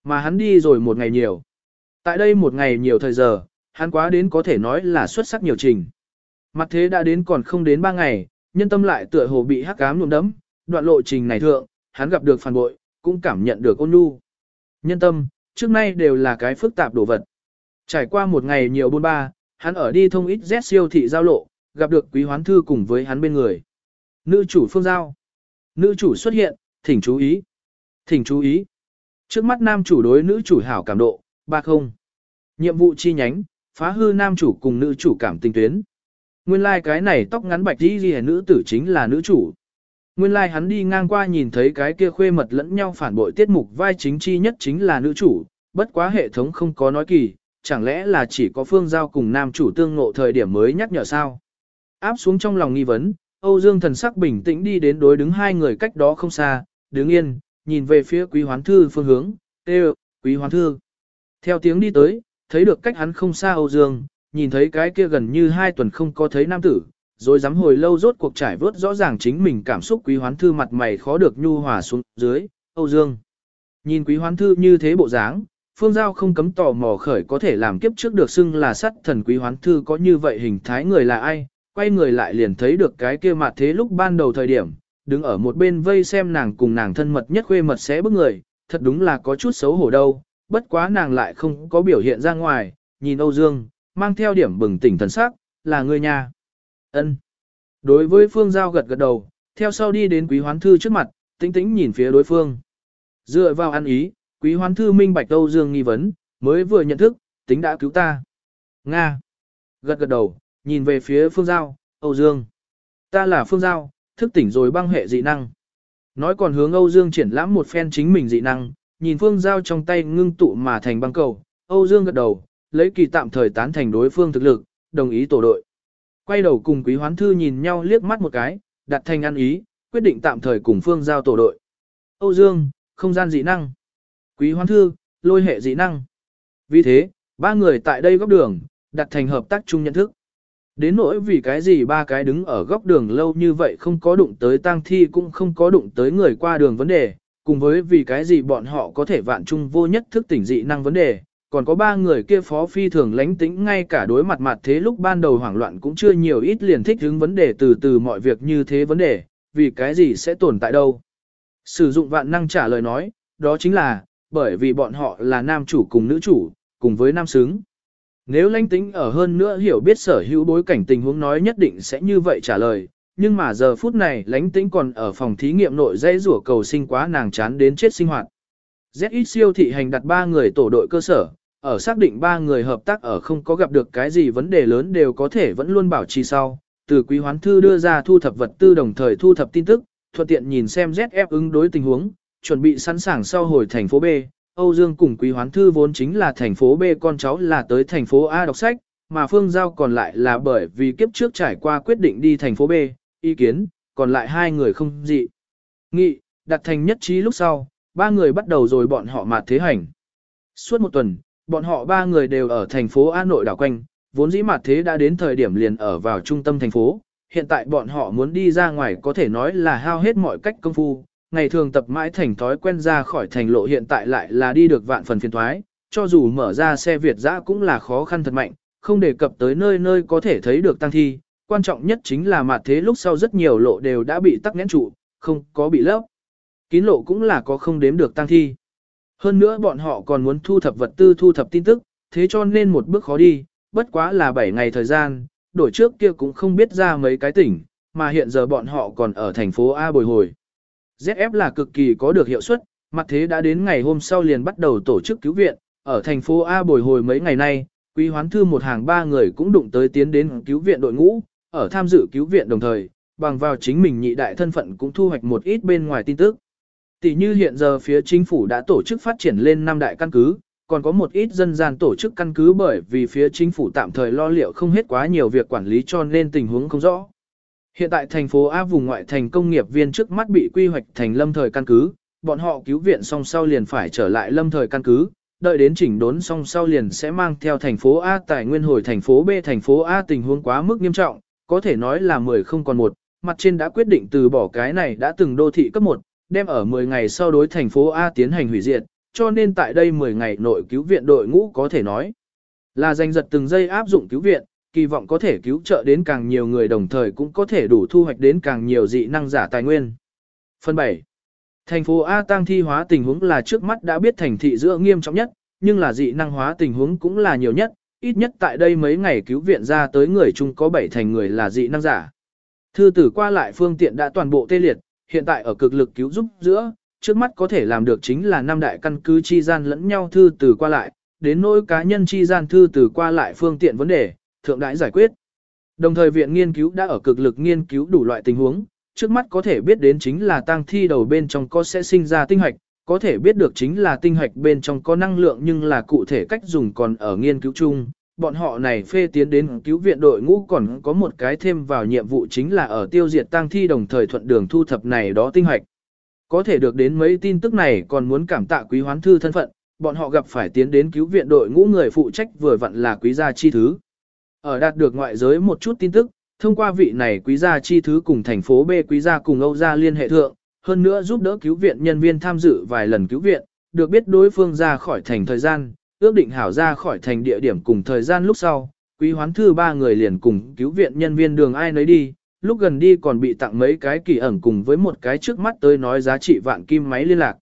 Mà hắn đi rồi một ngày nhiều. Tại đây một ngày nhiều thời giờ, hắn quá đến có thể nói là xuất sắc nhiều trình. Mặt thế đã đến còn không đến 3 ngày, nhân tâm lại tựa hồ bị hắc ám nhuộm đấm, đoạn lộ trình này thượng, hắn gặp được phản bội, cũng cảm nhận được ôn nhu. Nhân tâm, trước nay đều là cái phức tạp đồ vật. Trải qua một ngày nhiều buôn ba, hắn ở đi thông ít Z siêu thị giao lộ, gặp được quý hoán thư cùng với hắn bên người. Nữ chủ phương giao. Nữ chủ xuất hiện, thỉnh chú ý. Thỉnh chú ý. Trước mắt nam chủ đối nữ chủ hảo cảm độ, ba không. Nhiệm vụ chi nhánh, phá hư nam chủ cùng nữ chủ cảm tình tuyến. Nguyên lai like cái này tóc ngắn bạch đi ghi nữ tử chính là nữ chủ. Nguyên lai like hắn đi ngang qua nhìn thấy cái kia khuê mật lẫn nhau phản bội tiết mục vai chính chi nhất chính là nữ chủ, bất quá hệ thống không có nói kỳ, chẳng lẽ là chỉ có phương giao cùng nam chủ tương ngộ thời điểm mới nhắc nhở sao? Áp xuống trong lòng nghi vấn, Âu Dương thần sắc bình tĩnh đi đến đối đứng hai người cách đó không xa, đứng yên, nhìn về phía quý hoán thư phương hướng, tê quý hoán thư. Theo tiếng đi tới, thấy được cách hắn không xa Âu Dương, nhìn thấy cái kia gần như hai tuần không có thấy nam tử, rồi dám hồi lâu rốt cuộc trải vớt rõ ràng chính mình cảm xúc quý hoán thư mặt mày khó được nhu hòa xuống dưới, Âu Dương. Nhìn quý hoán thư như thế bộ dáng, Phương Giao không cấm tò mò khởi có thể làm kiếp trước được xưng là sắt thần quý hoán thư có như vậy hình thái người là ai, quay người lại liền thấy được cái kia mặt thế lúc ban đầu thời điểm, đứng ở một bên vây xem nàng cùng nàng thân mật nhất khuê mật sẽ bức người, thật đúng là có chút xấu hổ đâu, bất quá nàng lại không có biểu hiện ra ngoài, nhìn Âu Dương, mang theo điểm bừng tỉnh thần sắc, là người nhà. ân Đối với Phương Giao gật gật đầu, theo sau đi đến quý hoán thư trước mặt, tĩnh tĩnh nhìn phía đối phương. Dựa vào ăn ý, quý hoán thư minh bạch Âu Dương nghi vấn, mới vừa nhận thức, tính đã cứu ta. Nga. Gật gật đầu, nhìn về phía Phương Giao, Âu Dương. Ta là Phương Giao, thức tỉnh rồi băng hệ dị năng. Nói còn hướng Âu Dương triển lãm một phen chính mình dị năng, nhìn Phương Giao trong tay ngưng tụ mà thành băng cầu. Âu Dương gật đầu, lấy kỳ tạm thời tán thành đối phương thực lực, đồng ý tổ đội. Quay đầu cùng quý hoán thư nhìn nhau liếc mắt một cái, đặt thành ăn ý, quyết định tạm thời cùng Phương Giao tổ đội. Âu Dương, không gian dị năng. Quý hoán thư, lôi hệ dị năng. Vì thế, ba người tại đây góc đường, đặt thành hợp tác chung nhận thức. Đến nỗi vì cái gì ba cái đứng ở góc đường lâu như vậy không có đụng tới tang thi cũng không có đụng tới người qua đường vấn đề, cùng với vì cái gì bọn họ có thể vạn chung vô nhất thức tỉnh dị năng vấn đề, còn có ba người kia phó phi thường lánh tĩnh ngay cả đối mặt mặt thế lúc ban đầu hoảng loạn cũng chưa nhiều ít liền thích hứng vấn đề từ từ mọi việc như thế vấn đề, vì cái gì sẽ tồn tại đâu. Sử dụng vạn năng trả lời nói, đó chính là, bởi vì bọn họ là nam chủ cùng nữ chủ, cùng với nam xứng. Nếu lãnh tĩnh ở hơn nữa hiểu biết sở hữu bối cảnh tình huống nói nhất định sẽ như vậy trả lời, nhưng mà giờ phút này lãnh tĩnh còn ở phòng thí nghiệm nội dây rủa cầu sinh quá nàng chán đến chết sinh hoạt. ZX siêu thị hành đặt ba người tổ đội cơ sở, ở xác định ba người hợp tác ở không có gặp được cái gì vấn đề lớn đều có thể vẫn luôn bảo trì sau. Từ quý hoán thư đưa ra thu thập vật tư đồng thời thu thập tin tức, thuận tiện nhìn xem ZF ứng đối tình huống, chuẩn bị sẵn sàng sau hồi thành phố B, Âu Dương cùng Quý Hoán Thư vốn chính là thành phố B con cháu là tới thành phố A đọc sách, mà Phương Giao còn lại là bởi vì kiếp trước trải qua quyết định đi thành phố B, ý kiến, còn lại hai người không dị. Nghị, đặt thành nhất trí lúc sau, ba người bắt đầu rồi bọn họ mạt thế hành. Suốt một tuần, bọn họ ba người đều ở thành phố An nội đảo quanh, vốn dĩ mạt thế đã đến thời điểm liền ở vào trung tâm thành phố, hiện tại bọn họ muốn đi ra ngoài có thể nói là hao hết mọi cách công phu, ngày thường tập mãi thành thói quen ra khỏi thành lộ hiện tại lại là đi được vạn phần phiền thoái, cho dù mở ra xe Việt dã cũng là khó khăn thật mạnh, không đề cập tới nơi nơi có thể thấy được tăng thi, quan trọng nhất chính là mặt thế lúc sau rất nhiều lộ đều đã bị tắc nghẽn trụ, không có bị lấp. Kín lộ cũng là có không đếm được tăng thi. Hơn nữa bọn họ còn muốn thu thập vật tư thu thập tin tức, thế cho nên một bước khó đi, bất quá là 7 ngày thời gian, đổi trước kia cũng không biết ra mấy cái tỉnh, mà hiện giờ bọn họ còn ở thành phố A bồi hồi. ZF là cực kỳ có được hiệu suất, mặt thế đã đến ngày hôm sau liền bắt đầu tổ chức cứu viện, ở thành phố A bồi hồi mấy ngày nay, quý hoán thư một hàng ba người cũng đụng tới tiến đến cứu viện đội ngũ, ở tham dự cứu viện đồng thời, bằng vào chính mình nhị đại thân phận cũng thu hoạch một ít bên ngoài tin tức. Tỷ như hiện giờ phía chính phủ đã tổ chức phát triển lên năm đại căn cứ, còn có một ít dân gian tổ chức căn cứ bởi vì phía chính phủ tạm thời lo liệu không hết quá nhiều việc quản lý cho nên tình huống không rõ. Hiện tại thành phố A vùng ngoại thành công nghiệp viên trước mắt bị quy hoạch thành lâm thời căn cứ, bọn họ cứu viện xong sau liền phải trở lại lâm thời căn cứ, đợi đến chỉnh đốn xong sau liền sẽ mang theo thành phố A tài nguyên hồi thành phố B thành phố A tình huống quá mức nghiêm trọng, có thể nói là 10 không còn một, mặt trên đã quyết định từ bỏ cái này đã từng đô thị cấp 1, đem ở 10 ngày sau đối thành phố A tiến hành hủy diệt, cho nên tại đây 10 ngày nội cứu viện đội ngũ có thể nói là giành giật từng giây áp dụng cứu viện, kỳ vọng có thể cứu trợ đến càng nhiều người đồng thời cũng có thể đủ thu hoạch đến càng nhiều dị năng giả tài nguyên. Phần 7. Thành phố A tăng thi hóa tình huống là trước mắt đã biết thành thị giữa nghiêm trọng nhất, nhưng là dị năng hóa tình huống cũng là nhiều nhất, ít nhất tại đây mấy ngày cứu viện ra tới người chung có 7 thành người là dị năng giả. Thư tử qua lại phương tiện đã toàn bộ tê liệt, hiện tại ở cực lực cứu giúp giữa, trước mắt có thể làm được chính là năm đại căn cứ chi gian lẫn nhau thư từ qua lại, đến nỗi cá nhân chi gian thư từ qua lại phương tiện vấn đề, thượng đãi giải quyết. Đồng thời viện nghiên cứu đã ở cực lực nghiên cứu đủ loại tình huống, trước mắt có thể biết đến chính là tang thi đầu bên trong có sẽ sinh ra tinh hoạch, có thể biết được chính là tinh hoạch bên trong có năng lượng nhưng là cụ thể cách dùng còn ở nghiên cứu chung. Bọn họ này phê tiến đến cứu viện đội ngũ còn có một cái thêm vào nhiệm vụ chính là ở tiêu diệt tang thi đồng thời thuận đường thu thập này đó tinh hoạch. Có thể được đến mấy tin tức này còn muốn cảm tạ quý hoán thư thân phận, bọn họ gặp phải tiến đến cứu viện đội ngũ người phụ trách vừa vặn là quý gia chi thứ. Ở đạt được ngoại giới một chút tin tức, thông qua vị này quý gia chi thứ cùng thành phố B quý gia cùng Âu gia liên hệ thượng, hơn nữa giúp đỡ cứu viện nhân viên tham dự vài lần cứu viện, được biết đối phương ra khỏi thành thời gian, ước định hảo ra khỏi thành địa điểm cùng thời gian lúc sau, quý hoán thư ba người liền cùng cứu viện nhân viên đường ai nấy đi, lúc gần đi còn bị tặng mấy cái kỳ ẩn cùng với một cái trước mắt tới nói giá trị vạn kim máy liên lạc.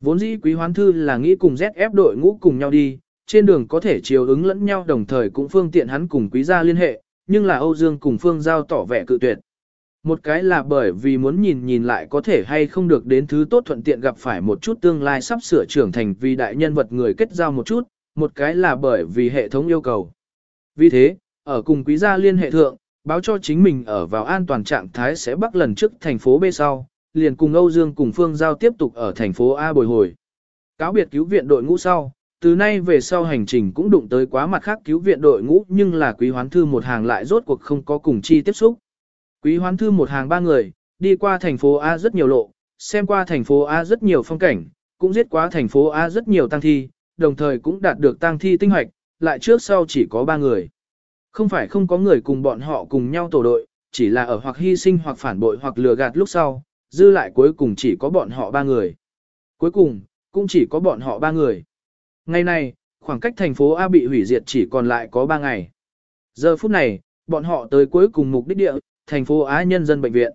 Vốn dĩ quý hoán thư là nghĩ cùng ZF đội ngũ cùng nhau đi, trên đường có thể chiều ứng lẫn nhau đồng thời cũng phương tiện hắn cùng quý gia liên hệ, nhưng là Âu Dương cùng Phương Giao tỏ vẻ cự tuyệt. Một cái là bởi vì muốn nhìn nhìn lại có thể hay không được đến thứ tốt thuận tiện gặp phải một chút tương lai sắp sửa trưởng thành vì đại nhân vật người kết giao một chút, một cái là bởi vì hệ thống yêu cầu. Vì thế, ở cùng quý gia liên hệ thượng, báo cho chính mình ở vào an toàn trạng thái sẽ bắt lần trước thành phố B sau, liền cùng Âu Dương cùng Phương Giao tiếp tục ở thành phố A bồi hồi. Cáo biệt cứu viện đội ngũ sau, từ nay về sau hành trình cũng đụng tới quá mặt khác cứu viện đội ngũ nhưng là quý hoán thư một hàng lại rốt cuộc không có cùng chi tiếp xúc. Quý hoán thư một hàng ba người, đi qua thành phố A rất nhiều lộ, xem qua thành phố A rất nhiều phong cảnh, cũng giết qua thành phố A rất nhiều tăng thi, đồng thời cũng đạt được tăng thi tinh hoạch, lại trước sau chỉ có ba người. Không phải không có người cùng bọn họ cùng nhau tổ đội, chỉ là ở hoặc hy sinh hoặc phản bội hoặc lừa gạt lúc sau, dư lại cuối cùng chỉ có bọn họ ba người. Cuối cùng, cũng chỉ có bọn họ ba người. Ngày nay, khoảng cách thành phố A bị hủy diệt chỉ còn lại có ba ngày. Giờ phút này, bọn họ tới cuối cùng mục đích địa, thành phố Á Nhân dân Bệnh viện.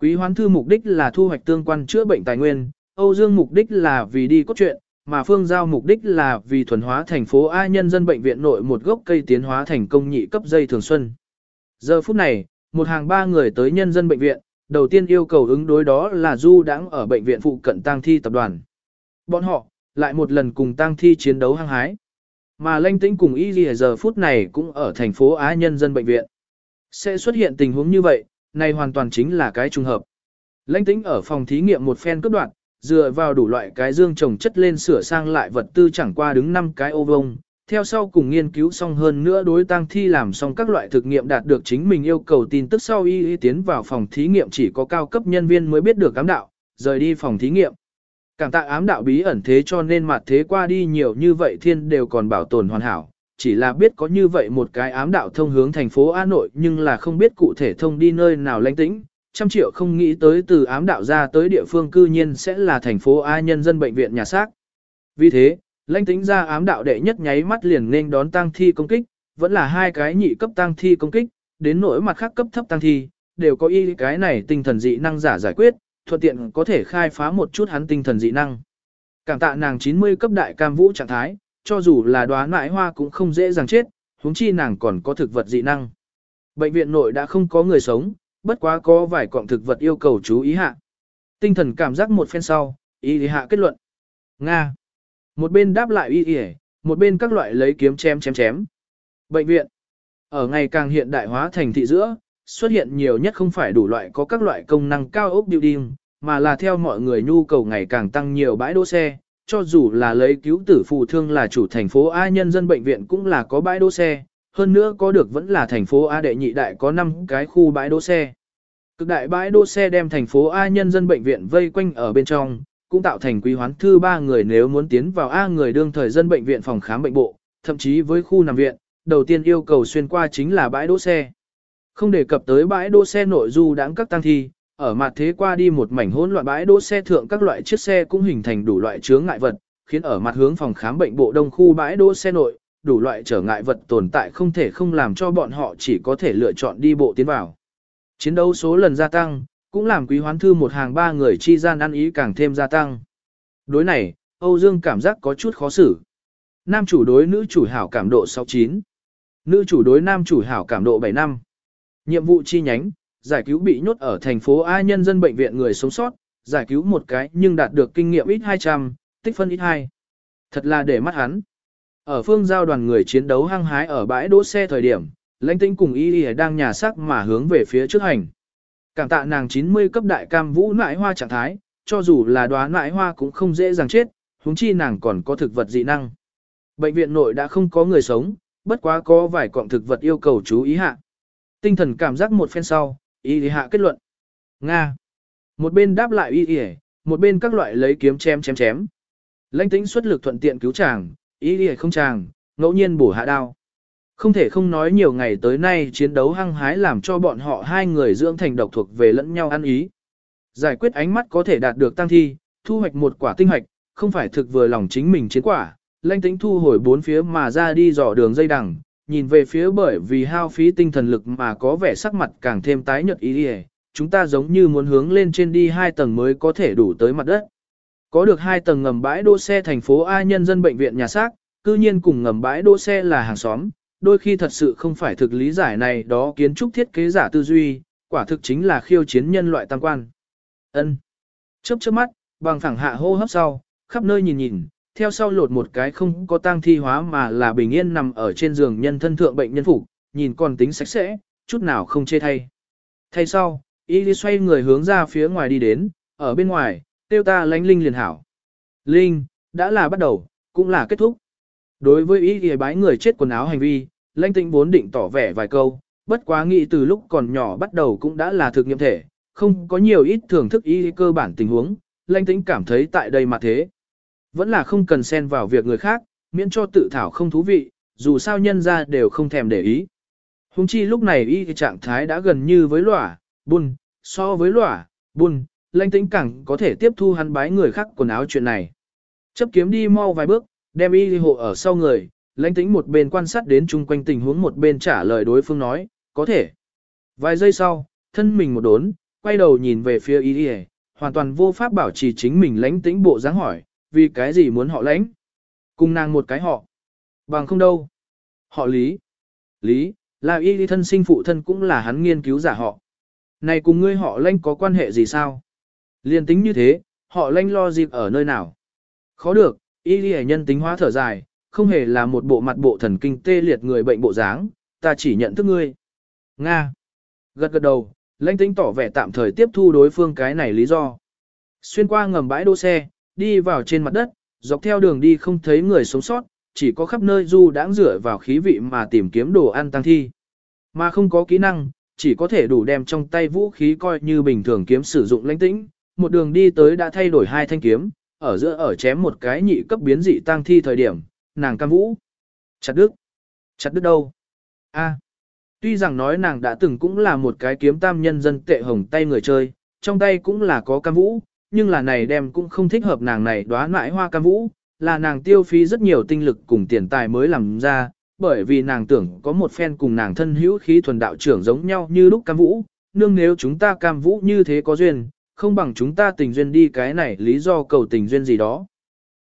Quý hoán thư mục đích là thu hoạch tương quan chữa bệnh tài nguyên, Âu Dương mục đích là vì đi cốt truyện, mà Phương Giao mục đích là vì thuần hóa thành phố A Nhân dân Bệnh viện nội một gốc cây tiến hóa thành công nhị cấp dây thường xuân. Giờ phút này, một hàng ba người tới Nhân dân Bệnh viện, đầu tiên yêu cầu ứng đối đó là du đãng ở bệnh viện phụ cận tang thi tập đoàn. Bọn họ, lại một lần cùng tang thi chiến đấu hăng hái. Mà lanh tĩnh cùng y gì giờ phút này cũng ở thành phố Á Nhân dân Bệnh viện. Sẽ xuất hiện tình huống như vậy, này hoàn toàn chính là cái trùng hợp. Lãnh tĩnh ở phòng thí nghiệm một phen cướp đoạn, dựa vào đủ loại cái dương trồng chất lên sửa sang lại vật tư chẳng qua đứng năm cái ô vông. Theo sau cùng nghiên cứu xong hơn nữa đối tăng thi làm xong các loại thực nghiệm đạt được chính mình yêu cầu tin tức sau y, y tiến vào phòng thí nghiệm chỉ có cao cấp nhân viên mới biết được ám đạo, rời đi phòng thí nghiệm. Cảm tạ ám đạo bí ẩn thế cho nên mặt thế qua đi nhiều như vậy thiên đều còn bảo tồn hoàn hảo, chỉ là biết có như vậy một cái ám đạo thông hướng thành phố A Nội nhưng là không biết cụ thể thông đi nơi nào lãnh tĩnh, trăm triệu không nghĩ tới từ ám đạo ra tới địa phương cư nhiên sẽ là thành phố A nhân dân bệnh viện nhà xác. Vì thế, lãnh tĩnh ra ám đạo đệ nhất nháy mắt liền nên đón tang thi công kích, vẫn là hai cái nhị cấp tang thi công kích, đến nỗi mặt khác cấp thấp tang thi, đều có y cái này tinh thần dị năng giả giải quyết, thuận tiện có thể khai phá một chút hắn tinh thần dị năng. Cảm tạ nàng 90 cấp đại cam vũ trạng thái, cho dù là đoán mãi hoa cũng không dễ dàng chết, huống chi nàng còn có thực vật dị năng. Bệnh viện nội đã không có người sống, bất quá có vài cọng thực vật yêu cầu chú ý hạ. Tinh thần cảm giác một phen sau, y hạ kết luận. Nga. Một bên đáp lại y y, một bên các loại lấy kiếm chém chém chém. Bệnh viện. Ở ngày càng hiện đại hóa thành thị giữa, xuất hiện nhiều nhất không phải đủ loại có các loại công năng cao ốc building, mà là theo mọi người nhu cầu ngày càng tăng nhiều bãi đỗ xe, cho dù là lấy cứu tử phù thương là chủ thành phố A nhân dân bệnh viện cũng là có bãi đỗ xe, hơn nữa có được vẫn là thành phố A đệ nhị đại có 5 cái khu bãi đỗ xe. Cực đại bãi đỗ xe đem thành phố A nhân dân bệnh viện vây quanh ở bên trong, cũng tạo thành quý hoán thư ba người nếu muốn tiến vào A người đương thời dân bệnh viện phòng khám bệnh bộ, thậm chí với khu nằm viện, đầu tiên yêu cầu xuyên qua chính là bãi đỗ xe. Không đề cập tới bãi đỗ xe nội du đáng các tăng thi, ở mặt thế qua đi một mảnh hỗn loạn bãi đỗ xe thượng các loại chiếc xe cũng hình thành đủ loại chướng ngại vật, khiến ở mặt hướng phòng khám bệnh bộ đông khu bãi đỗ xe nội, đủ loại trở ngại vật tồn tại không thể không làm cho bọn họ chỉ có thể lựa chọn đi bộ tiến vào. Chiến đấu số lần gia tăng, cũng làm quý hoán thư một hàng ba người chi gian ăn ý càng thêm gia tăng. Đối này, Âu Dương cảm giác có chút khó xử. Nam chủ đối nữ chủ hảo cảm độ 69. Nữ chủ đối nam chủ hảo cảm độ 75. Nhiệm vụ chi nhánh, giải cứu bị nhốt ở thành phố A nhân dân bệnh viện người sống sót, giải cứu một cái nhưng đạt được kinh nghiệm ít 200, tích phân ít 2. Thật là để mắt hắn. Ở phương giao đoàn người chiến đấu hăng hái ở bãi đỗ xe thời điểm, lãnh tĩnh cùng y y đang nhà sắc mà hướng về phía trước hành. Cảm tạ nàng 90 cấp đại cam vũ nãi hoa trạng thái, cho dù là đoán nãi hoa cũng không dễ dàng chết, huống chi nàng còn có thực vật dị năng. Bệnh viện nội đã không có người sống, bất quá có vài cọng thực vật yêu cầu chú ý hạ. Tinh thần cảm giác một phen sau, y hạ kết luận. Nga. Một bên đáp lại y y, một bên các loại lấy kiếm chém chém chém. Lãnh tĩnh xuất lực thuận tiện cứu chàng, y y không chàng, ngẫu nhiên bổ hạ đao. Không thể không nói nhiều ngày tới nay chiến đấu hăng hái làm cho bọn họ hai người dưỡng thành độc thuộc về lẫn nhau ăn ý. Giải quyết ánh mắt có thể đạt được tăng thi, thu hoạch một quả tinh hoạch, không phải thực vừa lòng chính mình chiến quả, lãnh tĩnh thu hồi bốn phía mà ra đi dò đường dây đằng, nhìn về phía bởi vì hao phí tinh thần lực mà có vẻ sắc mặt càng thêm tái nhợt ý đi chúng ta giống như muốn hướng lên trên đi hai tầng mới có thể đủ tới mặt đất. Có được hai tầng ngầm bãi đỗ xe thành phố A nhân dân bệnh viện nhà xác, cư nhiên cùng ngầm bãi đỗ xe là hàng xóm, đôi khi thật sự không phải thực lý giải này đó kiến trúc thiết kế giả tư duy, quả thực chính là khiêu chiến nhân loại tam quan. Ân. Chớp chớp mắt, bằng phẳng hạ hô hấp sau, khắp nơi nhìn nhìn, theo sau lột một cái không có tang thi hóa mà là bình yên nằm ở trên giường nhân thân thượng bệnh nhân phục, nhìn còn tính sạch sẽ, chút nào không chê thay. Thay sau, y xoay người hướng ra phía ngoài đi đến, ở bên ngoài, tiêu ta lánh linh liền hảo. Linh, đã là bắt đầu, cũng là kết thúc. Đối với ý ghi bái người chết quần áo hành vi, lãnh tĩnh vốn định tỏ vẻ vài câu, bất quá nghĩ từ lúc còn nhỏ bắt đầu cũng đã là thực nghiệm thể, không có nhiều ít thưởng thức ý cơ bản tình huống, lãnh tĩnh cảm thấy tại đây mà thế. Vẫn là không cần xen vào việc người khác, miễn cho tự thảo không thú vị, dù sao nhân ra đều không thèm để ý. Hùng chi lúc này y trạng thái đã gần như với lỏa, bun, so với lỏa, bun, lãnh tĩnh cẳng có thể tiếp thu hắn bái người khác quần áo chuyện này. Chấp kiếm đi mau vài bước, đem y hộ ở sau người, lãnh tĩnh một bên quan sát đến chung quanh tình huống một bên trả lời đối phương nói, có thể. Vài giây sau, thân mình một đốn, quay đầu nhìn về phía y hoàn toàn vô pháp bảo trì chính mình lãnh tĩnh bộ dáng hỏi, vì cái gì muốn họ lãnh? Cùng nàng một cái họ. Bằng không đâu. Họ Lý. Lý, là y thân sinh phụ thân cũng là hắn nghiên cứu giả họ. Này cùng ngươi họ lãnh có quan hệ gì sao? Liên tính như thế, họ lãnh lo dịp ở nơi nào? Khó được, y lý nhân tính hóa thở dài, không hề là một bộ mặt bộ thần kinh tê liệt người bệnh bộ dáng, ta chỉ nhận thức ngươi. Nga. Gật gật đầu, lãnh tính tỏ vẻ tạm thời tiếp thu đối phương cái này lý do. Xuyên qua ngầm bãi đỗ xe, đi vào trên mặt đất, dọc theo đường đi không thấy người sống sót, chỉ có khắp nơi du đãng rửa vào khí vị mà tìm kiếm đồ ăn tăng thi. Mà không có kỹ năng, chỉ có thể đủ đem trong tay vũ khí coi như bình thường kiếm sử dụng lãnh tĩnh, một đường đi tới đã thay đổi hai thanh kiếm, ở giữa ở chém một cái nhị cấp biến dị tăng thi thời điểm, nàng cam vũ. Chặt đứt. Chặt đứt đâu? A. Tuy rằng nói nàng đã từng cũng là một cái kiếm tam nhân dân tệ hồng tay người chơi, trong tay cũng là có cam vũ, nhưng là này đem cũng không thích hợp nàng này đoán mãi hoa cam vũ, là nàng tiêu phí rất nhiều tinh lực cùng tiền tài mới làm ra, bởi vì nàng tưởng có một phen cùng nàng thân hữu khí thuần đạo trưởng giống nhau như lúc cam vũ, nương nếu chúng ta cam vũ như thế có duyên, không bằng chúng ta tình duyên đi cái này lý do cầu tình duyên gì đó.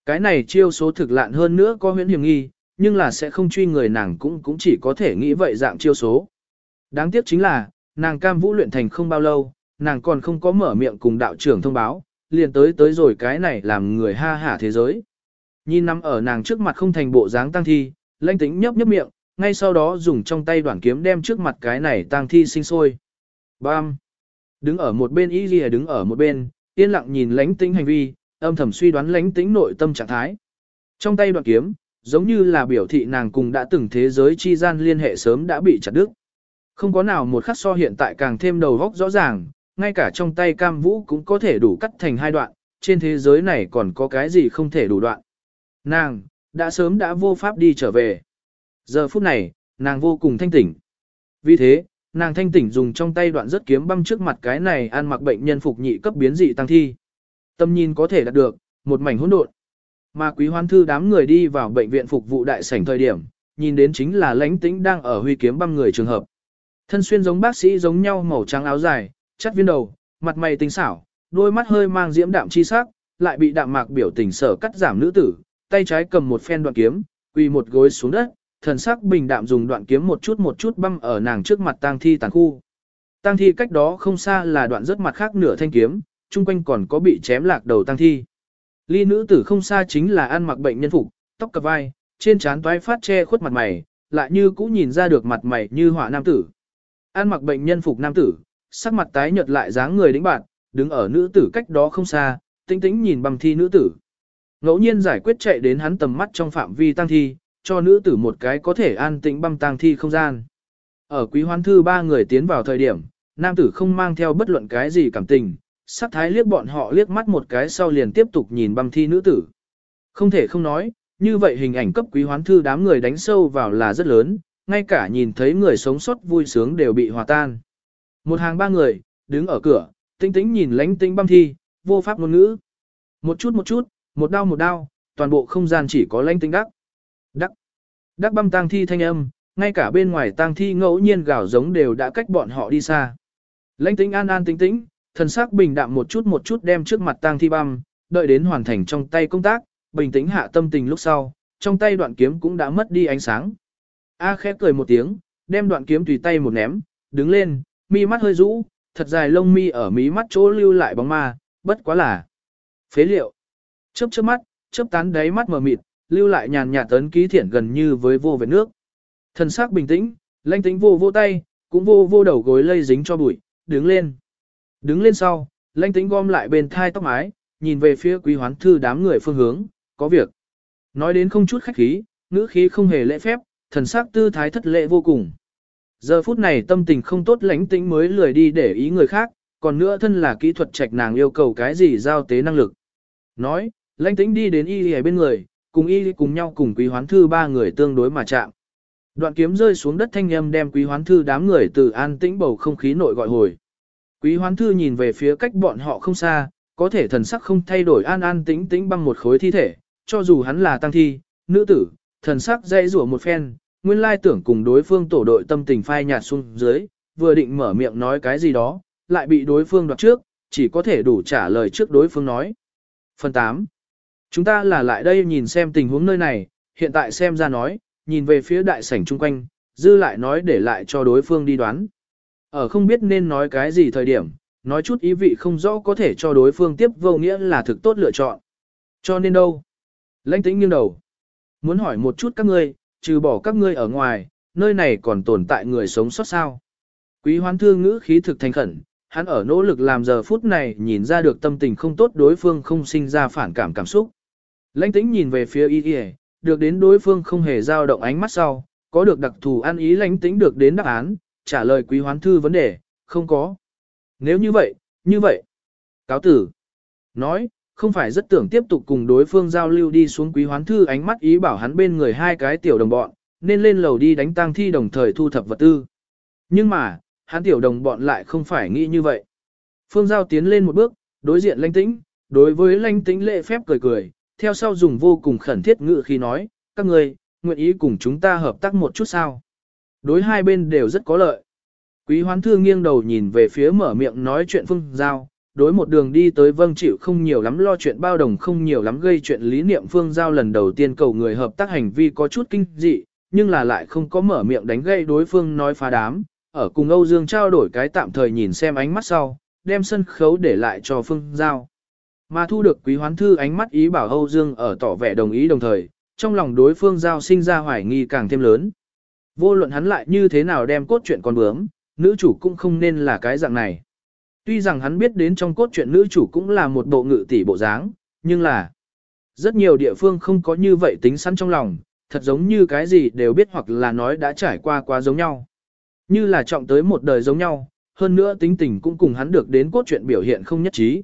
Cái này chiêu số thực lạn hơn nữa có huyễn hiểm nghi, nhưng là sẽ không truy người nàng cũng cũng chỉ có thể nghĩ vậy dạng chiêu số. Đáng tiếc chính là, nàng cam vũ luyện thành không bao lâu, nàng còn không có mở miệng cùng đạo trưởng thông báo, liền tới tới rồi cái này làm người ha hả thế giới. Nhìn nằm ở nàng trước mặt không thành bộ dáng tăng thi, lãnh tĩnh nhấp nhấp miệng, ngay sau đó dùng trong tay đoạn kiếm đem trước mặt cái này tăng thi sinh sôi. Bam! Đứng ở một bên y ghi đứng ở một bên, yên lặng nhìn lãnh tĩnh hành vi, âm thầm suy đoán lãnh tĩnh nội tâm trạng thái. Trong tay đoạn kiếm, giống như là biểu thị nàng cùng đã từng thế giới chi gian liên hệ sớm đã bị chặt đứt. Không có nào một khắc so hiện tại càng thêm đầu góc rõ ràng, ngay cả trong tay cam vũ cũng có thể đủ cắt thành hai đoạn, trên thế giới này còn có cái gì không thể đủ đoạn. Nàng, đã sớm đã vô pháp đi trở về. Giờ phút này, nàng vô cùng thanh tỉnh. Vì thế, nàng thanh tỉnh dùng trong tay đoạn rất kiếm băm trước mặt cái này ăn mặc bệnh nhân phục nhị cấp biến dị tăng thi. Tâm nhìn có thể đạt được, một mảnh hỗn độn. Mà quý hoan thư đám người đi vào bệnh viện phục vụ đại sảnh thời điểm, nhìn đến chính là lãnh tĩnh đang ở huy kiếm băm người trường hợp. Thân xuyên giống bác sĩ giống nhau màu trắng áo dài, chắt viên đầu, mặt mày tinh xảo, đôi mắt hơi mang diễm đạm chi sắc, lại bị đạm mạc biểu tình sở cắt giảm nữ tử, tay trái cầm một phen đoạn kiếm, quỳ một gối xuống đất, thần sắc bình đạm dùng đoạn kiếm một chút một chút băm ở nàng trước mặt tang thi tàn khu. Tang thi cách đó không xa là đoạn rất mặt khác nửa thanh kiếm, chung quanh còn có bị chém lạc đầu tang thi. Ly nữ tử không xa chính là ăn mặc bệnh nhân phục, tóc cặp vai, trên trán toái phát che khuất mặt mày, lại như cũ nhìn ra được mặt mày như họa nam tử. Ăn mặc bệnh nhân phục nam tử, sắc mặt tái nhợt lại dáng người đĩnh bạn, đứng ở nữ tử cách đó không xa, tinh tĩnh nhìn băng thi nữ tử. Ngẫu nhiên giải quyết chạy đến hắn tầm mắt trong phạm vi tăng thi, cho nữ tử một cái có thể an tĩnh băng tăng thi không gian. Ở quý hoán thư ba người tiến vào thời điểm, nam tử không mang theo bất luận cái gì cảm tình, sắc thái liếc bọn họ liếc mắt một cái sau liền tiếp tục nhìn băng thi nữ tử. Không thể không nói, như vậy hình ảnh cấp quý hoán thư đám người đánh sâu vào là rất lớn, ngay cả nhìn thấy người sống sót vui sướng đều bị hòa tan. Một hàng ba người, đứng ở cửa, tinh tĩnh nhìn lánh tinh băm thi, vô pháp ngôn ngữ. Một chút một chút, Một đao một đao, toàn bộ không gian chỉ có lãnh tinh đắc. Đắc. Đắc băm tang thi thanh âm, ngay cả bên ngoài tang thi ngẫu nhiên gào giống đều đã cách bọn họ đi xa. Lãnh tinh an an tinh tĩnh, thần sắc bình đạm một chút một chút đem trước mặt tang thi băm, đợi đến hoàn thành trong tay công tác, bình tĩnh hạ tâm tình lúc sau, trong tay đoạn kiếm cũng đã mất đi ánh sáng. A khẽ cười một tiếng, đem đoạn kiếm tùy tay một ném, đứng lên, mi mắt hơi rũ, thật dài lông mi ở mí mắt chỗ lưu lại bóng ma, bất quá là phế liệu. Chớp chớp mắt, chớp tán đáy mắt mờ mịt, lưu lại nhàn nhạt tấn ký thiển gần như với vô vệt nước. Thần sắc bình tĩnh, lanh tĩnh vô vô tay, cũng vô vô đầu gối lây dính cho bụi, đứng lên. Đứng lên sau, lanh tĩnh gom lại bên thai tóc mái, nhìn về phía quý hoán thư đám người phương hướng, có việc. Nói đến không chút khách khí, ngữ khí không hề lễ phép, thần sắc tư thái thất lệ vô cùng. Giờ phút này tâm tình không tốt lãnh tĩnh mới lười đi để ý người khác, còn nữa thân là kỹ thuật trạch nàng yêu cầu cái gì giao tế năng lực. Nói, lãnh tĩnh đi đến y lìa bên người, cùng y cùng nhau cùng quý hoán thư ba người tương đối mà chạm. Đoạn kiếm rơi xuống đất thanh âm đem quý hoán thư đám người từ an tĩnh bầu không khí nội gọi hồi. Quý hoán thư nhìn về phía cách bọn họ không xa, có thể thần sắc không thay đổi an an tĩnh tĩnh băng một khối thi thể, cho dù hắn là tăng thi, nữ tử, thần sắc dây rủa một phen, nguyên lai tưởng cùng đối phương tổ đội tâm tình phai nhạt xuống dưới, vừa định mở miệng nói cái gì đó, lại bị đối phương đoạt trước, chỉ có thể đủ trả lời trước đối phương nói. Phần 8. Chúng ta là lại đây nhìn xem tình huống nơi này, hiện tại xem ra nói, nhìn về phía đại sảnh chung quanh, dư lại nói để lại cho đối phương đi đoán. Ở không biết nên nói cái gì thời điểm, nói chút ý vị không rõ có thể cho đối phương tiếp vô nghĩa là thực tốt lựa chọn. Cho nên đâu? Lãnh tĩnh nghiêng đầu. Muốn hỏi một chút các ngươi, trừ bỏ các ngươi ở ngoài, nơi này còn tồn tại người sống sót sao. Quý hoán thương ngữ khí thực thành khẩn, hắn ở nỗ lực làm giờ phút này nhìn ra được tâm tình không tốt đối phương không sinh ra phản cảm cảm xúc. Lãnh tĩnh nhìn về phía y y, được đến đối phương không hề dao động ánh mắt sau, có được đặc thù ăn ý lãnh tĩnh được đến đáp án, trả lời quý hoán thư vấn đề, không có. Nếu như vậy, như vậy. Cáo tử. Nói, không phải rất tưởng tiếp tục cùng đối phương giao lưu đi xuống quý hoán thư ánh mắt ý bảo hắn bên người hai cái tiểu đồng bọn, nên lên lầu đi đánh tang thi đồng thời thu thập vật tư. Nhưng mà, hắn tiểu đồng bọn lại không phải nghĩ như vậy. Phương Giao tiến lên một bước, đối diện lanh tĩnh, đối với lanh tĩnh lệ phép cười cười, theo sau dùng vô cùng khẩn thiết ngự khi nói, các người, nguyện ý cùng chúng ta hợp tác một chút sao. Đối hai bên đều rất có lợi. Quý hoán thư nghiêng đầu nhìn về phía mở miệng nói chuyện Phương Giao, đối một đường đi tới vâng chịu không nhiều lắm lo chuyện bao đồng không nhiều lắm gây chuyện lý niệm phương giao lần đầu tiên cầu người hợp tác hành vi có chút kinh dị, nhưng là lại không có mở miệng đánh gây đối phương nói phá đám, ở cùng Âu Dương trao đổi cái tạm thời nhìn xem ánh mắt sau, đem sân khấu để lại cho phương giao. Mà thu được quý hoán thư ánh mắt ý bảo Âu Dương ở tỏ vẻ đồng ý đồng thời, trong lòng đối phương giao sinh ra hoài nghi càng thêm lớn. Vô luận hắn lại như thế nào đem cốt truyện con bướm, nữ chủ cũng không nên là cái dạng này. Tuy rằng hắn biết đến trong cốt truyện nữ chủ cũng là một bộ ngự tỷ bộ dáng, nhưng là rất nhiều địa phương không có như vậy tính sẵn trong lòng, thật giống như cái gì đều biết hoặc là nói đã trải qua quá giống nhau. Như là trọng tới một đời giống nhau, hơn nữa tính tình cũng cùng hắn được đến cốt truyện biểu hiện không nhất trí.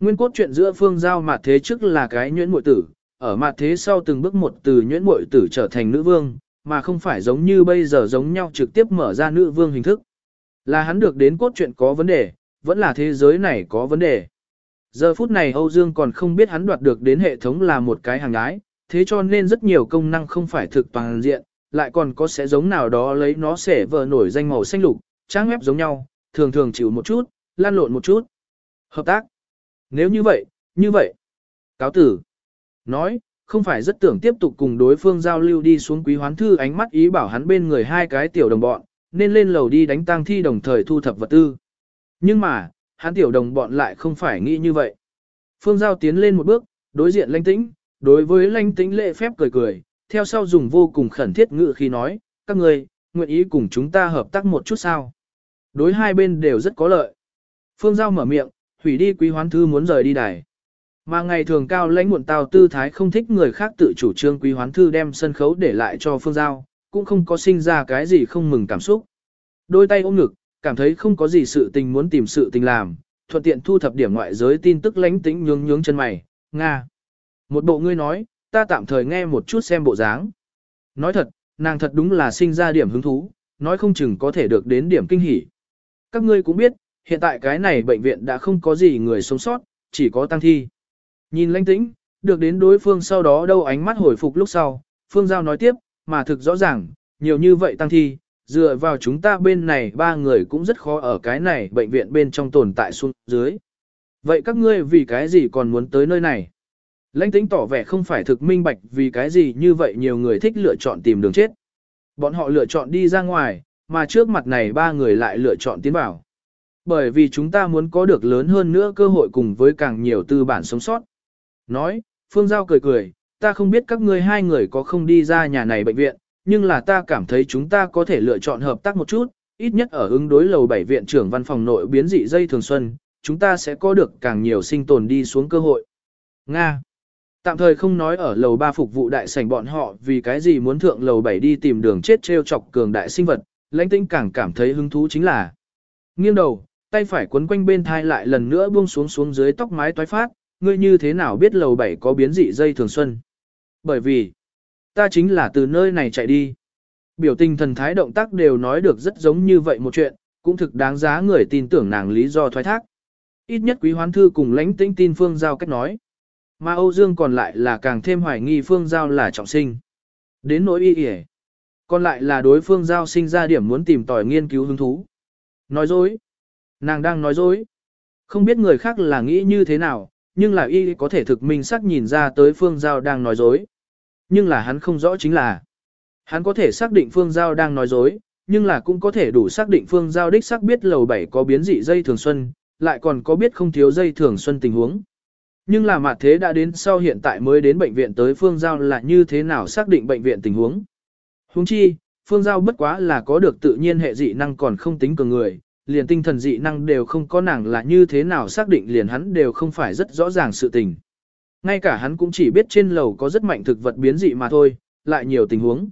Nguyên cốt truyện giữa phương giao mặt thế trước là cái nhuyễn muội tử, ở mặt thế sau từng bước một từ nhuyễn muội tử trở thành nữ vương, mà không phải giống như bây giờ giống nhau trực tiếp mở ra nữ vương hình thức. Là hắn được đến cốt truyện có vấn đề, vẫn là thế giới này có vấn đề. Giờ phút này Âu Dương còn không biết hắn đoạt được đến hệ thống là một cái hàng ái, thế cho nên rất nhiều công năng không phải thực toàn diện, lại còn có sẽ giống nào đó lấy nó sẽ vờ nổi danh màu xanh lục, trang web giống nhau, thường thường chịu một chút, lan lộn một chút. Hợp tác. Nếu như vậy, như vậy. Cáo tử. Nói, không phải rất tưởng tiếp tục cùng đối phương giao lưu đi xuống quý hoán thư ánh mắt ý bảo hắn bên người hai cái tiểu đồng bọn, nên lên lầu đi đánh tang thi đồng thời thu thập vật tư. Nhưng mà, hắn tiểu đồng bọn lại không phải nghĩ như vậy. Phương Giao tiến lên một bước, đối diện lãnh tĩnh, đối với lãnh tĩnh lệ phép cười cười, theo sau dùng vô cùng khẩn thiết ngữ khi nói, các người, nguyện ý cùng chúng ta hợp tác một chút sao. Đối hai bên đều rất có lợi. Phương Giao mở miệng, hủy đi quý hoán thư muốn rời đi đài. Mà ngày thường cao lãnh muộn tào tư thái không thích người khác tự chủ trương quý hoán thư đem sân khấu để lại cho Phương Giao, cũng không có sinh ra cái gì không mừng cảm xúc. Đôi tay ôm ngực, cảm thấy không có gì sự tình muốn tìm sự tình làm, thuận tiện thu thập điểm ngoại giới tin tức lánh tĩnh nhướng nhướng chân mày, Nga. Một bộ ngươi nói, ta tạm thời nghe một chút xem bộ dáng. Nói thật, nàng thật đúng là sinh ra điểm hứng thú, nói không chừng có thể được đến điểm kinh hỉ. Các ngươi cũng biết, hiện tại cái này bệnh viện đã không có gì người sống sót, chỉ có tăng thi. Nhìn lãnh tĩnh, Được đến đối phương sau đó đâu ánh mắt hồi phục lúc sau, Phương Giao nói tiếp, mà thực rõ ràng, nhiều như vậy tăng thi, dựa vào chúng ta bên này ba người cũng rất khó ở cái này bệnh viện bên trong tồn tại xuống dưới. Vậy các ngươi vì cái gì còn muốn tới nơi này? Lãnh tính tỏ vẻ không phải thực minh bạch vì cái gì như vậy nhiều người thích lựa chọn tìm đường chết. Bọn họ lựa chọn đi ra ngoài, mà trước mặt này ba người lại lựa chọn tiến vào. Bởi vì chúng ta muốn có được lớn hơn nữa cơ hội cùng với càng nhiều tư bản sống sót. Nói, Phương Giao cười cười, ta không biết các ngươi hai người có không đi ra nhà này bệnh viện, nhưng là ta cảm thấy chúng ta có thể lựa chọn hợp tác một chút, ít nhất ở ứng đối lầu 7 viện trưởng văn phòng nội biến dị dây thường xuân, chúng ta sẽ có được càng nhiều sinh tồn đi xuống cơ hội. Nga Tạm thời không nói ở lầu 3 phục vụ đại sảnh bọn họ vì cái gì muốn thượng lầu 7 đi tìm đường chết treo chọc cường đại sinh vật, lãnh tinh càng cảm thấy hứng thú chính là nghiêng đầu, tay phải quấn quanh bên thai lại lần nữa buông xuống xuống dưới tóc mái toái phát, ngươi như thế nào biết lầu 7 có biến dị dây thường xuân? Bởi vì, ta chính là từ nơi này chạy đi. Biểu tình thần thái động tác đều nói được rất giống như vậy một chuyện, cũng thực đáng giá người tin tưởng nàng lý do thoái thác. Ít nhất quý hoán thư cùng lãnh tĩnh tin phương giao cách nói. Mà Âu Dương còn lại là càng thêm hoài nghi phương giao là trọng sinh. Đến nỗi y y Còn lại là đối phương giao sinh ra điểm muốn tìm tòi nghiên cứu hứng thú. Nói dối. Nàng đang nói dối. Không biết người khác là nghĩ như thế nào, nhưng là y có thể thực minh xác nhìn ra tới phương giao đang nói dối. Nhưng là hắn không rõ chính là, hắn có thể xác định phương giao đang nói dối, nhưng là cũng có thể đủ xác định phương giao đích xác biết lầu 7 có biến dị dây thường xuân, lại còn có biết không thiếu dây thường xuân tình huống. Nhưng là mặt thế đã đến sau hiện tại mới đến bệnh viện tới phương giao là như thế nào xác định bệnh viện tình huống. Huống chi, phương giao bất quá là có được tự nhiên hệ dị năng còn không tính cường người, liền tinh thần dị năng đều không có nàng là như thế nào xác định liền hắn đều không phải rất rõ ràng sự tình. Ngay cả hắn cũng chỉ biết trên lầu có rất mạnh thực vật biến dị mà thôi, lại nhiều tình huống.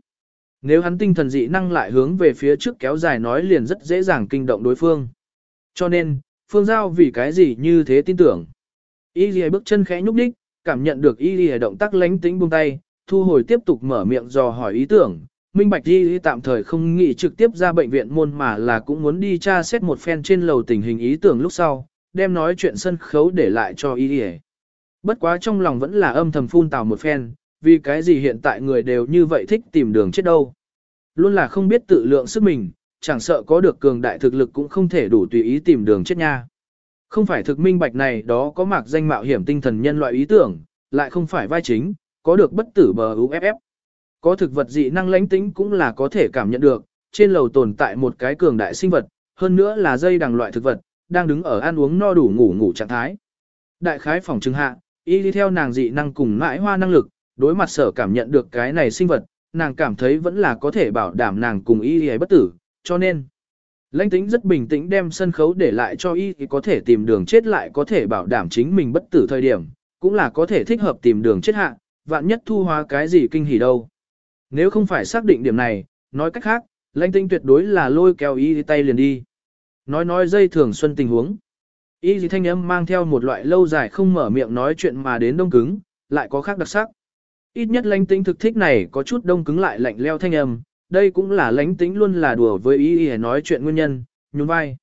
Nếu hắn tinh thần dị năng lại hướng về phía trước kéo dài nói liền rất dễ dàng kinh động đối phương. Cho nên, Phương Giao vì cái gì như thế tin tưởng. Y lìa bước chân khẽ nhúc đích, cảm nhận được y lìa động tác lánh tính buông tay, thu hồi tiếp tục mở miệng dò hỏi ý tưởng. Minh Bạch Y tạm thời không nghĩ trực tiếp ra bệnh viện môn mà là cũng muốn đi tra xét một phen trên lầu tình hình ý tưởng lúc sau, đem nói chuyện sân khấu để lại cho Y lìa. Bất quá trong lòng vẫn là âm thầm phun tào một phen, vì cái gì hiện tại người đều như vậy thích tìm đường chết đâu. Luôn là không biết tự lượng sức mình, chẳng sợ có được cường đại thực lực cũng không thể đủ tùy ý tìm đường chết nha. Không phải thực minh bạch này đó có mạc danh mạo hiểm tinh thần nhân loại ý tưởng, lại không phải vai chính, có được bất tử bờ UFF. Có thực vật dị năng lãnh tính cũng là có thể cảm nhận được, trên lầu tồn tại một cái cường đại sinh vật, hơn nữa là dây đằng loại thực vật, đang đứng ở ăn uống no đủ ngủ ngủ trạng thái. Đại khái phòng trưng hạ, y đi theo nàng dị năng cùng mãi hoa năng lực, đối mặt sở cảm nhận được cái này sinh vật, nàng cảm thấy vẫn là có thể bảo đảm nàng cùng y đi bất tử, cho nên. Lãnh tính rất bình tĩnh đem sân khấu để lại cho y thì có thể tìm đường chết lại có thể bảo đảm chính mình bất tử thời điểm, cũng là có thể thích hợp tìm đường chết hạ, vạn nhất thu hóa cái gì kinh hỉ đâu. Nếu không phải xác định điểm này, nói cách khác, lãnh tinh tuyệt đối là lôi kéo y thì tay liền đi. Nói nói dây thường xuân tình huống. Y gì thanh âm mang theo một loại lâu dài không mở miệng nói chuyện mà đến đông cứng, lại có khác đặc sắc. Ít nhất lãnh tính thực thích này có chút đông cứng lại lạnh leo thanh âm, đây cũng là lãnh tính luôn là đùa với y y nói chuyện nguyên nhân, nhún vai.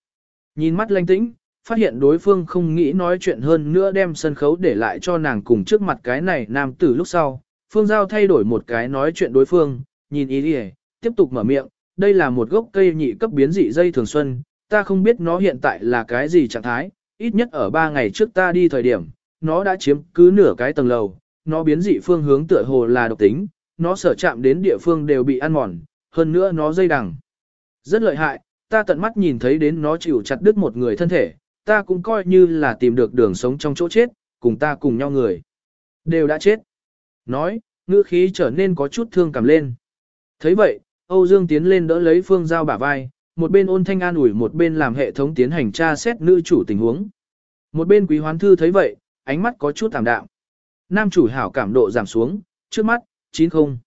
Nhìn mắt lãnh tính, phát hiện đối phương không nghĩ nói chuyện hơn nữa đem sân khấu để lại cho nàng cùng trước mặt cái này nam tử lúc sau. Phương Giao thay đổi một cái nói chuyện đối phương, nhìn y y, tiếp tục mở miệng, đây là một gốc cây nhị cấp biến dị dây thường xuân, ta không biết nó hiện tại là cái gì trạng thái, ít nhất ở 3 ngày trước ta đi thời điểm, nó đã chiếm cứ nửa cái tầng lầu, nó biến dị phương hướng tựa hồ là độc tính, nó sở chạm đến địa phương đều bị ăn mòn, hơn nữa nó dây đằng. Rất lợi hại, ta tận mắt nhìn thấy đến nó chịu chặt đứt một người thân thể, ta cũng coi như là tìm được đường sống trong chỗ chết, cùng ta cùng nhau người. Đều đã chết. Nói, ngữ khí trở nên có chút thương cảm lên. thấy vậy, Âu Dương tiến lên đỡ lấy Phương Giao bả vai, một bên ôn thanh an ủi một bên làm hệ thống tiến hành tra xét nữ chủ tình huống. Một bên quý hoán thư thấy vậy, ánh mắt có chút tạm đạm. Nam chủ hảo cảm độ giảm xuống, trước mắt, 90.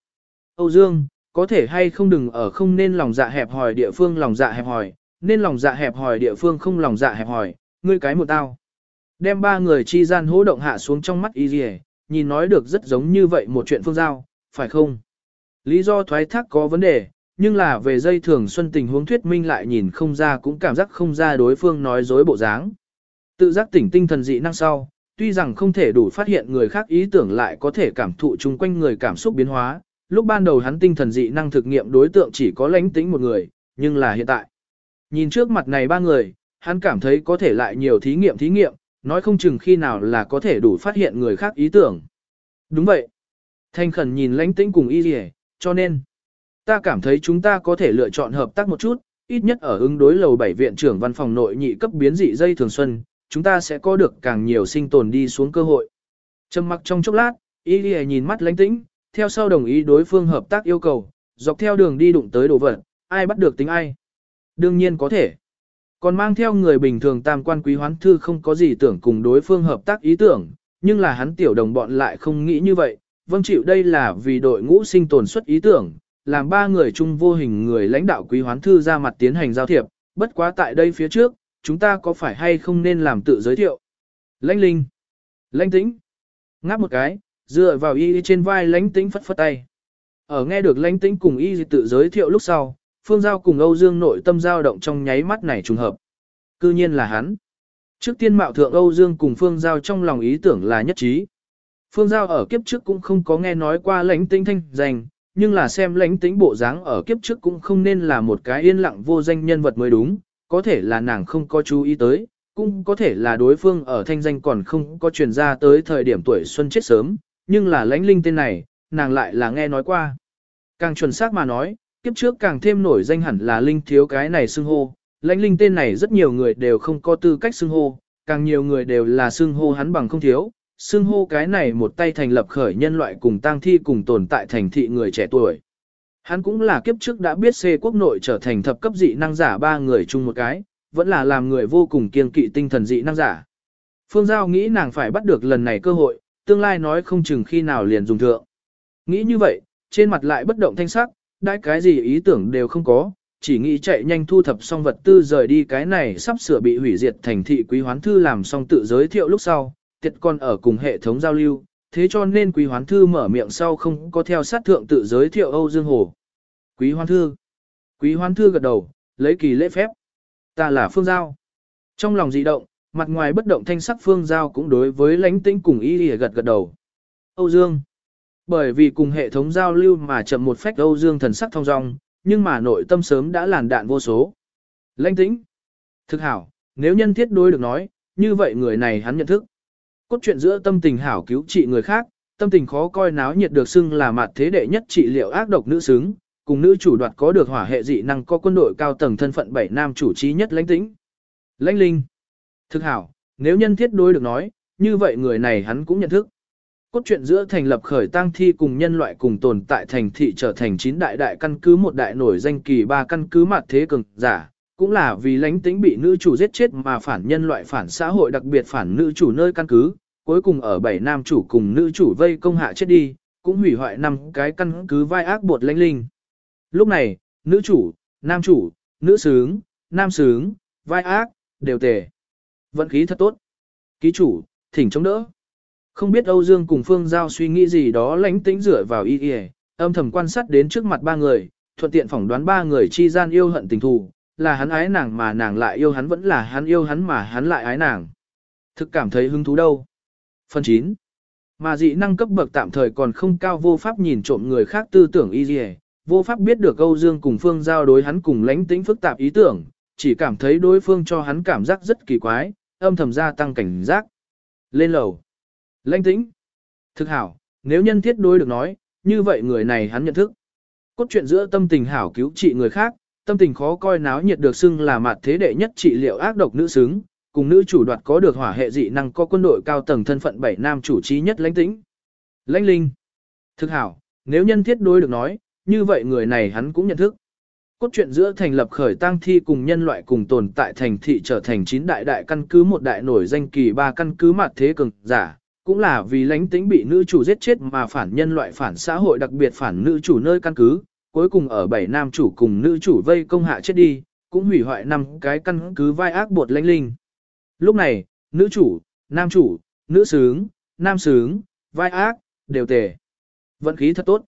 Âu Dương, có thể hay không đừng ở không nên lòng dạ hẹp hòi địa phương lòng dạ hẹp hòi, nên lòng dạ hẹp hòi địa phương không lòng dạ hẹp hòi, ngươi cái một tao. Đem ba người chi gian hỗ động hạ xuống trong mắt y dì nhìn nói được rất giống như vậy một chuyện phương giao, phải không? Lý do thoái thác có vấn đề, nhưng là về dây thường xuân tình huống thuyết minh lại nhìn không ra cũng cảm giác không ra đối phương nói dối bộ dáng. Tự giác tỉnh tinh thần dị năng sau, tuy rằng không thể đủ phát hiện người khác ý tưởng lại có thể cảm thụ chung quanh người cảm xúc biến hóa. Lúc ban đầu hắn tinh thần dị năng thực nghiệm đối tượng chỉ có lãnh tĩnh một người, nhưng là hiện tại. Nhìn trước mặt này ba người, hắn cảm thấy có thể lại nhiều thí nghiệm thí nghiệm, nói không chừng khi nào là có thể đủ phát hiện người khác ý tưởng. Đúng vậy. Thanh khẩn nhìn lãnh tĩnh cùng y rỉ, cho nên, ta cảm thấy chúng ta có thể lựa chọn hợp tác một chút, ít nhất ở ứng đối lầu bảy viện trưởng văn phòng nội nhị cấp biến dị dây thường xuân, chúng ta sẽ có được càng nhiều sinh tồn đi xuống cơ hội. Trầm mặc trong chốc lát, y rỉ nhìn mắt lãnh tĩnh, theo sau đồng ý đối phương hợp tác yêu cầu, dọc theo đường đi đụng tới đồ vật, ai bắt được tính ai. Đương nhiên có thể. Còn mang theo người bình thường tam quan quý hoán thư không có gì tưởng cùng đối phương hợp tác ý tưởng, nhưng là hắn tiểu đồng bọn lại không nghĩ như vậy, vâng chịu đây là vì đội ngũ sinh tồn xuất ý tưởng, làm ba người chung vô hình người lãnh đạo quý hoán thư ra mặt tiến hành giao thiệp, bất quá tại đây phía trước, chúng ta có phải hay không nên làm tự giới thiệu. Lãnh linh, lãnh tĩnh, ngáp một cái, dựa vào y trên vai lãnh tĩnh phất phất tay. Ở nghe được lãnh tĩnh cùng y tự giới thiệu lúc sau, Phương Giao cùng Âu Dương nội tâm giao động trong nháy mắt này trùng hợp. Cư nhiên là hắn. Trước tiên mạo thượng Âu Dương cùng Phương Giao trong lòng ý tưởng là nhất trí. Phương Giao ở kiếp trước cũng không có nghe nói qua lãnh tĩnh thanh danh, nhưng là xem lãnh tính bộ dáng ở kiếp trước cũng không nên là một cái yên lặng vô danh nhân vật mới đúng, có thể là nàng không có chú ý tới, cũng có thể là đối phương ở thanh danh còn không có truyền ra tới thời điểm tuổi xuân chết sớm, nhưng là lãnh linh tên này, nàng lại là nghe nói qua. Càng chuẩn xác mà nói, kiếp trước càng thêm nổi danh hẳn là linh thiếu cái này xưng hô, lãnh linh tên này rất nhiều người đều không có tư cách xưng hô, càng nhiều người đều là xưng hô hắn bằng không thiếu, xưng hô cái này một tay thành lập khởi nhân loại cùng tang thi cùng tồn tại thành thị người trẻ tuổi. Hắn cũng là kiếp trước đã biết xê quốc nội trở thành thập cấp dị năng giả ba người chung một cái, vẫn là làm người vô cùng kiên kỵ tinh thần dị năng giả. Phương Giao nghĩ nàng phải bắt được lần này cơ hội, tương lai nói không chừng khi nào liền dùng thượng. Nghĩ như vậy, trên mặt lại bất động thanh sắc, đãi cái gì ý tưởng đều không có, chỉ nghĩ chạy nhanh thu thập xong vật tư rời đi cái này sắp sửa bị hủy diệt thành thị quý hoán thư làm xong tự giới thiệu lúc sau, tiệt còn ở cùng hệ thống giao lưu, thế cho nên quý hoán thư mở miệng sau không có theo sát thượng tự giới thiệu Âu Dương Hồ. Quý hoán thư. Quý hoán thư gật đầu, lấy kỳ lễ phép. Ta là Phương Giao. Trong lòng dị động, mặt ngoài bất động thanh sắc Phương Giao cũng đối với lãnh tĩnh cùng ý lìa gật gật đầu. Âu Dương. Bởi vì cùng hệ thống giao lưu mà chậm một phách Âu Dương thần sắc thong dong, nhưng mà nội tâm sớm đã làn đạn vô số. Lãnh tĩnh. Thực hảo, nếu nhân thiết đối được nói, như vậy người này hắn nhận thức. Cốt truyện giữa tâm tình hảo cứu trị người khác, tâm tình khó coi náo nhiệt được xưng là mặt thế đệ nhất trị liệu ác độc nữ xứng, cùng nữ chủ đoạt có được hỏa hệ dị năng có quân đội cao tầng thân phận bảy nam chủ trí nhất lãnh tĩnh. Lãnh linh. Thực hảo, nếu nhân thiết đối được nói, như vậy người này hắn cũng nhận thức. Cốt truyện giữa thành lập khởi tang thi cùng nhân loại cùng tồn tại thành thị trở thành chín đại đại căn cứ một đại nổi danh kỳ ba căn cứ mặt thế cường giả, cũng là vì lãnh tĩnh bị nữ chủ giết chết mà phản nhân loại phản xã hội đặc biệt phản nữ chủ nơi căn cứ, cuối cùng ở bảy nam chủ cùng nữ chủ vây công hạ chết đi, cũng hủy hoại năm cái căn cứ vai ác bột lãnh linh. Lúc này, nữ chủ, nam chủ, nữ sướng, nam sướng, vai ác, đều tề. Vận khí thật tốt. Ký chủ, thỉnh chống đỡ. Không biết Âu Dương cùng Phương Giao suy nghĩ gì đó lánh tĩnh rửa vào y y, âm thầm quan sát đến trước mặt ba người, thuận tiện phỏng đoán ba người chi gian yêu hận tình thù, là hắn ái nàng mà nàng lại yêu hắn vẫn là hắn yêu hắn mà hắn lại ái nàng. Thực cảm thấy hứng thú đâu. Phần 9. Mà dị năng cấp bậc tạm thời còn không cao vô pháp nhìn trộm người khác tư tưởng y y, vô pháp biết được Âu Dương cùng Phương Giao đối hắn cùng lánh tĩnh phức tạp ý tưởng, chỉ cảm thấy đối phương cho hắn cảm giác rất kỳ quái, âm thầm gia tăng cảnh giác. Lên lầu. Lãnh tĩnh. Thực hảo, nếu nhân thiết đối được nói, như vậy người này hắn nhận thức. Cốt truyện giữa tâm tình hảo cứu trị người khác, tâm tình khó coi náo nhiệt được xưng là mặt thế đệ nhất trị liệu ác độc nữ xứng, cùng nữ chủ đoạt có được hỏa hệ dị năng có quân đội cao tầng thân phận bảy nam chủ trí nhất lãnh tĩnh. Lãnh linh. Thực hảo, nếu nhân thiết đối được nói, như vậy người này hắn cũng nhận thức. Cốt truyện giữa thành lập khởi tang thi cùng nhân loại cùng tồn tại thành thị trở thành chín đại đại căn cứ một đại nổi danh kỳ ba căn cứ mặt thế cường giả, cũng là vì lãnh tính bị nữ chủ giết chết mà phản nhân loại phản xã hội đặc biệt phản nữ chủ nơi căn cứ, cuối cùng ở bảy nam chủ cùng nữ chủ vây công hạ chết đi, cũng hủy hoại năm cái căn cứ vai ác bột lãnh linh. Lúc này, nữ chủ, nam chủ, nữ sướng, nam sướng, vai ác, đều tề. Vận khí thật tốt.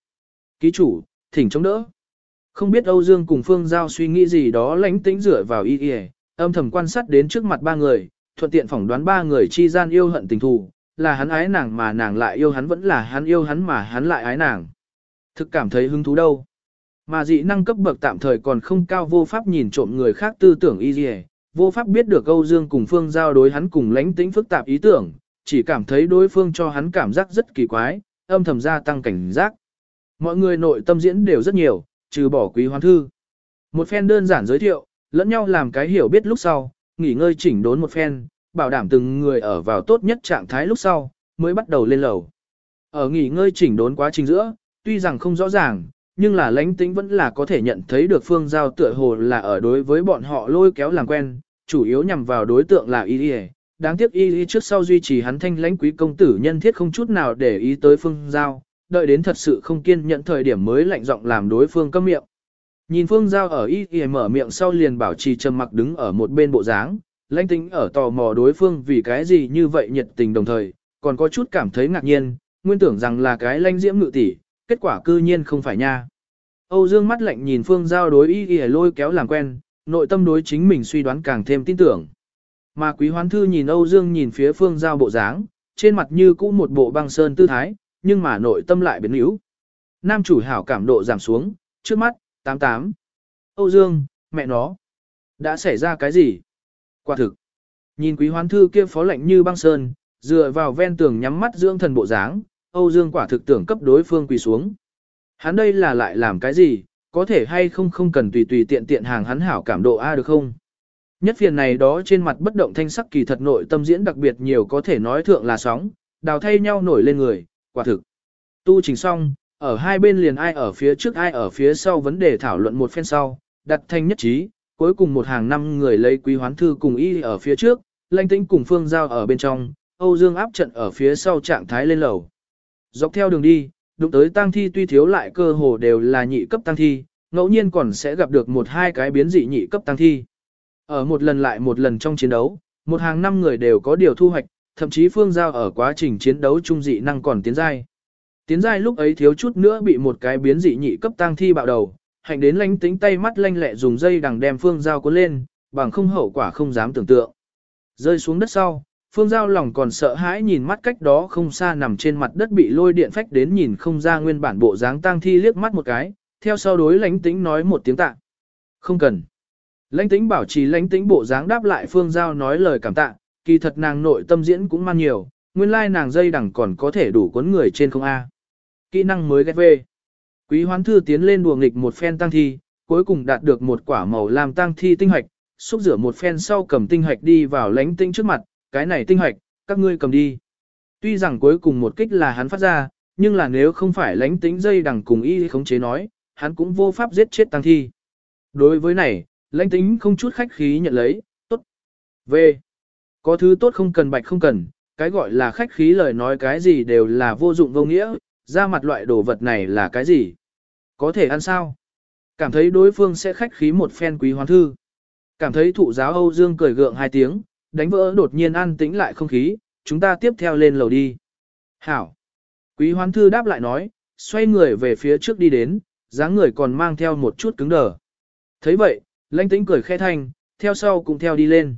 Ký chủ, thỉnh chống đỡ. Không biết Âu Dương cùng Phương Giao suy nghĩ gì đó lánh tĩnh rửa vào y y, âm thầm quan sát đến trước mặt ba người, thuận tiện phỏng đoán ba người chi gian yêu hận tình thù, là hắn ái nàng mà nàng lại yêu hắn vẫn là hắn yêu hắn mà hắn lại ái nàng. Thực cảm thấy hứng thú đâu. Mà dị năng cấp bậc tạm thời còn không cao vô pháp nhìn trộm người khác tư tưởng y Y vô pháp biết được Âu Dương cùng Phương giao đối hắn cùng lánh tính phức tạp ý tưởng, chỉ cảm thấy đối phương cho hắn cảm giác rất kỳ quái, âm thầm gia tăng cảnh giác. Mọi người nội tâm diễn đều rất nhiều, trừ bỏ quý hoán thư. Một phen đơn giản giới thiệu, lẫn nhau làm cái hiểu biết lúc sau, nghỉ ngơi chỉnh đốn một phen, bảo đảm từng người ở vào tốt nhất trạng thái lúc sau, mới bắt đầu lên lầu. Ở nghỉ ngơi chỉnh đốn quá trình giữa, tuy rằng không rõ ràng, nhưng là lãnh tĩnh vẫn là có thể nhận thấy được phương giao tựa hồ là ở đối với bọn họ lôi kéo làm quen, chủ yếu nhằm vào đối tượng là y y đáng tiếc y y trước sau duy trì hắn thanh lãnh quý công tử nhân thiết không chút nào để ý tới phương giao, đợi đến thật sự không kiên nhẫn thời điểm mới lạnh giọng làm đối phương câm miệng. Nhìn phương giao ở y y mở miệng sau liền bảo trì trầm mặc đứng ở một bên bộ dáng, lãnh tính ở tò mò đối phương vì cái gì như vậy nhiệt tình đồng thời, còn có chút cảm thấy ngạc nhiên, nguyên tưởng rằng là cái lãnh diễm ngự tỷ, kết quả cư nhiên không phải nha. Âu Dương mắt lạnh nhìn phương giao đối y y lôi kéo làm quen, nội tâm đối chính mình suy đoán càng thêm tin tưởng. Mà quý hoán thư nhìn Âu Dương nhìn phía phương giao bộ dáng, trên mặt như cũ một bộ băng sơn tư thái, nhưng mà nội tâm lại biến yếu. Nam chủ hảo cảm độ giảm xuống, trước mắt, 88. Âu Dương, mẹ nó. Đã xảy ra cái gì? Quả thực. Nhìn quý hoán thư kia phó lạnh như băng sơn, dựa vào ven tường nhắm mắt dưỡng thần bộ dáng, Âu Dương quả thực tưởng cấp đối phương quỳ xuống. Hắn đây là lại làm cái gì, có thể hay không không cần tùy tùy tiện tiện hàng hắn hảo cảm độ A được không? Nhất phiền này đó trên mặt bất động thanh sắc kỳ thật nội tâm diễn đặc biệt nhiều có thể nói thượng là sóng, đào thay nhau nổi lên người, quả thực. Tu trình xong, ở hai bên liền ai ở phía trước ai ở phía sau vấn đề thảo luận một phen sau, đặt thanh nhất trí, cuối cùng một hàng năm người lấy quý hoán thư cùng y ở phía trước, lanh tĩnh cùng phương giao ở bên trong, Âu Dương áp trận ở phía sau trạng thái lên lầu. Dọc theo đường đi, đụng tới tang thi tuy thiếu lại cơ hồ đều là nhị cấp tang thi, ngẫu nhiên còn sẽ gặp được một hai cái biến dị nhị cấp tang thi. Ở một lần lại một lần trong chiến đấu, một hàng năm người đều có điều thu hoạch, thậm chí phương giao ở quá trình chiến đấu trung dị năng còn tiến giai. Tiến giai lúc ấy thiếu chút nữa bị một cái biến dị nhị cấp tang thi bạo đầu, hành đến lánh tính tay mắt lanh lẹ dùng dây đằng đem phương giao cuốn lên, bằng không hậu quả không dám tưởng tượng. Rơi xuống đất sau, phương giao lòng còn sợ hãi nhìn mắt cách đó không xa nằm trên mặt đất bị lôi điện phách đến nhìn không ra nguyên bản bộ dáng tang thi liếc mắt một cái, theo sau đối lánh tĩnh nói một tiếng tạ. Không cần. Lãnh tĩnh bảo trì lãnh tĩnh bộ dáng đáp lại phương giao nói lời cảm tạ, kỳ thật nàng nội tâm diễn cũng man nhiều, nguyên lai nàng dây đẳng còn có thể đủ cuốn người trên không A. Kỹ năng mới ghét về. Quý hoán thư tiến lên đùa nghịch một phen tăng thi, cuối cùng đạt được một quả màu làm tăng thi tinh hoạch, xúc rửa một phen sau cầm tinh hoạch đi vào lãnh tĩnh trước mặt, cái này tinh hoạch, các ngươi cầm đi. Tuy rằng cuối cùng một kích là hắn phát ra, nhưng là nếu không phải lãnh tính dây đằng cùng y khống chế nói, hắn cũng vô pháp giết chết tăng thi. Đối với này, lãnh tính không chút khách khí nhận lấy, tốt. V. Có thứ tốt không cần bạch không cần, cái gọi là khách khí lời nói cái gì đều là vô dụng vô nghĩa, ra mặt loại đồ vật này là cái gì? Có thể ăn sao? Cảm thấy đối phương sẽ khách khí một phen quý hoán thư. Cảm thấy thụ giáo Âu Dương cười gượng hai tiếng, đánh vỡ đột nhiên an tĩnh lại không khí, chúng ta tiếp theo lên lầu đi. Hảo. Quý hoán thư đáp lại nói, xoay người về phía trước đi đến, dáng người còn mang theo một chút cứng đờ. thấy vậy, lãnh tĩnh cười khẽ thanh, theo sau cũng theo đi lên.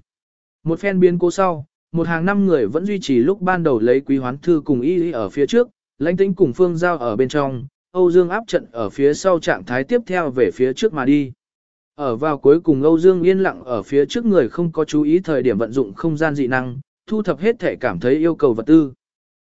Một phen biến cố sau, một hàng năm người vẫn duy trì lúc ban đầu lấy quý hoán thư cùng y ở phía trước, lãnh tĩnh cùng phương giao ở bên trong, Âu Dương áp trận ở phía sau trạng thái tiếp theo về phía trước mà đi. Ở vào cuối cùng Âu Dương yên lặng ở phía trước người không có chú ý thời điểm vận dụng không gian dị năng, thu thập hết thể cảm thấy yêu cầu vật tư.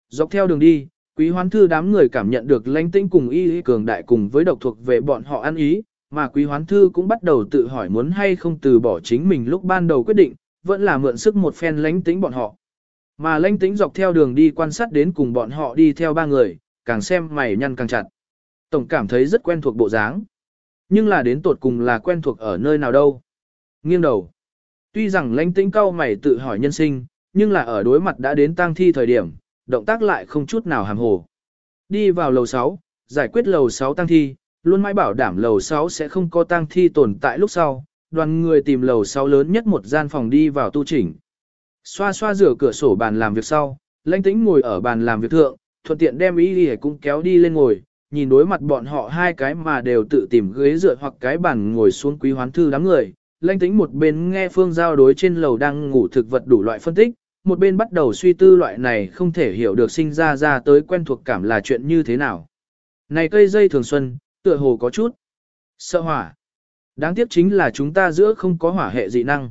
Dọc theo đường đi, quý hoán thư đám người cảm nhận được lãnh tĩnh cùng y cường đại cùng với độc thuộc về bọn họ ăn ý, mà quý hoán thư cũng bắt đầu tự hỏi muốn hay không từ bỏ chính mình lúc ban đầu quyết định, vẫn là mượn sức một phen lãnh tĩnh bọn họ. Mà lãnh tĩnh dọc theo đường đi quan sát đến cùng bọn họ đi theo ba người, càng xem mày nhăn càng chặt. Tổng cảm thấy rất quen thuộc bộ dáng. Nhưng là đến tột cùng là quen thuộc ở nơi nào đâu. Nghiêng đầu. Tuy rằng lãnh tĩnh cao mày tự hỏi nhân sinh, nhưng là ở đối mặt đã đến tang thi thời điểm, động tác lại không chút nào hàm hồ. Đi vào lầu 6, giải quyết lầu 6 tang thi, luôn mãi bảo đảm lầu 6 sẽ không có tang thi tồn tại lúc sau, đoàn người tìm lầu 6 lớn nhất một gian phòng đi vào tu chỉnh. Xoa xoa rửa cửa sổ bàn làm việc sau, lãnh tĩnh ngồi ở bàn làm việc thượng, thuận tiện đem ý đi cũng kéo đi lên ngồi, nhìn đối mặt bọn họ hai cái mà đều tự tìm ghế dựa hoặc cái bàn ngồi xuống quý hoán thư đám người. lanh tĩnh một bên nghe phương giao đối trên lầu đang ngủ thực vật đủ loại phân tích, một bên bắt đầu suy tư loại này không thể hiểu được sinh ra ra tới quen thuộc cảm là chuyện như thế nào. Này cây dây thường xuân, tựa hồ có chút sợ hỏa. Đáng tiếc chính là chúng ta giữa không có hỏa hệ dị năng.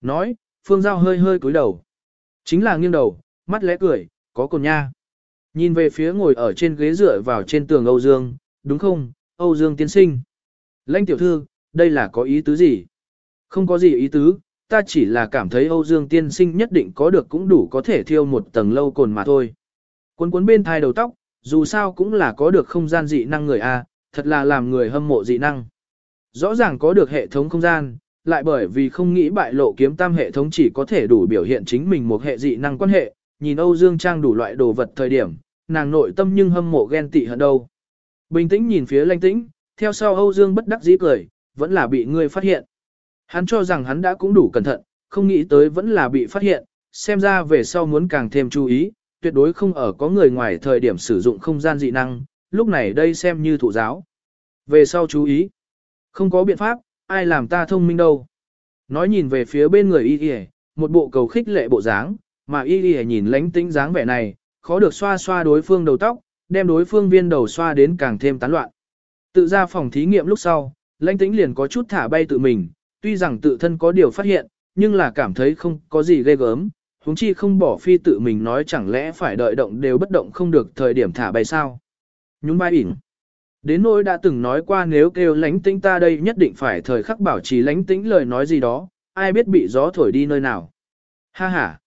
Nói, Phương Giao hơi hơi cúi đầu. Chính là nghiêng đầu, mắt lẽ cười, có cồn nha. Nhìn về phía ngồi ở trên ghế dựa vào trên tường Âu Dương, đúng không, Âu Dương tiên sinh. Lãnh tiểu thư, đây là có ý tứ gì? Không có gì ý tứ, ta chỉ là cảm thấy Âu Dương tiên sinh nhất định có được cũng đủ có thể thiêu một tầng lâu cồn mà thôi. Cuốn cuốn bên thai đầu tóc, dù sao cũng là có được không gian dị năng người A, thật là làm người hâm mộ dị năng. Rõ ràng có được hệ thống không gian, lại bởi vì không nghĩ bại lộ kiếm tam hệ thống chỉ có thể đủ biểu hiện chính mình một hệ dị năng quan hệ, nhìn Âu Dương Trang đủ loại đồ vật thời điểm, nàng nội tâm nhưng hâm mộ ghen tị hận đâu. Bình tĩnh nhìn phía lanh tĩnh, theo sau Âu Dương bất đắc dĩ cười, vẫn là bị ngươi phát hiện. Hắn cho rằng hắn đã cũng đủ cẩn thận, không nghĩ tới vẫn là bị phát hiện, xem ra về sau muốn càng thêm chú ý, tuyệt đối không ở có người ngoài thời điểm sử dụng không gian dị năng, lúc này đây xem như thụ giáo. Về sau chú ý, không có biện pháp, ai làm ta thông minh đâu. Nói nhìn về phía bên người y y, một bộ cầu khích lệ bộ dáng, mà y y nhìn lánh tĩnh dáng vẻ này, khó được xoa xoa đối phương đầu tóc, đem đối phương viên đầu xoa đến càng thêm tán loạn. Tự ra phòng thí nghiệm lúc sau, lãnh tĩnh liền có chút thả bay tự mình, tuy rằng tự thân có điều phát hiện, nhưng là cảm thấy không có gì ghê gớm, huống chi không bỏ phi tự mình nói chẳng lẽ phải đợi động đều bất động không được thời điểm thả bay sao. Nhún vai ỉn. Đến nỗi đã từng nói qua nếu kêu lánh tĩnh ta đây nhất định phải thời khắc bảo trì lánh tĩnh lời nói gì đó, ai biết bị gió thổi đi nơi nào. Ha ha.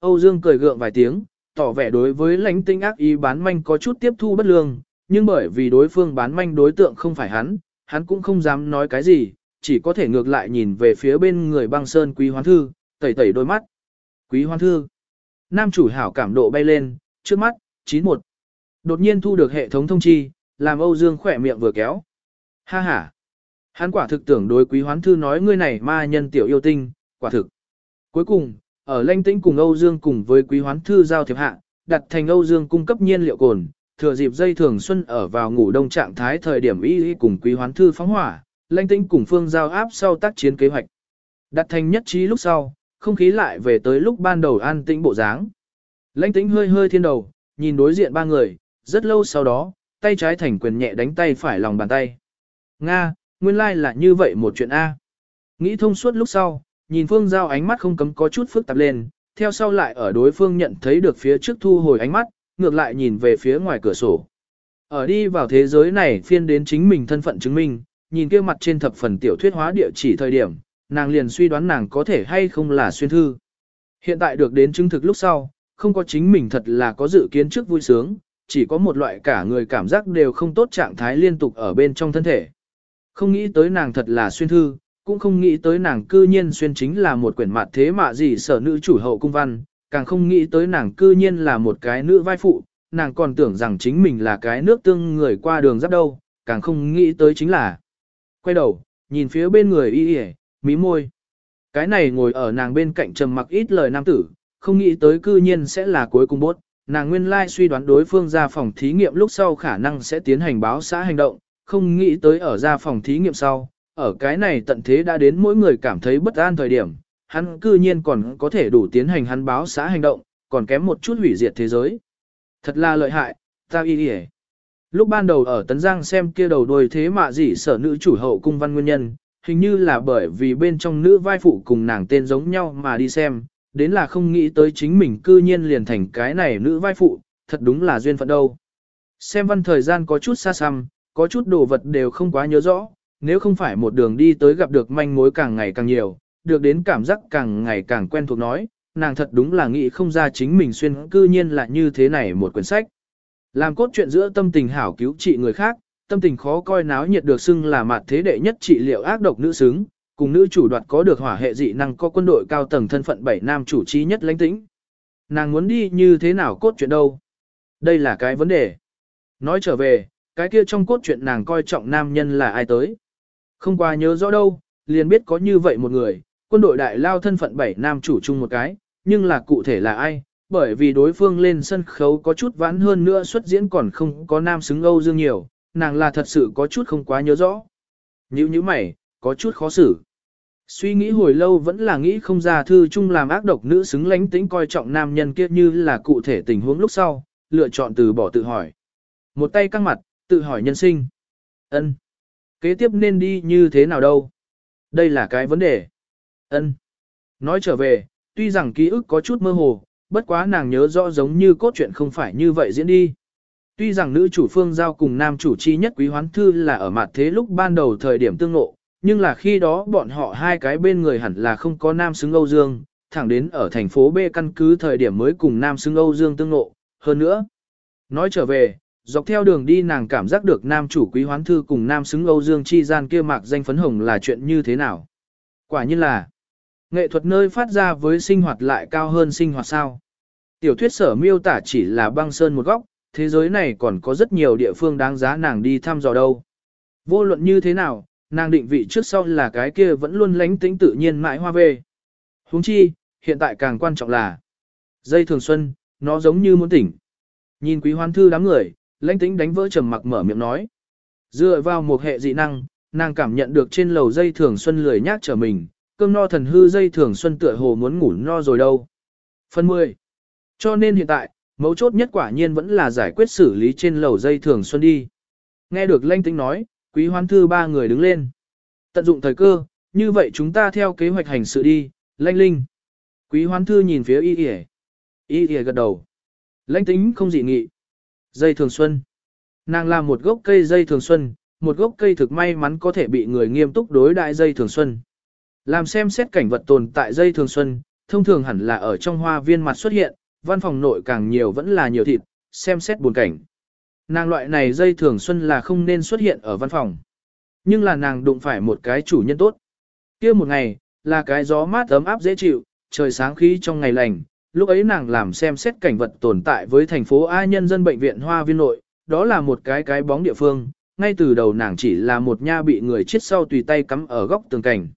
Âu Dương cười gượng vài tiếng, tỏ vẻ đối với lãnh tinh ác ý bán manh có chút tiếp thu bất lương, nhưng bởi vì đối phương bán manh đối tượng không phải hắn, hắn cũng không dám nói cái gì, chỉ có thể ngược lại nhìn về phía bên người băng sơn quý hoán thư, tẩy tẩy đôi mắt. Quý hoán thư. Nam chủ hảo cảm độ bay lên, trước mắt, 91. Đột nhiên thu được hệ thống thông chi, làm Âu Dương khỏe miệng vừa kéo. Ha ha. Hắn quả thực tưởng đối quý hoán thư nói ngươi này ma nhân tiểu yêu tinh, quả thực. Cuối cùng, ở lanh tĩnh cùng Âu Dương cùng với quý hoán thư giao thiệp hạ, đặt thành Âu Dương cung cấp nhiên liệu cồn, thừa dịp dây thường xuân ở vào ngủ đông trạng thái thời điểm y y cùng quý hoán thư phóng hỏa, lanh tĩnh cùng phương giao áp sau tác chiến kế hoạch. Đặt thành nhất trí lúc sau, không khí lại về tới lúc ban đầu an tĩnh bộ dáng. Lanh tĩnh hơi hơi thiên đầu, nhìn đối diện ba người, rất lâu sau đó, tay trái thành quyền nhẹ đánh tay phải lòng bàn tay. Nga, nguyên lai like là như vậy một chuyện A. Nghĩ thông suốt lúc sau, nhìn phương giao ánh mắt không cấm có chút phức tạp lên, theo sau lại ở đối phương nhận thấy được phía trước thu hồi ánh mắt, ngược lại nhìn về phía ngoài cửa sổ. Ở đi vào thế giới này phiên đến chính mình thân phận chứng minh, nhìn kia mặt trên thập phần tiểu thuyết hóa địa chỉ thời điểm, nàng liền suy đoán nàng có thể hay không là xuyên thư. Hiện tại được đến chứng thực lúc sau, không có chính mình thật là có dự kiến trước vui sướng, chỉ có một loại cả người cảm giác đều không tốt trạng thái liên tục ở bên trong thân thể. Không nghĩ tới nàng thật là xuyên thư, cũng không nghĩ tới nàng cư nhiên xuyên chính là một quyển mặt thế mạ gì sở nữ chủ hậu cung văn, càng không nghĩ tới nàng cư nhiên là một cái nữ vai phụ, nàng còn tưởng rằng chính mình là cái nước tương người qua đường giáp đâu, càng không nghĩ tới chính là. Quay đầu, nhìn phía bên người y y, mí môi. Cái này ngồi ở nàng bên cạnh trầm mặc ít lời nam tử, không nghĩ tới cư nhiên sẽ là cuối cùng bốt. Nàng nguyên lai suy đoán đối phương ra phòng thí nghiệm lúc sau khả năng sẽ tiến hành báo xã hành động, không nghĩ tới ở ra phòng thí nghiệm sau, ở cái này tận thế đã đến mỗi người cảm thấy bất an thời điểm, hắn cư nhiên còn có thể đủ tiến hành hắn báo xã hành động, còn kém một chút hủy diệt thế giới. Thật là lợi hại, ta y đi Lúc ban đầu ở Tấn Giang xem kia đầu đuôi thế mà gì sở nữ chủ hậu cung văn nguyên nhân, hình như là bởi vì bên trong nữ vai phụ cùng nàng tên giống nhau mà đi xem, đến là không nghĩ tới chính mình cư nhiên liền thành cái này nữ vai phụ, thật đúng là duyên phận đâu. Xem văn thời gian có chút xa xăm, có chút đồ vật đều không quá nhớ rõ, nếu không phải một đường đi tới gặp được manh mối càng ngày càng nhiều, được đến cảm giác càng ngày càng quen thuộc nói, nàng thật đúng là nghĩ không ra chính mình xuyên cư nhiên là như thế này một quyển sách. Làm cốt truyện giữa tâm tình hảo cứu trị người khác, tâm tình khó coi náo nhiệt được xưng là mặt thế đệ nhất trị liệu ác độc nữ xứng, cùng nữ chủ đoạt có được hỏa hệ dị năng có quân đội cao tầng thân phận bảy nam chủ trí nhất lãnh tĩnh. Nàng muốn đi như thế nào cốt truyện đâu? Đây là cái vấn đề. Nói trở về, cái kia trong cốt truyện nàng coi trọng nam nhân là ai tới? Không qua nhớ rõ đâu, liền biết có như vậy một người, quân đội đại lao thân phận bảy nam chủ chung một cái, nhưng là cụ thể là ai? Bởi vì đối phương lên sân khấu có chút vãn hơn nữa xuất diễn còn không có nam xứng Âu Dương nhiều, nàng là thật sự có chút không quá nhớ rõ. Như như mày, có chút khó xử. Suy nghĩ hồi lâu vẫn là nghĩ không ra thư chung làm ác độc nữ xứng lánh tính coi trọng nam nhân kia như là cụ thể tình huống lúc sau, lựa chọn từ bỏ tự hỏi. Một tay căng mặt, tự hỏi nhân sinh. ân Kế tiếp nên đi như thế nào đâu? Đây là cái vấn đề. ân Nói trở về, tuy rằng ký ức có chút mơ hồ, bất quá nàng nhớ rõ giống như cốt truyện không phải như vậy diễn đi. Tuy rằng nữ chủ phương giao cùng nam chủ chi nhất quý hoán thư là ở mặt thế lúc ban đầu thời điểm tương ngộ, nhưng là khi đó bọn họ hai cái bên người hẳn là không có nam xứng Âu Dương, thẳng đến ở thành phố B căn cứ thời điểm mới cùng nam xứng Âu Dương tương ngộ, hơn nữa. Nói trở về, dọc theo đường đi nàng cảm giác được nam chủ quý hoán thư cùng nam xứng Âu Dương chi gian kia mạc danh phấn hồng là chuyện như thế nào. Quả nhiên là, nghệ thuật nơi phát ra với sinh hoạt lại cao hơn sinh hoạt sao. Tiểu thuyết sở miêu tả chỉ là băng sơn một góc, thế giới này còn có rất nhiều địa phương đáng giá nàng đi thăm dò đâu. Vô luận như thế nào, nàng định vị trước sau là cái kia vẫn luôn lánh tĩnh tự nhiên mãi hoa về. huống chi, hiện tại càng quan trọng là dây thường xuân, nó giống như muốn tỉnh. Nhìn quý hoan thư đám người, lãnh tĩnh đánh vỡ trầm mặc mở miệng nói. Dựa vào một hệ dị năng, nàng cảm nhận được trên lầu dây thường xuân lười nhác trở mình, cơm no thần hư dây thường xuân tựa hồ muốn ngủ no rồi đâu. Phần 10. Cho nên hiện tại, mấu chốt nhất quả nhiên vẫn là giải quyết xử lý trên lầu dây thường xuân đi. Nghe được lãnh tĩnh nói, quý hoan thư ba người đứng lên. Tận dụng thời cơ, như vậy chúng ta theo kế hoạch hành sự đi, lãnh linh. Quý hoan thư nhìn phía y y Y y gật đầu. Lãnh Tĩnh không dị nghị. Dây thường xuân. Nàng là một gốc cây dây thường xuân, một gốc cây thực may mắn có thể bị người nghiêm túc đối đại dây thường xuân. Làm xem xét cảnh vật tồn tại dây thường xuân, thông thường hẳn là ở trong hoa viên mặt xuất hiện, văn phòng nội càng nhiều vẫn là nhiều thịt, xem xét buồn cảnh. Nàng loại này dây thường xuân là không nên xuất hiện ở văn phòng. Nhưng là nàng đụng phải một cái chủ nhân tốt. kia một ngày, là cái gió mát ấm áp dễ chịu, trời sáng khí trong ngày lành, lúc ấy nàng làm xem xét cảnh vật tồn tại với thành phố A nhân dân bệnh viện Hoa Viên Nội, đó là một cái cái bóng địa phương, ngay từ đầu nàng chỉ là một nha bị người chết sau tùy tay cắm ở góc tường cảnh.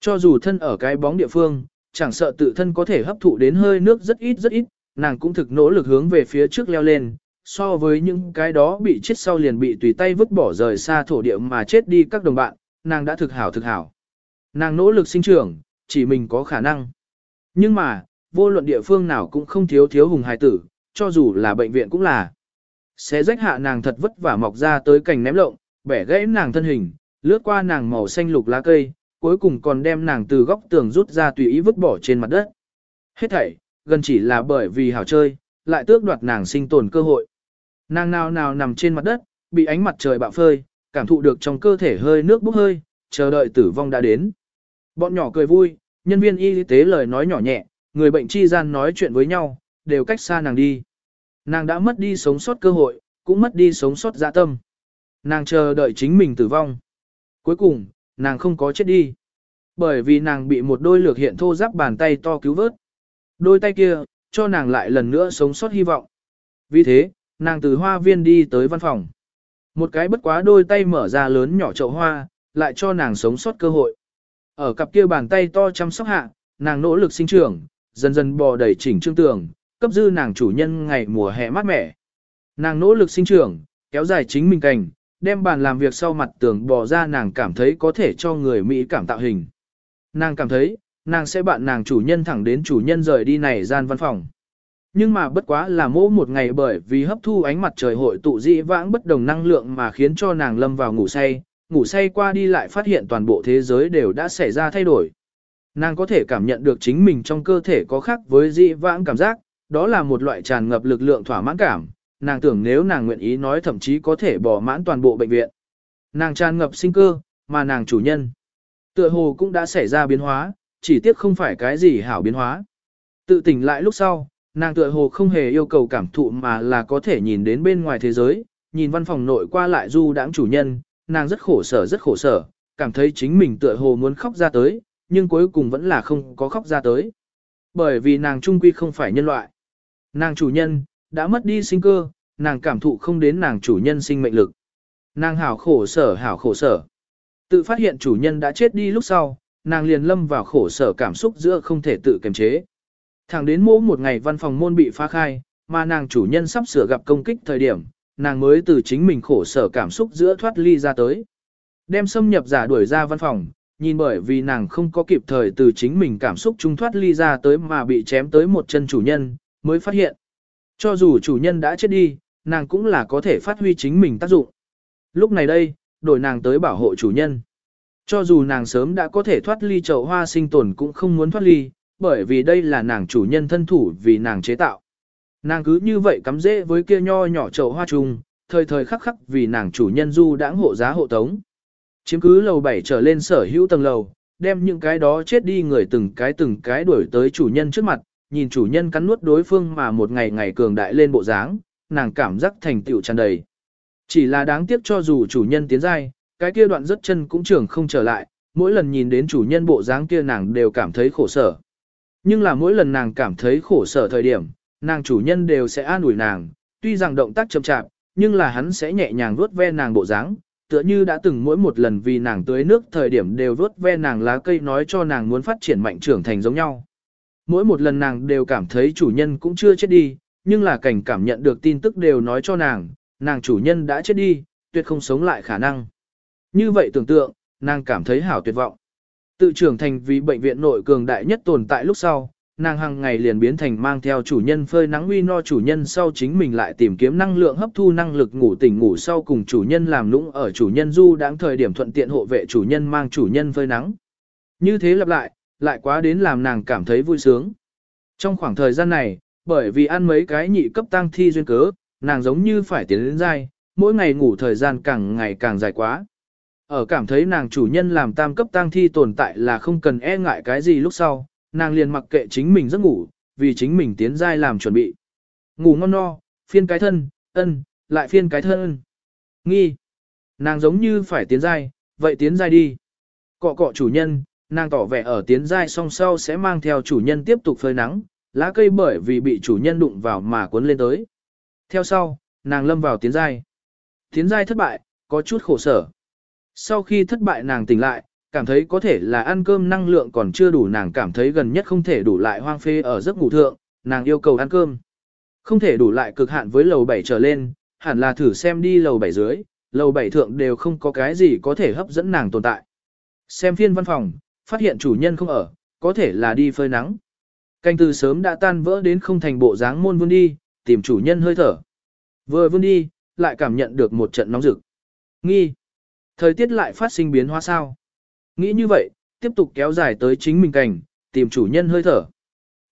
Cho dù thân ở cái bóng địa phương, chẳng sợ tự thân có thể hấp thụ đến hơi nước rất ít rất ít, nàng cũng thực nỗ lực hướng về phía trước leo lên, so với những cái đó bị chết sau liền bị tùy tay vứt bỏ rời xa thổ địa mà chết đi các đồng bạn, nàng đã thực hảo thực hảo. Nàng nỗ lực sinh trưởng, chỉ mình có khả năng. Nhưng mà, vô luận địa phương nào cũng không thiếu thiếu hùng hài tử, cho dù là bệnh viện cũng là. Sẽ rách hạ nàng thật vất vả mọc ra tới cành ném lộng, bẻ gãy nàng thân hình, lướt qua nàng màu xanh lục lá cây, cuối cùng còn đem nàng từ góc tường rút ra tùy ý vứt bỏ trên mặt đất. Hết thảy, gần chỉ là bởi vì hảo chơi, lại tước đoạt nàng sinh tồn cơ hội. Nàng nào nào nằm trên mặt đất, bị ánh mặt trời bạo phơi, cảm thụ được trong cơ thể hơi nước bốc hơi, chờ đợi tử vong đã đến. Bọn nhỏ cười vui, nhân viên y tế lời nói nhỏ nhẹ, người bệnh chi gian nói chuyện với nhau, đều cách xa nàng đi. Nàng đã mất đi sống sót cơ hội, cũng mất đi sống sót dạ tâm. Nàng chờ đợi chính mình tử vong. Cuối cùng, nàng không có chết đi. Bởi vì nàng bị một đôi lược hiện thô giáp bàn tay to cứu vớt. Đôi tay kia, cho nàng lại lần nữa sống sót hy vọng. Vì thế, nàng từ hoa viên đi tới văn phòng. Một cái bất quá đôi tay mở ra lớn nhỏ chậu hoa, lại cho nàng sống sót cơ hội. Ở cặp kia bàn tay to chăm sóc hạ, nàng nỗ lực sinh trưởng, dần dần bò đầy chỉnh trương tường, cấp dư nàng chủ nhân ngày mùa hè mát mẻ. Nàng nỗ lực sinh trưởng, kéo dài chính mình cành, đem bàn làm việc sau mặt tường bò ra nàng cảm thấy có thể cho người Mỹ cảm tạo hình. Nàng cảm thấy, nàng sẽ bạn nàng chủ nhân thẳng đến chủ nhân rời đi này gian văn phòng. Nhưng mà bất quá là mỗ một ngày bởi vì hấp thu ánh mặt trời hội tụ dị vãng bất đồng năng lượng mà khiến cho nàng lâm vào ngủ say, ngủ say qua đi lại phát hiện toàn bộ thế giới đều đã xảy ra thay đổi. Nàng có thể cảm nhận được chính mình trong cơ thể có khác với dị vãng cảm giác, đó là một loại tràn ngập lực lượng thỏa mãn cảm, nàng tưởng nếu nàng nguyện ý nói thậm chí có thể bỏ mãn toàn bộ bệnh viện. Nàng tràn ngập sinh cơ, mà nàng chủ nhân. Tựa hồ cũng đã xảy ra biến hóa, chỉ tiếc không phải cái gì hảo biến hóa. Tự tỉnh lại lúc sau, nàng tựa hồ không hề yêu cầu cảm thụ mà là có thể nhìn đến bên ngoài thế giới, nhìn văn phòng nội qua lại du đãng chủ nhân, nàng rất khổ sở rất khổ sở, cảm thấy chính mình tựa hồ muốn khóc ra tới, nhưng cuối cùng vẫn là không có khóc ra tới. Bởi vì nàng trung quy không phải nhân loại. Nàng chủ nhân, đã mất đi sinh cơ, nàng cảm thụ không đến nàng chủ nhân sinh mệnh lực. Nàng hảo khổ sở hảo khổ sở. Tự phát hiện chủ nhân đã chết đi lúc sau, nàng liền lâm vào khổ sở cảm xúc giữa không thể tự kiềm chế. Thẳng đến mỗi một ngày văn phòng môn bị phá khai, mà nàng chủ nhân sắp sửa gặp công kích thời điểm, nàng mới từ chính mình khổ sở cảm xúc giữa thoát ly ra tới. Đem xâm nhập giả đuổi ra văn phòng, nhìn bởi vì nàng không có kịp thời từ chính mình cảm xúc trung thoát ly ra tới mà bị chém tới một chân chủ nhân, mới phát hiện. Cho dù chủ nhân đã chết đi, nàng cũng là có thể phát huy chính mình tác dụng. Lúc này đây, đổi nàng tới bảo hộ chủ nhân. Cho dù nàng sớm đã có thể thoát ly chậu hoa sinh tồn cũng không muốn thoát ly, bởi vì đây là nàng chủ nhân thân thủ vì nàng chế tạo. Nàng cứ như vậy cắm dễ với kia nho nhỏ chậu hoa trùng, thời thời khắc khắc vì nàng chủ nhân du đãng hộ giá hộ tống. Chiếm cứ lầu 7 trở lên sở hữu tầng lầu, đem những cái đó chết đi người từng cái từng cái đuổi tới chủ nhân trước mặt, nhìn chủ nhân cắn nuốt đối phương mà một ngày ngày cường đại lên bộ dáng, nàng cảm giác thành tựu tràn đầy. Chỉ là đáng tiếc cho dù chủ nhân tiến giai, cái kia đoạn rất chân cũng trưởng không trở lại, mỗi lần nhìn đến chủ nhân bộ dáng kia nàng đều cảm thấy khổ sở. Nhưng là mỗi lần nàng cảm thấy khổ sở thời điểm, nàng chủ nhân đều sẽ an ủi nàng, tuy rằng động tác chậm chạp, nhưng là hắn sẽ nhẹ nhàng vuốt ve nàng bộ dáng, tựa như đã từng mỗi một lần vì nàng tưới nước thời điểm đều vớt ve nàng lá cây nói cho nàng muốn phát triển mạnh trưởng thành giống nhau. Mỗi một lần nàng đều cảm thấy chủ nhân cũng chưa chết đi, nhưng là cảnh cảm nhận được tin tức đều nói cho nàng, nàng chủ nhân đã chết đi, tuyệt không sống lại khả năng. Như vậy tưởng tượng, nàng cảm thấy hảo tuyệt vọng. Tự trưởng thành vì bệnh viện nội cường đại nhất tồn tại lúc sau, nàng hàng ngày liền biến thành mang theo chủ nhân phơi nắng uy no chủ nhân sau chính mình lại tìm kiếm năng lượng hấp thu năng lực ngủ tỉnh ngủ sau cùng chủ nhân làm nũng ở chủ nhân du đáng thời điểm thuận tiện hộ vệ chủ nhân mang chủ nhân phơi nắng. Như thế lặp lại, lại quá đến làm nàng cảm thấy vui sướng. Trong khoảng thời gian này, bởi vì ăn mấy cái nhị cấp tăng thi duyên cớ, nàng giống như phải tiến đến dai, mỗi ngày ngủ thời gian càng ngày càng dài quá. Ở cảm thấy nàng chủ nhân làm tam cấp tăng thi tồn tại là không cần e ngại cái gì lúc sau, nàng liền mặc kệ chính mình giấc ngủ, vì chính mình tiến giai làm chuẩn bị. Ngủ ngon no, phiên cái thân, ân, lại phiên cái thân. Nghi. Nàng giống như phải tiến giai, vậy tiến giai đi. Cọ cọ chủ nhân, nàng tỏ vẻ ở tiến giai song sau sẽ mang theo chủ nhân tiếp tục phơi nắng, lá cây bởi vì bị chủ nhân đụng vào mà cuốn lên tới. Theo sau, nàng lâm vào tiến giai. Tiến giai thất bại, có chút khổ sở. Sau khi thất bại nàng tỉnh lại, cảm thấy có thể là ăn cơm năng lượng còn chưa đủ nàng cảm thấy gần nhất không thể đủ lại hoang phê ở giấc ngủ thượng, nàng yêu cầu ăn cơm. Không thể đủ lại cực hạn với lầu 7 trở lên, hẳn là thử xem đi lầu 7 dưới, lầu 7 thượng đều không có cái gì có thể hấp dẫn nàng tồn tại. Xem phiên văn phòng, phát hiện chủ nhân không ở, có thể là đi phơi nắng. Canh từ sớm đã tan vỡ đến không thành bộ dáng môn vươn đi, tìm chủ nhân hơi thở. Vừa vươn đi, lại cảm nhận được một trận nóng rực. Nghi. Thời tiết lại phát sinh biến hóa sao. Nghĩ như vậy, tiếp tục kéo dài tới chính mình cảnh, tìm chủ nhân hơi thở.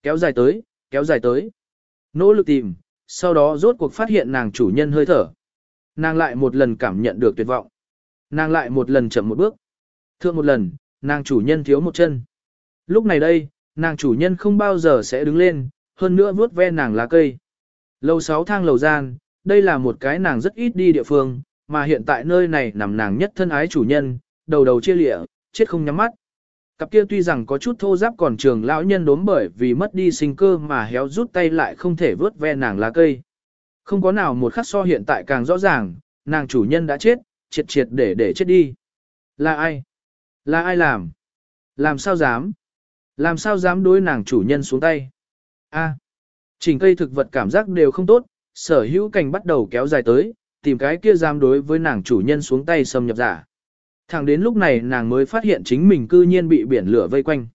Kéo dài tới, kéo dài tới. Nỗ lực tìm, sau đó rốt cuộc phát hiện nàng chủ nhân hơi thở. Nàng lại một lần cảm nhận được tuyệt vọng. Nàng lại một lần chậm một bước. Thượng một lần, nàng chủ nhân thiếu một chân. Lúc này đây, nàng chủ nhân không bao giờ sẽ đứng lên, hơn nữa vuốt ve nàng lá cây. Lầu sáu thang lầu gian, đây là một cái nàng rất ít đi địa phương, mà hiện tại nơi này nằm nàng nhất thân ái chủ nhân, đầu đầu chia lịa, chết không nhắm mắt. Cặp kia tuy rằng có chút thô giáp còn trường lão nhân đốm bởi vì mất đi sinh cơ mà héo rút tay lại không thể vớt ve nàng lá cây. Không có nào một khắc so hiện tại càng rõ ràng, nàng chủ nhân đã chết, triệt triệt để để chết đi. Là ai? Là ai làm? Làm sao dám? Làm sao dám đối nàng chủ nhân xuống tay? A. Chỉnh cây thực vật cảm giác đều không tốt, sở hữu cảnh bắt đầu kéo dài tới, tìm cái kia dám đối với nàng chủ nhân xuống tay xâm nhập giả. Thẳng đến lúc này nàng mới phát hiện chính mình cư nhiên bị biển lửa vây quanh.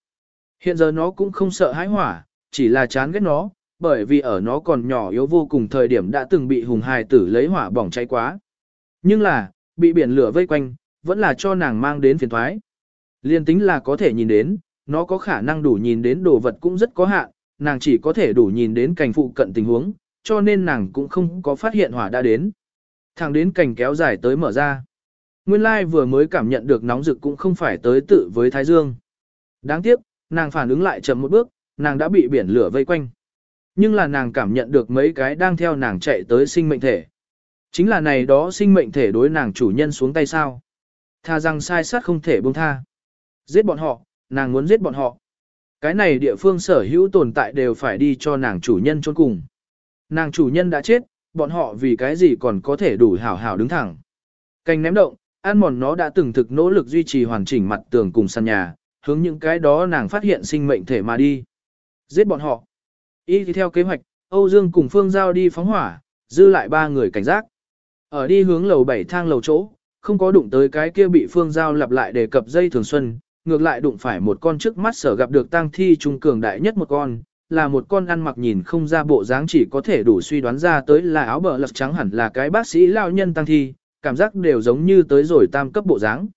Hiện giờ nó cũng không sợ hãi hỏa, chỉ là chán ghét nó, bởi vì ở nó còn nhỏ yếu vô cùng thời điểm đã từng bị hùng hài tử lấy hỏa bỏng cháy quá. Nhưng là, bị biển lửa vây quanh, vẫn là cho nàng mang đến phiền thoái. Liên tính là có thể nhìn đến, nó có khả năng đủ nhìn đến đồ vật cũng rất có hạn, nàng chỉ có thể đủ nhìn đến cảnh phụ cận tình huống, cho nên nàng cũng không có phát hiện hỏa đã đến. Thẳng đến cảnh kéo dài tới mở ra. Nguyên lai vừa mới cảm nhận được nóng rực cũng không phải tới tự với Thái Dương. Đáng tiếc, nàng phản ứng lại chậm một bước, nàng đã bị biển lửa vây quanh. Nhưng là nàng cảm nhận được mấy cái đang theo nàng chạy tới sinh mệnh thể. Chính là này đó sinh mệnh thể đối nàng chủ nhân xuống tay sao. Tha rằng sai sát không thể buông tha. Giết bọn họ, nàng muốn giết bọn họ. Cái này địa phương sở hữu tồn tại đều phải đi cho nàng chủ nhân chôn cùng. Nàng chủ nhân đã chết, bọn họ vì cái gì còn có thể đủ hảo hảo đứng thẳng. Cành ném động, An mòn nó đã từng thực nỗ lực duy trì hoàn chỉnh mặt tường cùng sàn nhà, hướng những cái đó nàng phát hiện sinh mệnh thể mà đi. Giết bọn họ. Y thì theo kế hoạch, Âu Dương cùng Phương Giao đi phóng hỏa, dư lại ba người cảnh giác. Ở đi hướng lầu 7 thang lầu chỗ, không có đụng tới cái kia bị Phương Giao lặp lại đề cập dây thường xuân, ngược lại đụng phải một con trước mắt sở gặp được tang thi trung cường đại nhất một con, là một con ăn mặc nhìn không ra bộ dáng chỉ có thể đủ suy đoán ra tới là áo bờ lật trắng hẳn là cái bác sĩ lao nhân tăng thi, cảm giác đều giống như tới rồi tam cấp bộ dáng.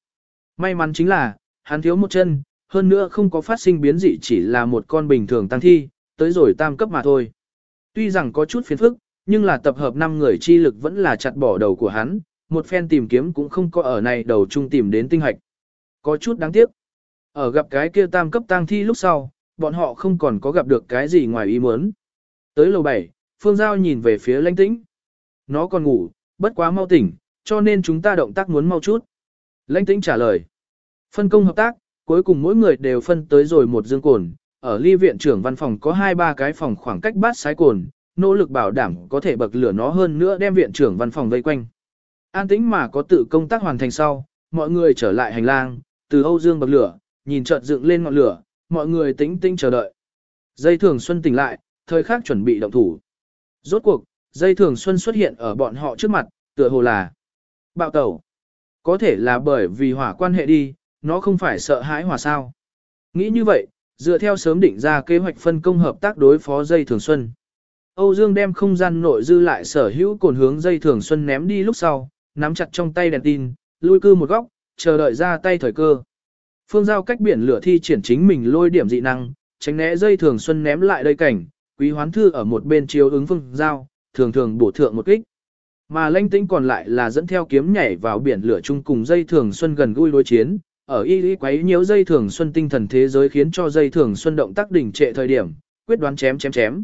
May mắn chính là, hắn thiếu một chân, hơn nữa không có phát sinh biến dị chỉ là một con bình thường tăng thi, tới rồi tam cấp mà thôi. Tuy rằng có chút phiền phức, nhưng là tập hợp 5 người chi lực vẫn là chặt bỏ đầu của hắn, một phen tìm kiếm cũng không có ở này đầu chung tìm đến tinh hạch. Có chút đáng tiếc. Ở gặp cái kia tam cấp tang thi lúc sau, bọn họ không còn có gặp được cái gì ngoài ý muốn. Tới lầu 7, Phương Giao nhìn về phía lãnh tĩnh. Nó còn ngủ, bất quá mau tỉnh, cho nên chúng ta động tác muốn mau chút. Lãnh tĩnh trả lời. Phân công hợp tác, cuối cùng mỗi người đều phân tới rồi một dương cồn. Ở ly viện trưởng văn phòng có 2-3 cái phòng khoảng cách bát sái cồn, nỗ lực bảo đảm có thể bậc lửa nó hơn nữa đem viện trưởng văn phòng vây quanh. An tĩnh mà có tự công tác hoàn thành sau, mọi người trở lại hành lang, từ Âu Dương bậc lửa, nhìn chợt dựng lên ngọn lửa, mọi người tĩnh tĩnh chờ đợi. Dây thường xuân tỉnh lại, thời khắc chuẩn bị động thủ. Rốt cuộc, dây thường xuân xuất hiện ở bọn họ trước mặt, tựa hồ là bạo tẩu. Có thể là bởi vì hỏa quan hệ đi, nó không phải sợ hãi hỏa sao. Nghĩ như vậy, dựa theo sớm định ra kế hoạch phân công hợp tác đối phó dây thường xuân. Âu Dương đem không gian nội dư lại sở hữu cồn hướng dây thường xuân ném đi lúc sau, nắm chặt trong tay đèn tin, lui cư một góc, chờ đợi ra tay thời cơ. Phương Giao cách biển lửa thi triển chính mình lôi điểm dị năng, tránh né dây thường xuân ném lại đây cảnh, quý hoán thư ở một bên chiếu ứng Phương Giao, thường thường bổ thượng một kích. Mà lãnh tĩnh còn lại là dẫn theo kiếm nhảy vào biển lửa chung cùng dây thường xuân gần gũi đối chiến, ở y y quấy nhiễu dây thường xuân tinh thần thế giới khiến cho dây thường xuân động tác đỉnh trệ thời điểm, quyết đoán chém chém chém.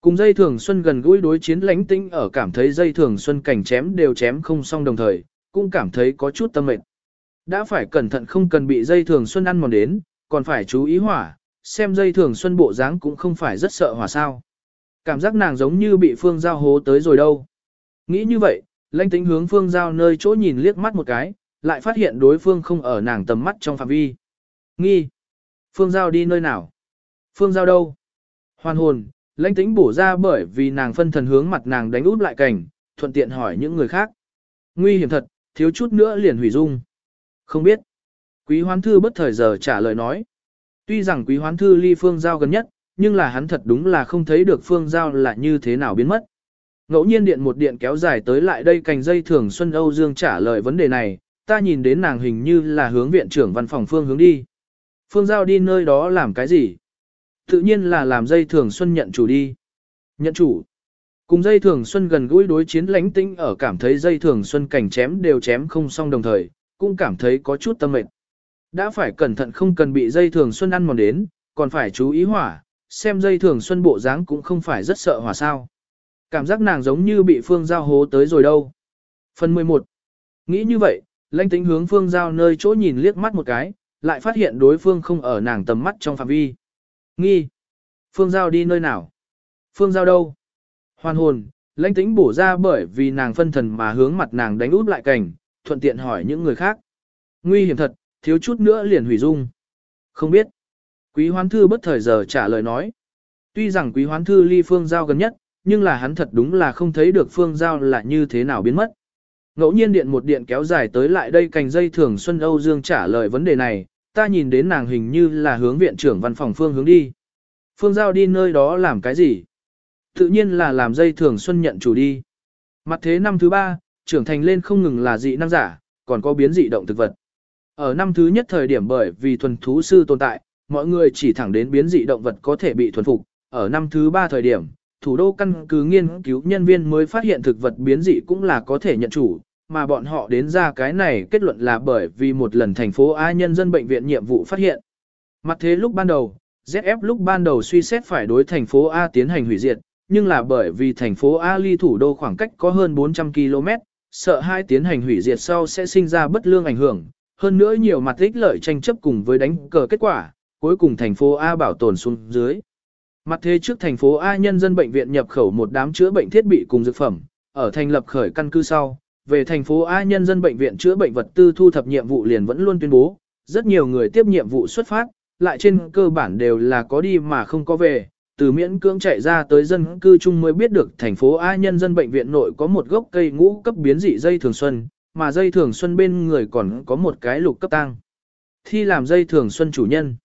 Cùng dây thường xuân gần gũi đối chiến lãnh tĩnh ở cảm thấy dây thường xuân cảnh chém đều chém không xong đồng thời, cũng cảm thấy có chút tâm mệt. Đã phải cẩn thận không cần bị dây thường xuân ăn mòn đến, còn phải chú ý hỏa, xem dây thường xuân bộ dáng cũng không phải rất sợ hỏa sao. Cảm giác nàng giống như bị phương giao hố tới rồi đâu. Nghĩ như vậy, lãnh tính hướng phương giao nơi chỗ nhìn liếc mắt một cái, lại phát hiện đối phương không ở nàng tầm mắt trong phạm vi. Nghi. Phương giao đi nơi nào? Phương giao đâu? Hoàn hồn, lãnh tính bổ ra bởi vì nàng phân thần hướng mặt nàng đánh út lại cảnh, thuận tiện hỏi những người khác. Nguy hiểm thật, thiếu chút nữa liền hủy dung. Không biết. Quý hoán thư bất thời giờ trả lời nói. Tuy rằng quý hoán thư ly phương giao gần nhất, nhưng là hắn thật đúng là không thấy được phương giao là như thế nào biến mất. Ngẫu nhiên điện một điện kéo dài tới lại đây cành dây thường Xuân Âu Dương trả lời vấn đề này, ta nhìn đến nàng hình như là hướng viện trưởng văn phòng phương hướng đi. Phương giao đi nơi đó làm cái gì? Tự nhiên là làm dây thường Xuân nhận chủ đi. Nhận chủ. Cùng dây thường Xuân gần gũi đối chiến lánh tĩnh ở cảm thấy dây thường Xuân cảnh chém đều chém không xong đồng thời, cũng cảm thấy có chút tâm mệt. Đã phải cẩn thận không cần bị dây thường xuân ăn mòn đến, còn phải chú ý hỏa, xem dây thường xuân bộ dáng cũng không phải rất sợ hỏa sao. Cảm giác nàng giống như bị phương giao hố tới rồi đâu. Phần 11. Nghĩ như vậy, lãnh tính hướng phương giao nơi chỗ nhìn liếc mắt một cái, lại phát hiện đối phương không ở nàng tầm mắt trong phạm vi. Nghi. Phương giao đi nơi nào? Phương giao đâu? Hoàn hồn, lãnh tính bổ ra bởi vì nàng phân thần mà hướng mặt nàng đánh út lại cảnh, thuận tiện hỏi những người khác. Nguy hiểm thật, thiếu chút nữa liền hủy dung. Không biết. Quý hoán thư bất thời giờ trả lời nói. Tuy rằng quý hoán thư ly phương giao gần nhất, nhưng là hắn thật đúng là không thấy được phương giao là như thế nào biến mất. Ngẫu nhiên điện một điện kéo dài tới lại đây cành dây thường Xuân Âu Dương trả lời vấn đề này, ta nhìn đến nàng hình như là hướng viện trưởng văn phòng phương hướng đi. Phương giao đi nơi đó làm cái gì? Tự nhiên là làm dây thường Xuân nhận chủ đi. Mặt thế năm thứ ba, trưởng thành lên không ngừng là dị năng giả, còn có biến dị động thực vật. Ở năm thứ nhất thời điểm bởi vì thuần thú sư tồn tại, mọi người chỉ thẳng đến biến dị động vật có thể bị thuần phục. Ở năm thứ ba thời điểm, thủ đô căn cứ nghiên cứu nhân viên mới phát hiện thực vật biến dị cũng là có thể nhận chủ, mà bọn họ đến ra cái này kết luận là bởi vì một lần thành phố A nhân dân bệnh viện nhiệm vụ phát hiện. Mặt thế lúc ban đầu, ZF lúc ban đầu suy xét phải đối thành phố A tiến hành hủy diệt, nhưng là bởi vì thành phố A ly thủ đô khoảng cách có hơn 400 km, sợ hai tiến hành hủy diệt sau sẽ sinh ra bất lương ảnh hưởng, hơn nữa nhiều mặt ích lợi tranh chấp cùng với đánh cờ kết quả, cuối cùng thành phố A bảo tồn xuống dưới. Mặt thế trước thành phố A nhân dân bệnh viện nhập khẩu một đám chữa bệnh thiết bị cùng dược phẩm, ở thành lập khởi căn cứ sau, về thành phố A nhân dân bệnh viện chữa bệnh vật tư thu thập nhiệm vụ liền vẫn luôn tuyên bố, rất nhiều người tiếp nhiệm vụ xuất phát, lại trên cơ bản đều là có đi mà không có về, từ miễn cưỡng chạy ra tới dân cư chung mới biết được thành phố A nhân dân bệnh viện nội có một gốc cây ngũ cấp biến dị dây thường xuân, mà dây thường xuân bên người còn có một cái lục cấp tăng. thi làm dây thường xuân chủ nhân.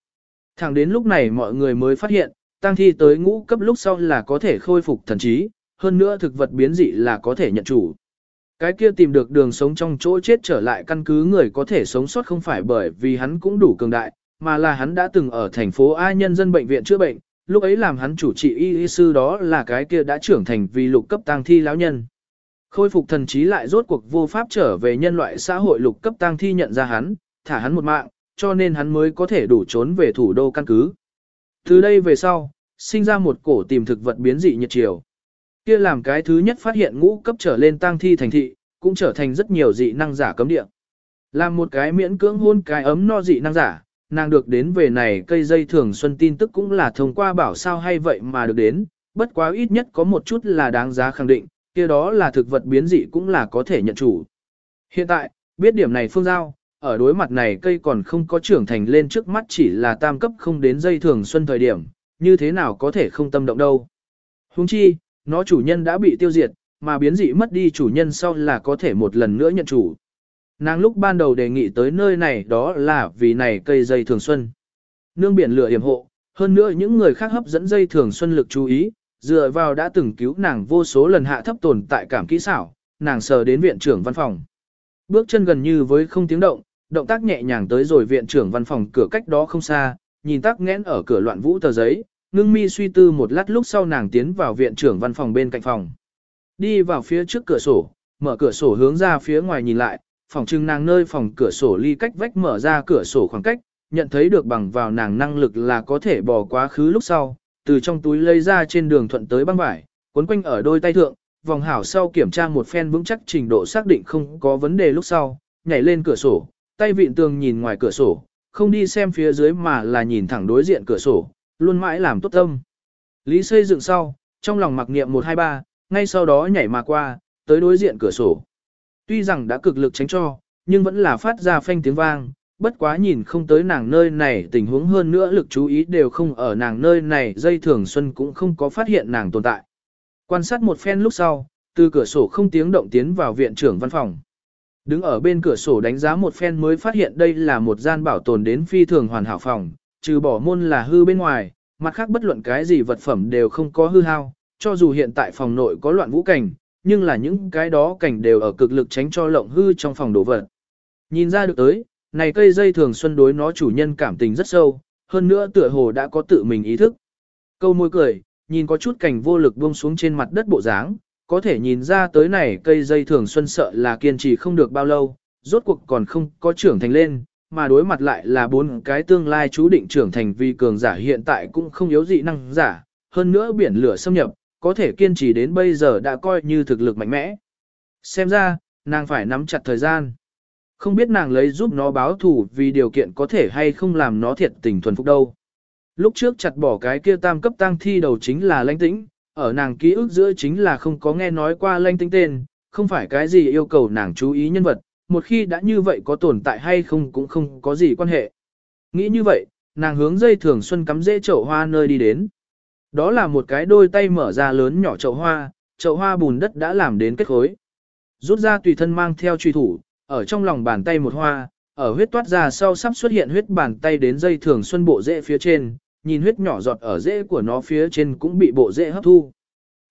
Thẳng đến lúc này mọi người mới phát hiện, tăng thi tới ngũ cấp lúc sau là có thể khôi phục thần trí, hơn nữa thực vật biến dị là có thể nhận chủ. Cái kia tìm được đường sống trong chỗ chết trở lại căn cứ người có thể sống sót không phải bởi vì hắn cũng đủ cường đại, mà là hắn đã từng ở thành phố A nhân dân bệnh viện chữa bệnh, lúc ấy làm hắn chủ trị y y sư đó là cái kia đã trưởng thành vì lục cấp tang thi lão nhân. Khôi phục thần trí lại rốt cuộc vô pháp trở về nhân loại xã hội lục cấp tang thi nhận ra hắn, thả hắn một mạng, cho nên hắn mới có thể đủ trốn về thủ đô căn cứ. Từ đây về sau, sinh ra một cổ tìm thực vật biến dị nhiệt chiều. Kia làm cái thứ nhất phát hiện ngũ cấp trở lên tang thi thành thị, cũng trở thành rất nhiều dị năng giả cấm địa. Làm một cái miễn cưỡng hôn cái ấm no dị năng giả, nàng được đến về này cây dây thường xuân tin tức cũng là thông qua bảo sao hay vậy mà được đến, bất quá ít nhất có một chút là đáng giá khẳng định, kia đó là thực vật biến dị cũng là có thể nhận chủ. Hiện tại, biết điểm này phương giao, ở đối mặt này cây còn không có trưởng thành lên trước mắt chỉ là tam cấp không đến dây thường xuân thời điểm, như thế nào có thể không tâm động đâu. Huống chi, nó chủ nhân đã bị tiêu diệt, mà biến dị mất đi chủ nhân sau là có thể một lần nữa nhận chủ. Nàng lúc ban đầu đề nghị tới nơi này đó là vì này cây dây thường xuân. Nương biển lửa hiểm hộ, hơn nữa những người khác hấp dẫn dây thường xuân lực chú ý, dựa vào đã từng cứu nàng vô số lần hạ thấp tồn tại cảm kỹ xảo, nàng sờ đến viện trưởng văn phòng. Bước chân gần như với không tiếng động, động tác nhẹ nhàng tới rồi viện trưởng văn phòng cửa cách đó không xa, nhìn tắc nghẽn ở cửa loạn vũ tờ giấy, ngưng mi suy tư một lát lúc sau nàng tiến vào viện trưởng văn phòng bên cạnh phòng. Đi vào phía trước cửa sổ, mở cửa sổ hướng ra phía ngoài nhìn lại, phòng trưng nàng nơi phòng cửa sổ ly cách vách mở ra cửa sổ khoảng cách, nhận thấy được bằng vào nàng năng lực là có thể bỏ quá khứ lúc sau, từ trong túi lấy ra trên đường thuận tới băng vải, cuốn quanh ở đôi tay thượng, vòng hảo sau kiểm tra một phen vững chắc trình độ xác định không có vấn đề lúc sau, nhảy lên cửa sổ, tay vịn tường nhìn ngoài cửa sổ, không đi xem phía dưới mà là nhìn thẳng đối diện cửa sổ, luôn mãi làm tốt tâm. Lý xây dựng sau, trong lòng mặc niệm 123, ngay sau đó nhảy mà qua, tới đối diện cửa sổ. Tuy rằng đã cực lực tránh cho, nhưng vẫn là phát ra phanh tiếng vang, bất quá nhìn không tới nàng nơi này tình huống hơn nữa lực chú ý đều không ở nàng nơi này dây thường xuân cũng không có phát hiện nàng tồn tại. Quan sát một phen lúc sau, từ cửa sổ không tiếng động tiến vào viện trưởng văn phòng. Đứng ở bên cửa sổ đánh giá một phen mới phát hiện đây là một gian bảo tồn đến phi thường hoàn hảo phòng, trừ bỏ môn là hư bên ngoài, mặt khác bất luận cái gì vật phẩm đều không có hư hao, cho dù hiện tại phòng nội có loạn vũ cảnh, nhưng là những cái đó cảnh đều ở cực lực tránh cho lộng hư trong phòng đồ vật. Nhìn ra được tới, này cây dây thường xuân đối nó chủ nhân cảm tình rất sâu, hơn nữa tựa hồ đã có tự mình ý thức. Câu môi cười, nhìn có chút cảnh vô lực buông xuống trên mặt đất bộ dáng, có thể nhìn ra tới này cây dây thường xuân sợ là kiên trì không được bao lâu, rốt cuộc còn không có trưởng thành lên, mà đối mặt lại là bốn cái tương lai chú định trưởng thành vì cường giả hiện tại cũng không yếu dị năng giả, hơn nữa biển lửa xâm nhập, có thể kiên trì đến bây giờ đã coi như thực lực mạnh mẽ. Xem ra, nàng phải nắm chặt thời gian. Không biết nàng lấy giúp nó báo thủ vì điều kiện có thể hay không làm nó thiệt tình thuần phục đâu. Lúc trước chặt bỏ cái kia tam cấp tăng thi đầu chính là lãnh tĩnh, ở nàng ký ức giữa chính là không có nghe nói qua lanh tinh tên, không phải cái gì yêu cầu nàng chú ý nhân vật, một khi đã như vậy có tồn tại hay không cũng không có gì quan hệ. Nghĩ như vậy, nàng hướng dây thường xuân cắm dễ chậu hoa nơi đi đến. Đó là một cái đôi tay mở ra lớn nhỏ chậu hoa, chậu hoa bùn đất đã làm đến kết khối. Rút ra tùy thân mang theo truy thủ, ở trong lòng bàn tay một hoa, ở huyết toát ra sau sắp xuất hiện huyết bàn tay đến dây thường xuân bộ rễ phía trên, nhìn huyết nhỏ giọt ở rễ của nó phía trên cũng bị bộ rễ hấp thu.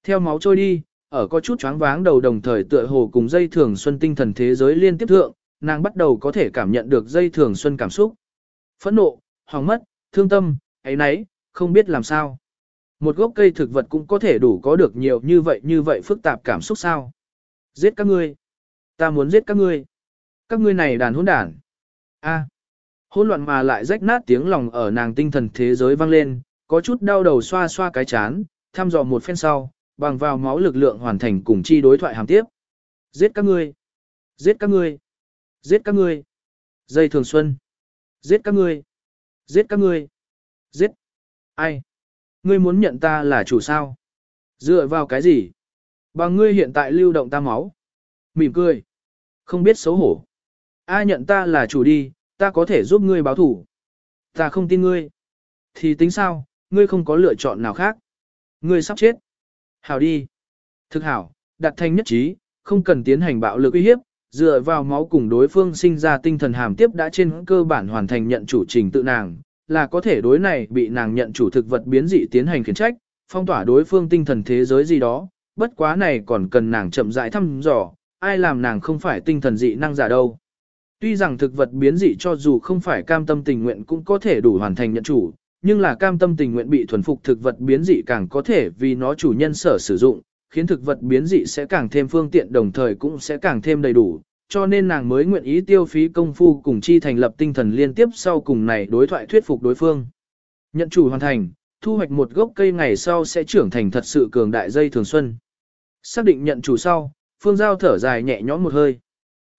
Theo máu trôi đi, ở có chút choáng váng đầu đồng thời tựa hồ cùng dây thường xuân tinh thần thế giới liên tiếp thượng, nàng bắt đầu có thể cảm nhận được dây thường xuân cảm xúc. Phẫn nộ, hỏng mất, thương tâm, ấy nấy, không biết làm sao. Một gốc cây thực vật cũng có thể đủ có được nhiều như vậy như vậy phức tạp cảm xúc sao. Giết các ngươi. Ta muốn giết các ngươi. Các ngươi này đàn hỗn đản. A. Hỗn loạn mà lại rách nát tiếng lòng ở nàng tinh thần thế giới vang lên, có chút đau đầu xoa xoa cái chán, thăm dò một phen sau, bằng vào máu lực lượng hoàn thành cùng chi đối thoại hàm tiếp. Giết các ngươi. Giết các ngươi. Giết các ngươi. Dây thường xuân. Giết các ngươi. Giết các ngươi. Giết. Ai? Ngươi muốn nhận ta là chủ sao? Dựa vào cái gì? Bằng ngươi hiện tại lưu động ta máu. Mỉm cười. Không biết xấu hổ. Ai nhận ta là chủ đi, ta có thể giúp ngươi báo thủ. Ta không tin ngươi. Thì tính sao, ngươi không có lựa chọn nào khác. Ngươi sắp chết. Hảo đi. Thực hảo, đặt thanh nhất trí, không cần tiến hành bạo lực uy hiếp, dựa vào máu cùng đối phương sinh ra tinh thần hàm tiếp đã trên cơ bản hoàn thành nhận chủ trình tự nàng, là có thể đối này bị nàng nhận chủ thực vật biến dị tiến hành khiển trách, phong tỏa đối phương tinh thần thế giới gì đó, bất quá này còn cần nàng chậm rãi thăm dò, ai làm nàng không phải tinh thần dị năng giả đâu. Tuy rằng thực vật biến dị cho dù không phải cam tâm tình nguyện cũng có thể đủ hoàn thành nhận chủ, nhưng là cam tâm tình nguyện bị thuần phục thực vật biến dị càng có thể vì nó chủ nhân sở sử dụng, khiến thực vật biến dị sẽ càng thêm phương tiện đồng thời cũng sẽ càng thêm đầy đủ, cho nên nàng mới nguyện ý tiêu phí công phu cùng chi thành lập tinh thần liên tiếp sau cùng này đối thoại thuyết phục đối phương. Nhận chủ hoàn thành, thu hoạch một gốc cây ngày sau sẽ trưởng thành thật sự cường đại dây thường xuân. Xác định nhận chủ sau, Phương Giao thở dài nhẹ nhõm một hơi.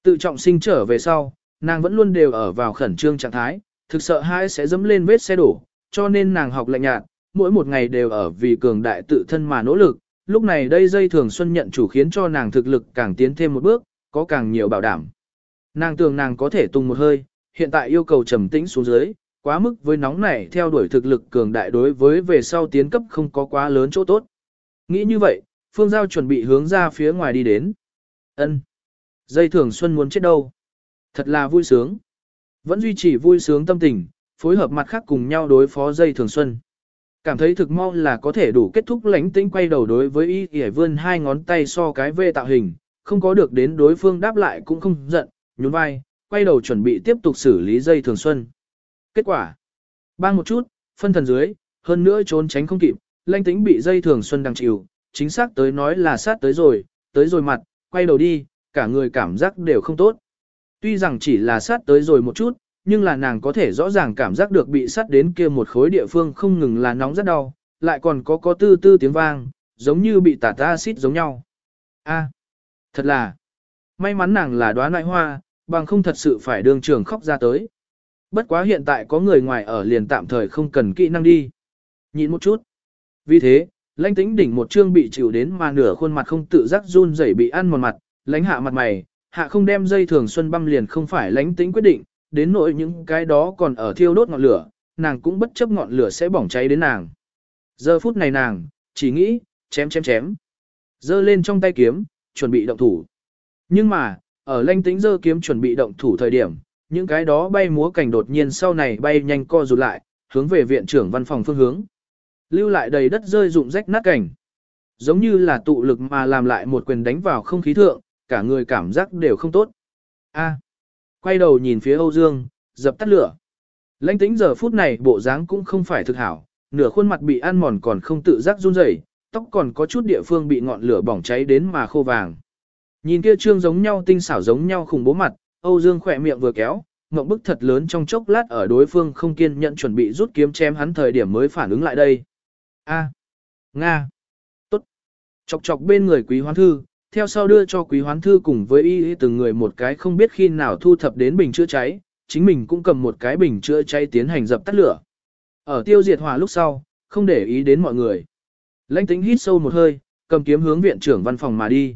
Tự trọng sinh trở về sau, nàng vẫn luôn đều ở vào khẩn trương trạng thái, thực sợ hai sẽ dẫm lên vết xe đổ, cho nên nàng học lạnh nhạt, mỗi một ngày đều ở vì cường đại tự thân mà nỗ lực. Lúc này đây dây thường xuân nhận chủ khiến cho nàng thực lực càng tiến thêm một bước, có càng nhiều bảo đảm. Nàng tưởng nàng có thể tung một hơi, hiện tại yêu cầu trầm tĩnh xuống dưới, quá mức với nóng nảy theo đuổi thực lực cường đại đối với về sau tiến cấp không có quá lớn chỗ tốt. Nghĩ như vậy, Phương Giao chuẩn bị hướng ra phía ngoài đi đến. ân Dây thường xuân muốn chết đâu. Thật là vui sướng. Vẫn duy trì vui sướng tâm tình, phối hợp mặt khác cùng nhau đối phó dây thường xuân. Cảm thấy thực mau là có thể đủ kết thúc lánh tĩnh quay đầu đối với y ỉa vươn hai ngón tay so cái vê tạo hình, không có được đến đối phương đáp lại cũng không giận, nhún vai, quay đầu chuẩn bị tiếp tục xử lý dây thường xuân. Kết quả, bang một chút, phân thần dưới, hơn nữa trốn tránh không kịp, lánh tĩnh bị dây thường xuân đằng chịu, chính xác tới nói là sát tới rồi, tới rồi mặt, quay đầu đi, cả người cảm giác đều không tốt. Tuy rằng chỉ là sát tới rồi một chút, nhưng là nàng có thể rõ ràng cảm giác được bị sát đến kia một khối địa phương không ngừng là nóng rất đau, lại còn có có tư tư tiếng vang, giống như bị tạt acid giống nhau. A, thật là, may mắn nàng là đoán lại hoa, bằng không thật sự phải đường trường khóc ra tới. Bất quá hiện tại có người ngoài ở liền tạm thời không cần kỹ năng đi. nhịn một chút. Vì thế, lãnh tĩnh đỉnh một chương bị chịu đến mà nửa khuôn mặt không tự giác run rẩy bị ăn một mặt, lãnh hạ mặt mày, hạ không đem dây thường xuân băm liền không phải lãnh tĩnh quyết định, đến nỗi những cái đó còn ở thiêu đốt ngọn lửa, nàng cũng bất chấp ngọn lửa sẽ bỏng cháy đến nàng. Giờ phút này nàng, chỉ nghĩ, chém chém chém. Giơ lên trong tay kiếm, chuẩn bị động thủ. Nhưng mà, ở lãnh tĩnh giơ kiếm chuẩn bị động thủ thời điểm, những cái đó bay múa cảnh đột nhiên sau này bay nhanh co rụt lại, hướng về viện trưởng văn phòng phương hướng. Lưu lại đầy đất rơi rụng rách nát cảnh. Giống như là tụ lực mà làm lại một quyền đánh vào không khí thượng, cả người cảm giác đều không tốt. A. Quay đầu nhìn phía Âu Dương, dập tắt lửa. Lãnh tĩnh giờ phút này bộ dáng cũng không phải thực hảo, nửa khuôn mặt bị ăn mòn còn không tự giác run rẩy, tóc còn có chút địa phương bị ngọn lửa bỏng cháy đến mà khô vàng. Nhìn kia trương giống nhau tinh xảo giống nhau khủng bố mặt, Âu Dương khỏe miệng vừa kéo, ngậm bức thật lớn trong chốc lát ở đối phương không kiên nhận chuẩn bị rút kiếm chém hắn thời điểm mới phản ứng lại đây. A. Nga. Tốt. Chọc chọc bên người quý hoán thư, theo sau đưa cho quý hoán thư cùng với y từng người một cái không biết khi nào thu thập đến bình chữa cháy, chính mình cũng cầm một cái bình chữa cháy tiến hành dập tắt lửa. Ở tiêu diệt hỏa lúc sau, không để ý đến mọi người. Lãnh tính hít sâu một hơi, cầm kiếm hướng viện trưởng văn phòng mà đi.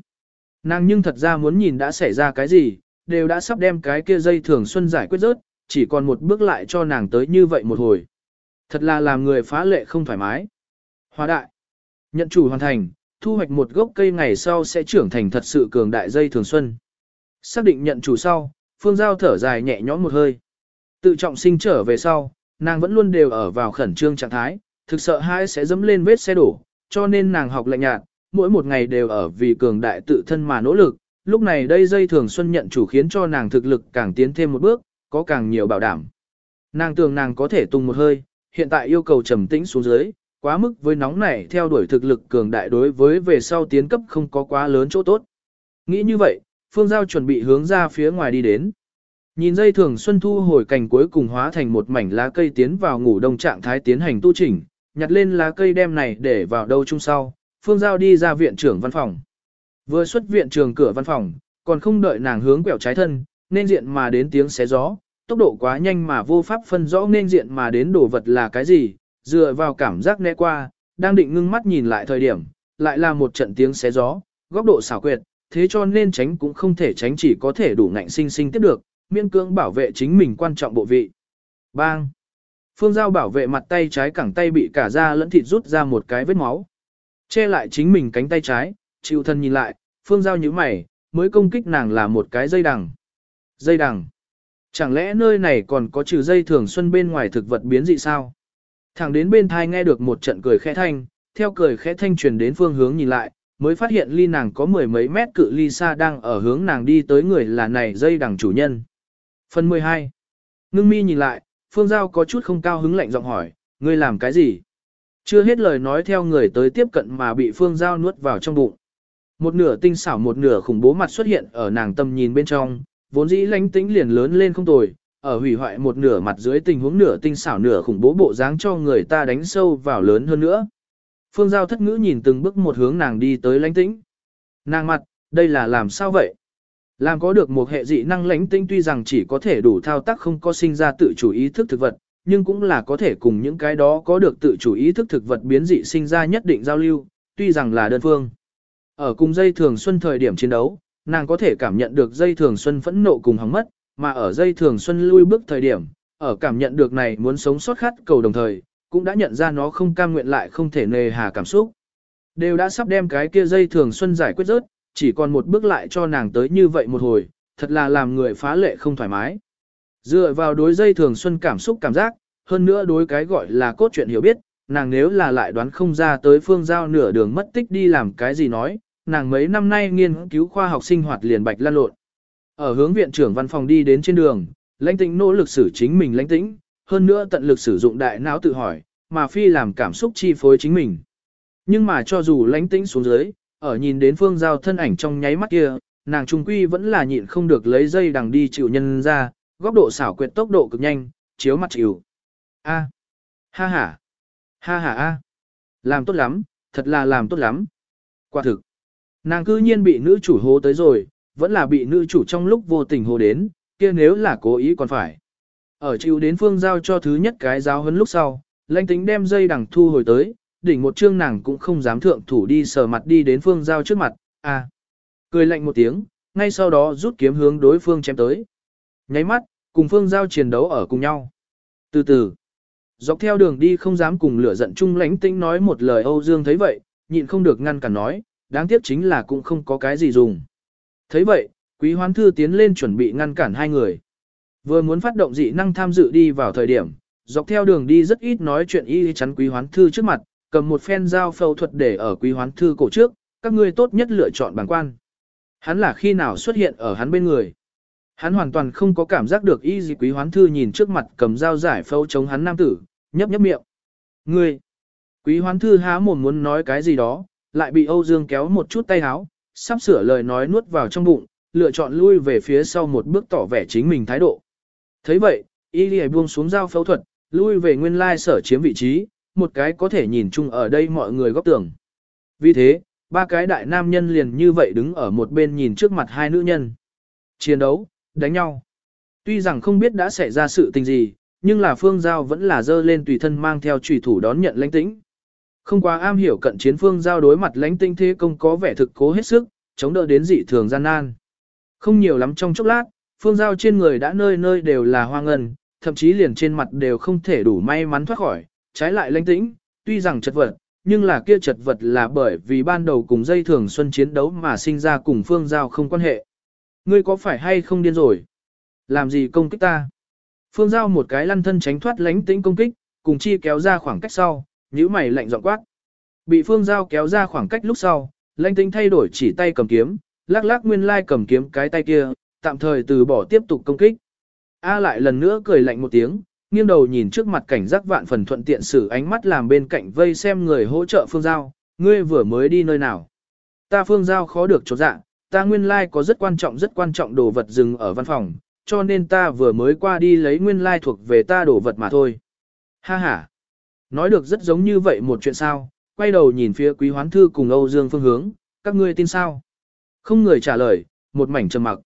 Nàng nhưng thật ra muốn nhìn đã xảy ra cái gì, đều đã sắp đem cái kia dây thường xuân giải quyết rớt, chỉ còn một bước lại cho nàng tới như vậy một hồi. Thật là làm người phá lệ không thoải mái. Hóa đại. Nhận chủ hoàn thành, thu hoạch một gốc cây ngày sau sẽ trưởng thành thật sự cường đại dây thường xuân. Xác định nhận chủ sau, Phương Giao thở dài nhẹ nhõm một hơi. Tự trọng sinh trở về sau, nàng vẫn luôn đều ở vào khẩn trương trạng thái, thực sợ hai sẽ dẫm lên vết xe đổ, cho nên nàng học lạnh nhạt, mỗi một ngày đều ở vì cường đại tự thân mà nỗ lực. Lúc này đây dây thường xuân nhận chủ khiến cho nàng thực lực càng tiến thêm một bước, có càng nhiều bảo đảm. Nàng tưởng nàng có thể tung một hơi, hiện tại yêu cầu trầm tĩnh xuống dưới, quá mức với nóng nảy theo đuổi thực lực cường đại đối với về sau tiến cấp không có quá lớn chỗ tốt. Nghĩ như vậy, Phương Giao chuẩn bị hướng ra phía ngoài đi đến. Nhìn dây thường xuân thu hồi cành cuối cùng hóa thành một mảnh lá cây tiến vào ngủ đông trạng thái tiến hành tu chỉnh, nhặt lên lá cây đem này để vào đâu chung sau, Phương Giao đi ra viện trưởng văn phòng. Vừa xuất viện trường cửa văn phòng, còn không đợi nàng hướng quẹo trái thân, nên diện mà đến tiếng xé gió, tốc độ quá nhanh mà vô pháp phân rõ nên diện mà đến đồ vật là cái gì, dựa vào cảm giác né qua, đang định ngưng mắt nhìn lại thời điểm, lại là một trận tiếng xé gió, góc độ xảo quyệt, thế cho nên tránh cũng không thể tránh chỉ có thể đủ ngạnh sinh sinh tiếp được, miễn cưỡng bảo vệ chính mình quan trọng bộ vị. Bang! Phương Giao bảo vệ mặt tay trái cẳng tay bị cả da lẫn thịt rút ra một cái vết máu. Che lại chính mình cánh tay trái, chịu thân nhìn lại, Phương Giao nhíu mày, mới công kích nàng là một cái dây đằng. Dây đằng. Chẳng lẽ nơi này còn có trừ dây thường xuân bên ngoài thực vật biến dị sao? Thẳng đến bên thai nghe được một trận cười khẽ thanh, theo cười khẽ thanh truyền đến phương hướng nhìn lại, mới phát hiện ly nàng có mười mấy mét cự ly xa đang ở hướng nàng đi tới người là này dây đằng chủ nhân. Phần 12. Ngưng mi nhìn lại, phương giao có chút không cao hứng lạnh giọng hỏi, ngươi làm cái gì? Chưa hết lời nói theo người tới tiếp cận mà bị phương giao nuốt vào trong bụng. Một nửa tinh xảo một nửa khủng bố mặt xuất hiện ở nàng tâm nhìn bên trong, vốn dĩ lánh tĩnh liền lớn lên không tồi, ở hủy hoại một nửa mặt dưới tình huống nửa tinh xảo nửa khủng bố bộ dáng cho người ta đánh sâu vào lớn hơn nữa. Phương Giao thất ngữ nhìn từng bước một hướng nàng đi tới lãnh tĩnh. Nàng mặt, đây là làm sao vậy? Làm có được một hệ dị năng lãnh tĩnh tuy rằng chỉ có thể đủ thao tác không có sinh ra tự chủ ý thức thực vật, nhưng cũng là có thể cùng những cái đó có được tự chủ ý thức thực vật biến dị sinh ra nhất định giao lưu, tuy rằng là đơn phương. Ở cùng dây thường xuân thời điểm chiến đấu, nàng có thể cảm nhận được dây thường xuân phẫn nộ cùng hóng mất, mà ở dây thường xuân lui bước thời điểm, ở cảm nhận được này muốn sống sót khát cầu đồng thời, cũng đã nhận ra nó không cam nguyện lại không thể nề hà cảm xúc. Đều đã sắp đem cái kia dây thường xuân giải quyết rớt, chỉ còn một bước lại cho nàng tới như vậy một hồi, thật là làm người phá lệ không thoải mái. Dựa vào đối dây thường xuân cảm xúc cảm giác, hơn nữa đối cái gọi là cốt truyện hiểu biết, nàng nếu là lại đoán không ra tới phương giao nửa đường mất tích đi làm cái gì nói, nàng mấy năm nay nghiên cứu khoa học sinh hoạt liền bạch lan lộn. Ở hướng viện trưởng văn phòng đi đến trên đường, lãnh tĩnh nỗ lực xử chính mình lãnh tĩnh, hơn nữa tận lực sử dụng đại não tự hỏi, mà phi làm cảm xúc chi phối chính mình. Nhưng mà cho dù lãnh tĩnh xuống dưới, ở nhìn đến phương giao thân ảnh trong nháy mắt kia, nàng trung quy vẫn là nhịn không được lấy dây đằng đi chịu nhân ra, góc độ xảo quyệt tốc độ cực nhanh, chiếu mặt chịu. A. Ha ha. Ha ha a. Làm tốt lắm, thật là làm tốt lắm. Quả thực. Nàng cư nhiên bị nữ chủ hố tới rồi, vẫn là bị nữ chủ trong lúc vô tình hồ đến, kia nếu là cố ý còn phải. Ở chịu đến phương giao cho thứ nhất cái giáo hấn lúc sau, lãnh tính đem dây đằng thu hồi tới, đỉnh một chương nàng cũng không dám thượng thủ đi sờ mặt đi đến phương giao trước mặt, à. Cười lạnh một tiếng, ngay sau đó rút kiếm hướng đối phương chém tới. Nháy mắt, cùng phương giao chiến đấu ở cùng nhau. Từ từ, dọc theo đường đi không dám cùng lửa giận chung lãnh tĩnh nói một lời Âu Dương thấy vậy, nhịn không được ngăn cản nói, đáng tiếc chính là cũng không có cái gì dùng thấy vậy, quý hoán thư tiến lên chuẩn bị ngăn cản hai người. Vừa muốn phát động dị năng tham dự đi vào thời điểm, dọc theo đường đi rất ít nói chuyện y chắn quý hoán thư trước mặt, cầm một phen dao phẫu thuật để ở quý hoán thư cổ trước, các ngươi tốt nhất lựa chọn bản quan. Hắn là khi nào xuất hiện ở hắn bên người. Hắn hoàn toàn không có cảm giác được y gì quý hoán thư nhìn trước mặt cầm dao giải phẫu chống hắn nam tử, nhấp nhấp miệng. Ngươi! Quý hoán thư há mồm muốn nói cái gì đó, lại bị Âu Dương kéo một chút tay háo, sắp sửa lời nói nuốt vào trong bụng, lựa chọn lui về phía sau một bước tỏ vẻ chính mình thái độ. thấy vậy, y lì buông xuống dao phẫu thuật, lui về nguyên lai sở chiếm vị trí, một cái có thể nhìn chung ở đây mọi người góc tường. Vì thế, ba cái đại nam nhân liền như vậy đứng ở một bên nhìn trước mặt hai nữ nhân. Chiến đấu, đánh nhau. Tuy rằng không biết đã xảy ra sự tình gì, nhưng là phương giao vẫn là dơ lên tùy thân mang theo trùy thủ đón nhận lãnh tĩnh. Không quá am hiểu cận chiến phương giao đối mặt lãnh tinh thế công có vẻ thực cố hết sức, chống đỡ đến dị thường gian nan. Không nhiều lắm trong chốc lát, phương giao trên người đã nơi nơi đều là hoa ngân, thậm chí liền trên mặt đều không thể đủ may mắn thoát khỏi, trái lại lãnh tĩnh, tuy rằng chật vật, nhưng là kia chật vật là bởi vì ban đầu cùng dây thường xuân chiến đấu mà sinh ra cùng phương giao không quan hệ. Ngươi có phải hay không điên rồi? Làm gì công kích ta? Phương giao một cái lăn thân tránh thoát lãnh tĩnh công kích, cùng chi kéo ra khoảng cách sau, nhíu mày lạnh giọng quát. Bị phương giao kéo ra khoảng cách lúc sau, lãnh tinh thay đổi chỉ tay cầm kiếm, lắc lắc nguyên lai cầm kiếm cái tay kia, tạm thời từ bỏ tiếp tục công kích. A lại lần nữa cười lạnh một tiếng, nghiêng đầu nhìn trước mặt cảnh giác vạn phần thuận tiện sử ánh mắt làm bên cạnh vây xem người hỗ trợ phương giao, ngươi vừa mới đi nơi nào. Ta phương giao khó được chỗ dạng, ta nguyên lai có rất quan trọng rất quan trọng đồ vật dừng ở văn phòng, cho nên ta vừa mới qua đi lấy nguyên lai thuộc về ta đồ vật mà thôi. Ha ha. Nói được rất giống như vậy một chuyện sao, quay đầu nhìn phía quý hoán thư cùng Âu Dương phương hướng, các ngươi tin sao? Không người trả lời, một mảnh trầm mặc.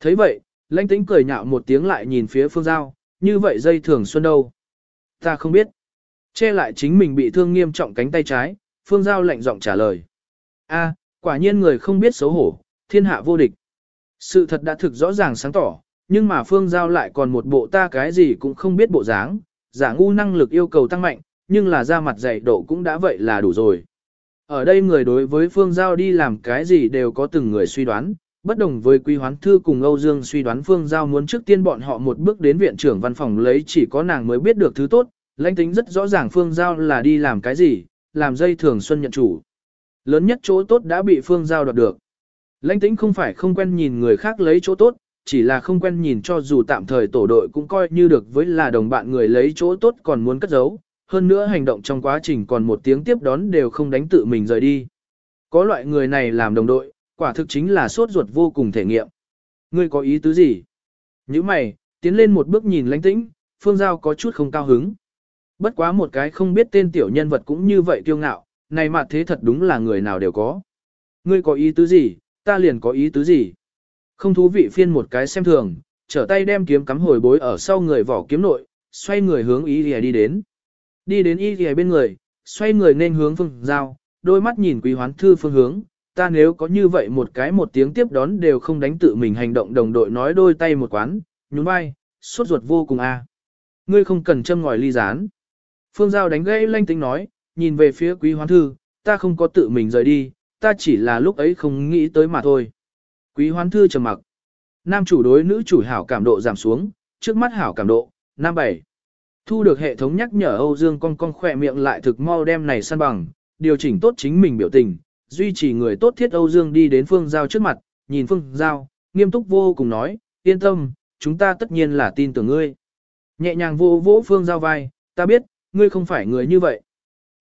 thấy vậy, lãnh tĩnh cười nhạo một tiếng lại nhìn phía phương giao, như vậy dây thường xuân đâu? Ta không biết. Che lại chính mình bị thương nghiêm trọng cánh tay trái, phương giao lạnh giọng trả lời. A, quả nhiên người không biết xấu hổ, thiên hạ vô địch. Sự thật đã thực rõ ràng sáng tỏ, nhưng mà phương giao lại còn một bộ ta cái gì cũng không biết bộ dáng, giả ngu năng lực yêu cầu tăng mạnh, nhưng là ra mặt dạy độ cũng đã vậy là đủ rồi. Ở đây người đối với phương giao đi làm cái gì đều có từng người suy đoán, bất đồng với Quý Hoán Thư cùng Âu Dương suy đoán Phương Giao muốn trước tiên bọn họ một bước đến viện trưởng văn phòng lấy chỉ có nàng mới biết được thứ tốt, lãnh tính rất rõ ràng Phương Giao là đi làm cái gì, làm dây thường xuân nhận chủ. Lớn nhất chỗ tốt đã bị Phương Giao đoạt được. Lãnh tính không phải không quen nhìn người khác lấy chỗ tốt, chỉ là không quen nhìn cho dù tạm thời tổ đội cũng coi như được với là đồng bạn người lấy chỗ tốt còn muốn cất giấu, hơn nữa hành động trong quá trình còn một tiếng tiếp đón đều không đánh tự mình rời đi. Có loại người này làm đồng đội, quả thực chính là sốt ruột vô cùng thể nghiệm. Ngươi có ý tứ gì? Như mày, tiến lên một bước nhìn lãnh tĩnh, Phương Giao có chút không cao hứng. Bất quá một cái không biết tên tiểu nhân vật cũng như vậy kiêu ngạo, này mà thế thật đúng là người nào đều có. Ngươi có ý tứ gì, ta liền có ý tứ gì. Không thú vị phiên một cái xem thường, trở tay đem kiếm cắm hồi bối ở sau người vỏ kiếm nội, xoay người hướng ý lìa đi đến. Đi đến y lìa bên người, xoay người nên hướng phương giao, đôi mắt nhìn quý hoán thư phương hướng, ta nếu có như vậy một cái một tiếng tiếp đón đều không đánh tự mình hành động đồng đội nói đôi tay một quán, nhún vai, suốt ruột vô cùng a. À. Ngươi không cần châm ngòi ly gián. Phương Giao đánh gãy lanh tính nói, nhìn về phía quý hoán thư, ta không có tự mình rời đi, ta chỉ là lúc ấy không nghĩ tới mà thôi. Quý hoán thư trầm mặc. Nam chủ đối nữ chủ hảo cảm độ giảm xuống, trước mắt hảo cảm độ, năm bảy. Thu được hệ thống nhắc nhở Âu Dương con con khỏe miệng lại thực mau đem này săn bằng, điều chỉnh tốt chính mình biểu tình, duy trì người tốt thiết Âu Dương đi đến Phương Giao trước mặt, nhìn Phương Giao, nghiêm túc vô cùng nói, yên tâm, chúng ta tất nhiên là tin tưởng ngươi. Nhẹ nhàng vô vỗ Phương Giao vai, ta biết, ngươi không phải người như vậy.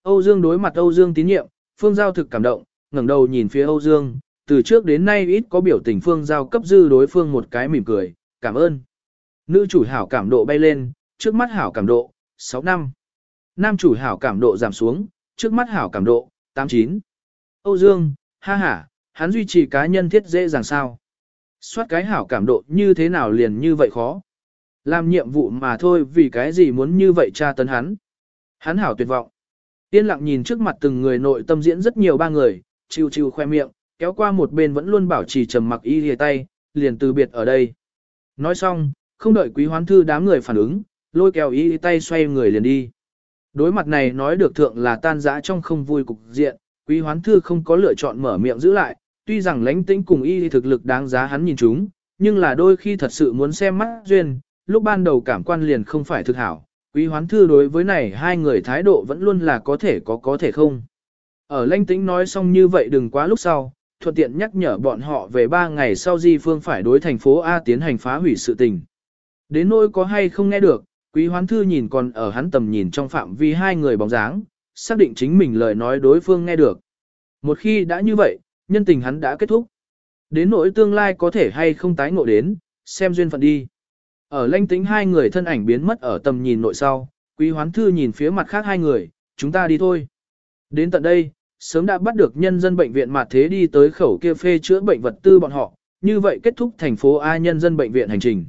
Âu Dương đối mặt Âu Dương tín nhiệm, Phương Giao thực cảm động, ngẩng đầu nhìn phía Âu Dương, từ trước đến nay ít có biểu tình Phương Giao cấp dư đối phương một cái mỉm cười, cảm ơn. Nữ chủ hảo cảm độ bay lên, trước mắt hảo cảm độ, 6 năm. Nam chủ hảo cảm độ giảm xuống, trước mắt hảo cảm độ, 89. Âu Dương, ha ha, hắn duy trì cá nhân thiết dễ dàng sao. Soát cái hảo cảm độ như thế nào liền như vậy khó. Làm nhiệm vụ mà thôi vì cái gì muốn như vậy tra tấn hắn. Hắn hảo tuyệt vọng. tiên lặng nhìn trước mặt từng người nội tâm diễn rất nhiều ba người, chiêu chiêu khoe miệng, kéo qua một bên vẫn luôn bảo trì trầm mặc y lìa tay, liền từ biệt ở đây. Nói xong, không đợi quý hoán thư đám người phản ứng, lôi kéo y tay xoay người liền đi. Đối mặt này nói được thượng là tan dã trong không vui cục diện, quý hoán thư không có lựa chọn mở miệng giữ lại, tuy rằng lãnh tĩnh cùng y thực lực đáng giá hắn nhìn chúng, nhưng là đôi khi thật sự muốn xem mắt duyên, lúc ban đầu cảm quan liền không phải thực hảo, quý hoán thư đối với này hai người thái độ vẫn luôn là có thể có có thể không. Ở lãnh tĩnh nói xong như vậy đừng quá lúc sau, thuận tiện nhắc nhở bọn họ về ba ngày sau Di Phương phải đối thành phố A tiến hành phá hủy sự tình. Đến nỗi có hay không nghe được, quý hoán thư nhìn còn ở hắn tầm nhìn trong phạm vi hai người bóng dáng, xác định chính mình lời nói đối phương nghe được. Một khi đã như vậy, nhân tình hắn đã kết thúc. Đến nỗi tương lai có thể hay không tái ngộ đến, xem duyên phận đi. Ở lanh tính hai người thân ảnh biến mất ở tầm nhìn nội sau, quý hoán thư nhìn phía mặt khác hai người, chúng ta đi thôi. Đến tận đây, sớm đã bắt được nhân dân bệnh viện mà thế đi tới khẩu kia phê chữa bệnh vật tư bọn họ, như vậy kết thúc thành phố A nhân dân bệnh viện hành trình.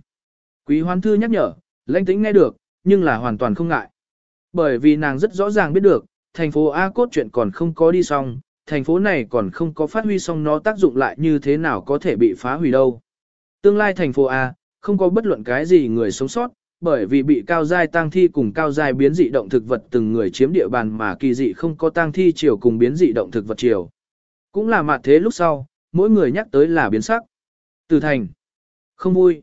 Quý hoán thư nhắc nhở, lãnh tĩnh nghe được, nhưng là hoàn toàn không ngại. Bởi vì nàng rất rõ ràng biết được, thành phố A cốt chuyện còn không có đi xong, thành phố này còn không có phát huy xong nó tác dụng lại như thế nào có thể bị phá hủy đâu. Tương lai thành phố A, không có bất luận cái gì người sống sót, bởi vì bị cao giai tăng thi cùng cao giai biến dị động thực vật từng người chiếm địa bàn mà kỳ dị không có tăng thi chiều cùng biến dị động thực vật chiều. Cũng là mặt thế lúc sau, mỗi người nhắc tới là biến sắc. Từ thành. Không vui.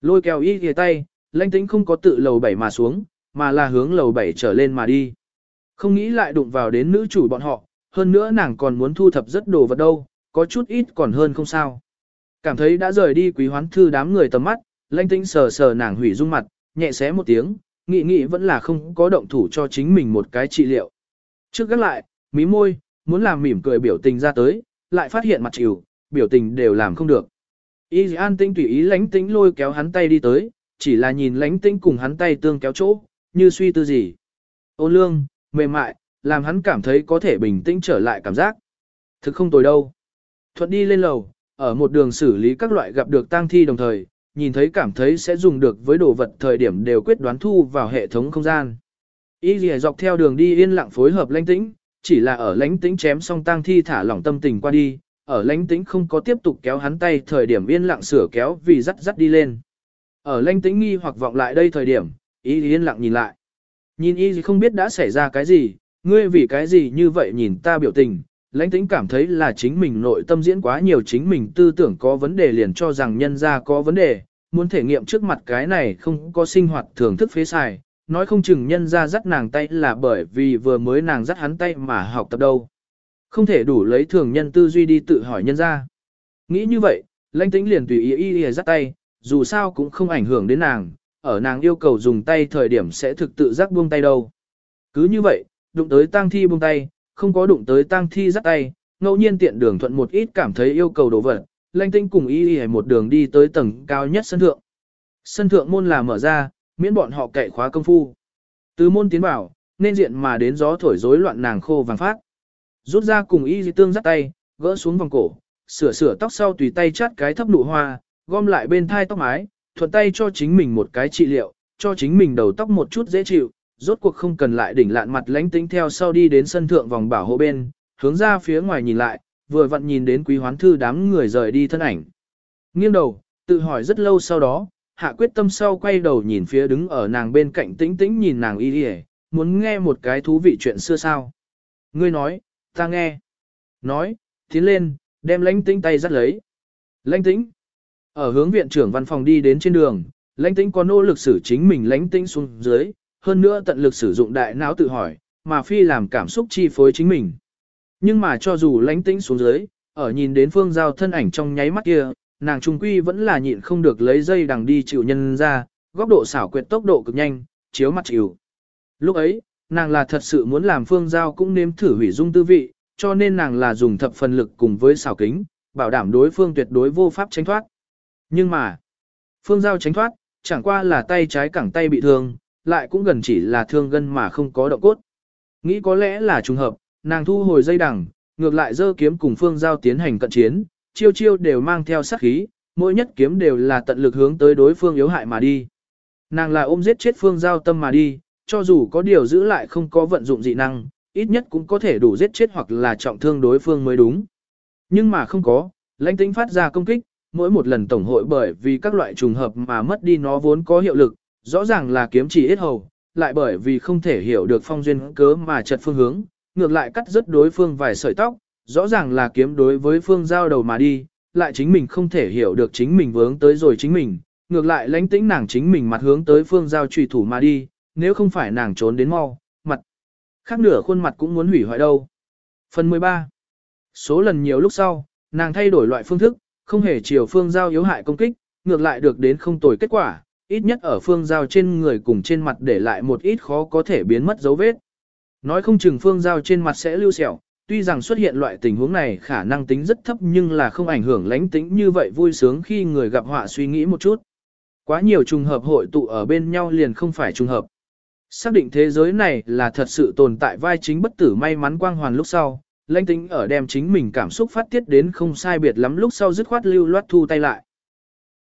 Lôi kéo y ghề tay, lãnh tĩnh không có tự lầu bảy mà xuống, mà là hướng lầu bảy trở lên mà đi. Không nghĩ lại đụng vào đến nữ chủ bọn họ, hơn nữa nàng còn muốn thu thập rất đồ vật đâu, có chút ít còn hơn không sao. Cảm thấy đã rời đi quý hoán thư đám người tầm mắt, lãnh tĩnh sờ sờ nàng hủy dung mặt, nhẹ xé một tiếng, nghị nghị vẫn là không có động thủ cho chính mình một cái trị liệu. Trước gác lại, mí môi, muốn làm mỉm cười biểu tình ra tới, lại phát hiện mặt chịu, biểu tình đều làm không được. Y an tinh tùy ý lãnh tĩnh lôi kéo hắn tay đi tới, chỉ là nhìn lánh tĩnh cùng hắn tay tương kéo chỗ, như suy tư gì. Ô lương, mềm mại, làm hắn cảm thấy có thể bình tĩnh trở lại cảm giác. Thực không tồi đâu. Thuận đi lên lầu, ở một đường xử lý các loại gặp được tang thi đồng thời, nhìn thấy cảm thấy sẽ dùng được với đồ vật thời điểm đều quyết đoán thu vào hệ thống không gian. Y lìa dọc theo đường đi yên lặng phối hợp lãnh tĩnh, chỉ là ở lãnh tĩnh chém xong tang thi thả lỏng tâm tình qua đi, ở lãnh tĩnh không có tiếp tục kéo hắn tay thời điểm yên lặng sửa kéo vì dắt dắt đi lên. Ở lãnh tĩnh nghi hoặc vọng lại đây thời điểm, y yên lặng nhìn lại. Nhìn y không biết đã xảy ra cái gì, ngươi vì cái gì như vậy nhìn ta biểu tình, Lãnh tĩnh cảm thấy là chính mình nội tâm diễn quá nhiều chính mình tư tưởng có vấn đề liền cho rằng nhân ra có vấn đề, muốn thể nghiệm trước mặt cái này không có sinh hoạt thưởng thức phế xài, nói không chừng nhân ra dắt nàng tay là bởi vì vừa mới nàng dắt hắn tay mà học tập đâu. Không thể đủ lấy thường nhân tư duy đi tự hỏi nhân ra. Nghĩ như vậy, lãnh tĩnh liền tùy ý y y dắt tay, dù sao cũng không ảnh hưởng đến nàng, ở nàng yêu cầu dùng tay thời điểm sẽ thực tự giác buông tay đâu. Cứ như vậy, đụng tới tang thi buông tay, không có đụng tới tang thi dắt tay, ngẫu nhiên tiện đường thuận một ít cảm thấy yêu cầu đổ vật, lanh tinh cùng y y một đường đi tới tầng cao nhất sân thượng. Sân thượng môn là mở ra, miễn bọn họ cậy khóa công phu. Từ môn tiến vào, nên diện mà đến gió thổi rối loạn nàng khô vàng phát. Rút ra cùng y y tương dắt tay, gỡ xuống vòng cổ, sửa sửa tóc sau tùy tay chát cái thấp nụ hoa, gom lại bên thai tóc mái, thuận tay cho chính mình một cái trị liệu, cho chính mình đầu tóc một chút dễ chịu, rốt cuộc không cần lại đỉnh lạn mặt lánh tính theo sau đi đến sân thượng vòng bảo hộ bên, hướng ra phía ngoài nhìn lại, vừa vặn nhìn đến quý hoán thư đám người rời đi thân ảnh. Nghiêng đầu, tự hỏi rất lâu sau đó, hạ quyết tâm sau quay đầu nhìn phía đứng ở nàng bên cạnh tĩnh tĩnh nhìn nàng y đi muốn nghe một cái thú vị chuyện xưa sao. Ngươi nói, ta nghe. Nói, tiến lên, đem lãnh tĩnh tay dắt lấy. Lãnh tĩnh. Ở hướng viện trưởng văn phòng đi đến trên đường, lãnh tĩnh có nỗ lực xử chính mình lãnh tĩnh xuống dưới, hơn nữa tận lực sử dụng đại não tự hỏi, mà phi làm cảm xúc chi phối chính mình. Nhưng mà cho dù lãnh tĩnh xuống dưới, ở nhìn đến phương giao thân ảnh trong nháy mắt kia, nàng trung quy vẫn là nhịn không được lấy dây đằng đi chịu nhân ra, góc độ xảo quyệt tốc độ cực nhanh, chiếu mặt chịu. Lúc ấy, nàng là thật sự muốn làm phương giao cũng nếm thử hủy dung tư vị, cho nên nàng là dùng thập phần lực cùng với xảo kính, bảo đảm đối phương tuyệt đối vô pháp tránh thoát. Nhưng mà, phương giao tránh thoát, chẳng qua là tay trái cẳng tay bị thương, lại cũng gần chỉ là thương gân mà không có động cốt. Nghĩ có lẽ là trùng hợp, nàng thu hồi dây đằng, ngược lại dơ kiếm cùng phương giao tiến hành cận chiến, chiêu chiêu đều mang theo sát khí, mỗi nhất kiếm đều là tận lực hướng tới đối phương yếu hại mà đi. Nàng là ôm giết chết phương giao tâm mà đi, cho dù có điều giữ lại không có vận dụng dị năng, ít nhất cũng có thể đủ giết chết hoặc là trọng thương đối phương mới đúng. Nhưng mà không có, lãnh tính phát ra công kích, mỗi một lần tổng hội bởi vì các loại trùng hợp mà mất đi nó vốn có hiệu lực, rõ ràng là kiếm chỉ ít hầu, lại bởi vì không thể hiểu được phong duyên cớ mà chật phương hướng, ngược lại cắt rất đối phương vài sợi tóc, rõ ràng là kiếm đối với phương giao đầu mà đi, lại chính mình không thể hiểu được chính mình vướng tới rồi chính mình, ngược lại lãnh tĩnh nàng chính mình mặt hướng tới phương giao trùy thủ mà đi, nếu không phải nàng trốn đến mau, mặt khác nửa khuôn mặt cũng muốn hủy hoại đâu. Phần 13 Số lần nhiều lúc sau, nàng thay đổi loại phương thức, không hề chiều phương giao yếu hại công kích, ngược lại được đến không tồi kết quả, ít nhất ở phương giao trên người cùng trên mặt để lại một ít khó có thể biến mất dấu vết. Nói không chừng phương giao trên mặt sẽ lưu sẹo, tuy rằng xuất hiện loại tình huống này khả năng tính rất thấp nhưng là không ảnh hưởng lánh tính như vậy vui sướng khi người gặp họa suy nghĩ một chút. Quá nhiều trùng hợp hội tụ ở bên nhau liền không phải trùng hợp. Xác định thế giới này là thật sự tồn tại vai chính bất tử may mắn quang hoàn lúc sau, lãnh tính ở đem chính mình cảm xúc phát tiết đến không sai biệt lắm lúc sau dứt khoát lưu loát thu tay lại.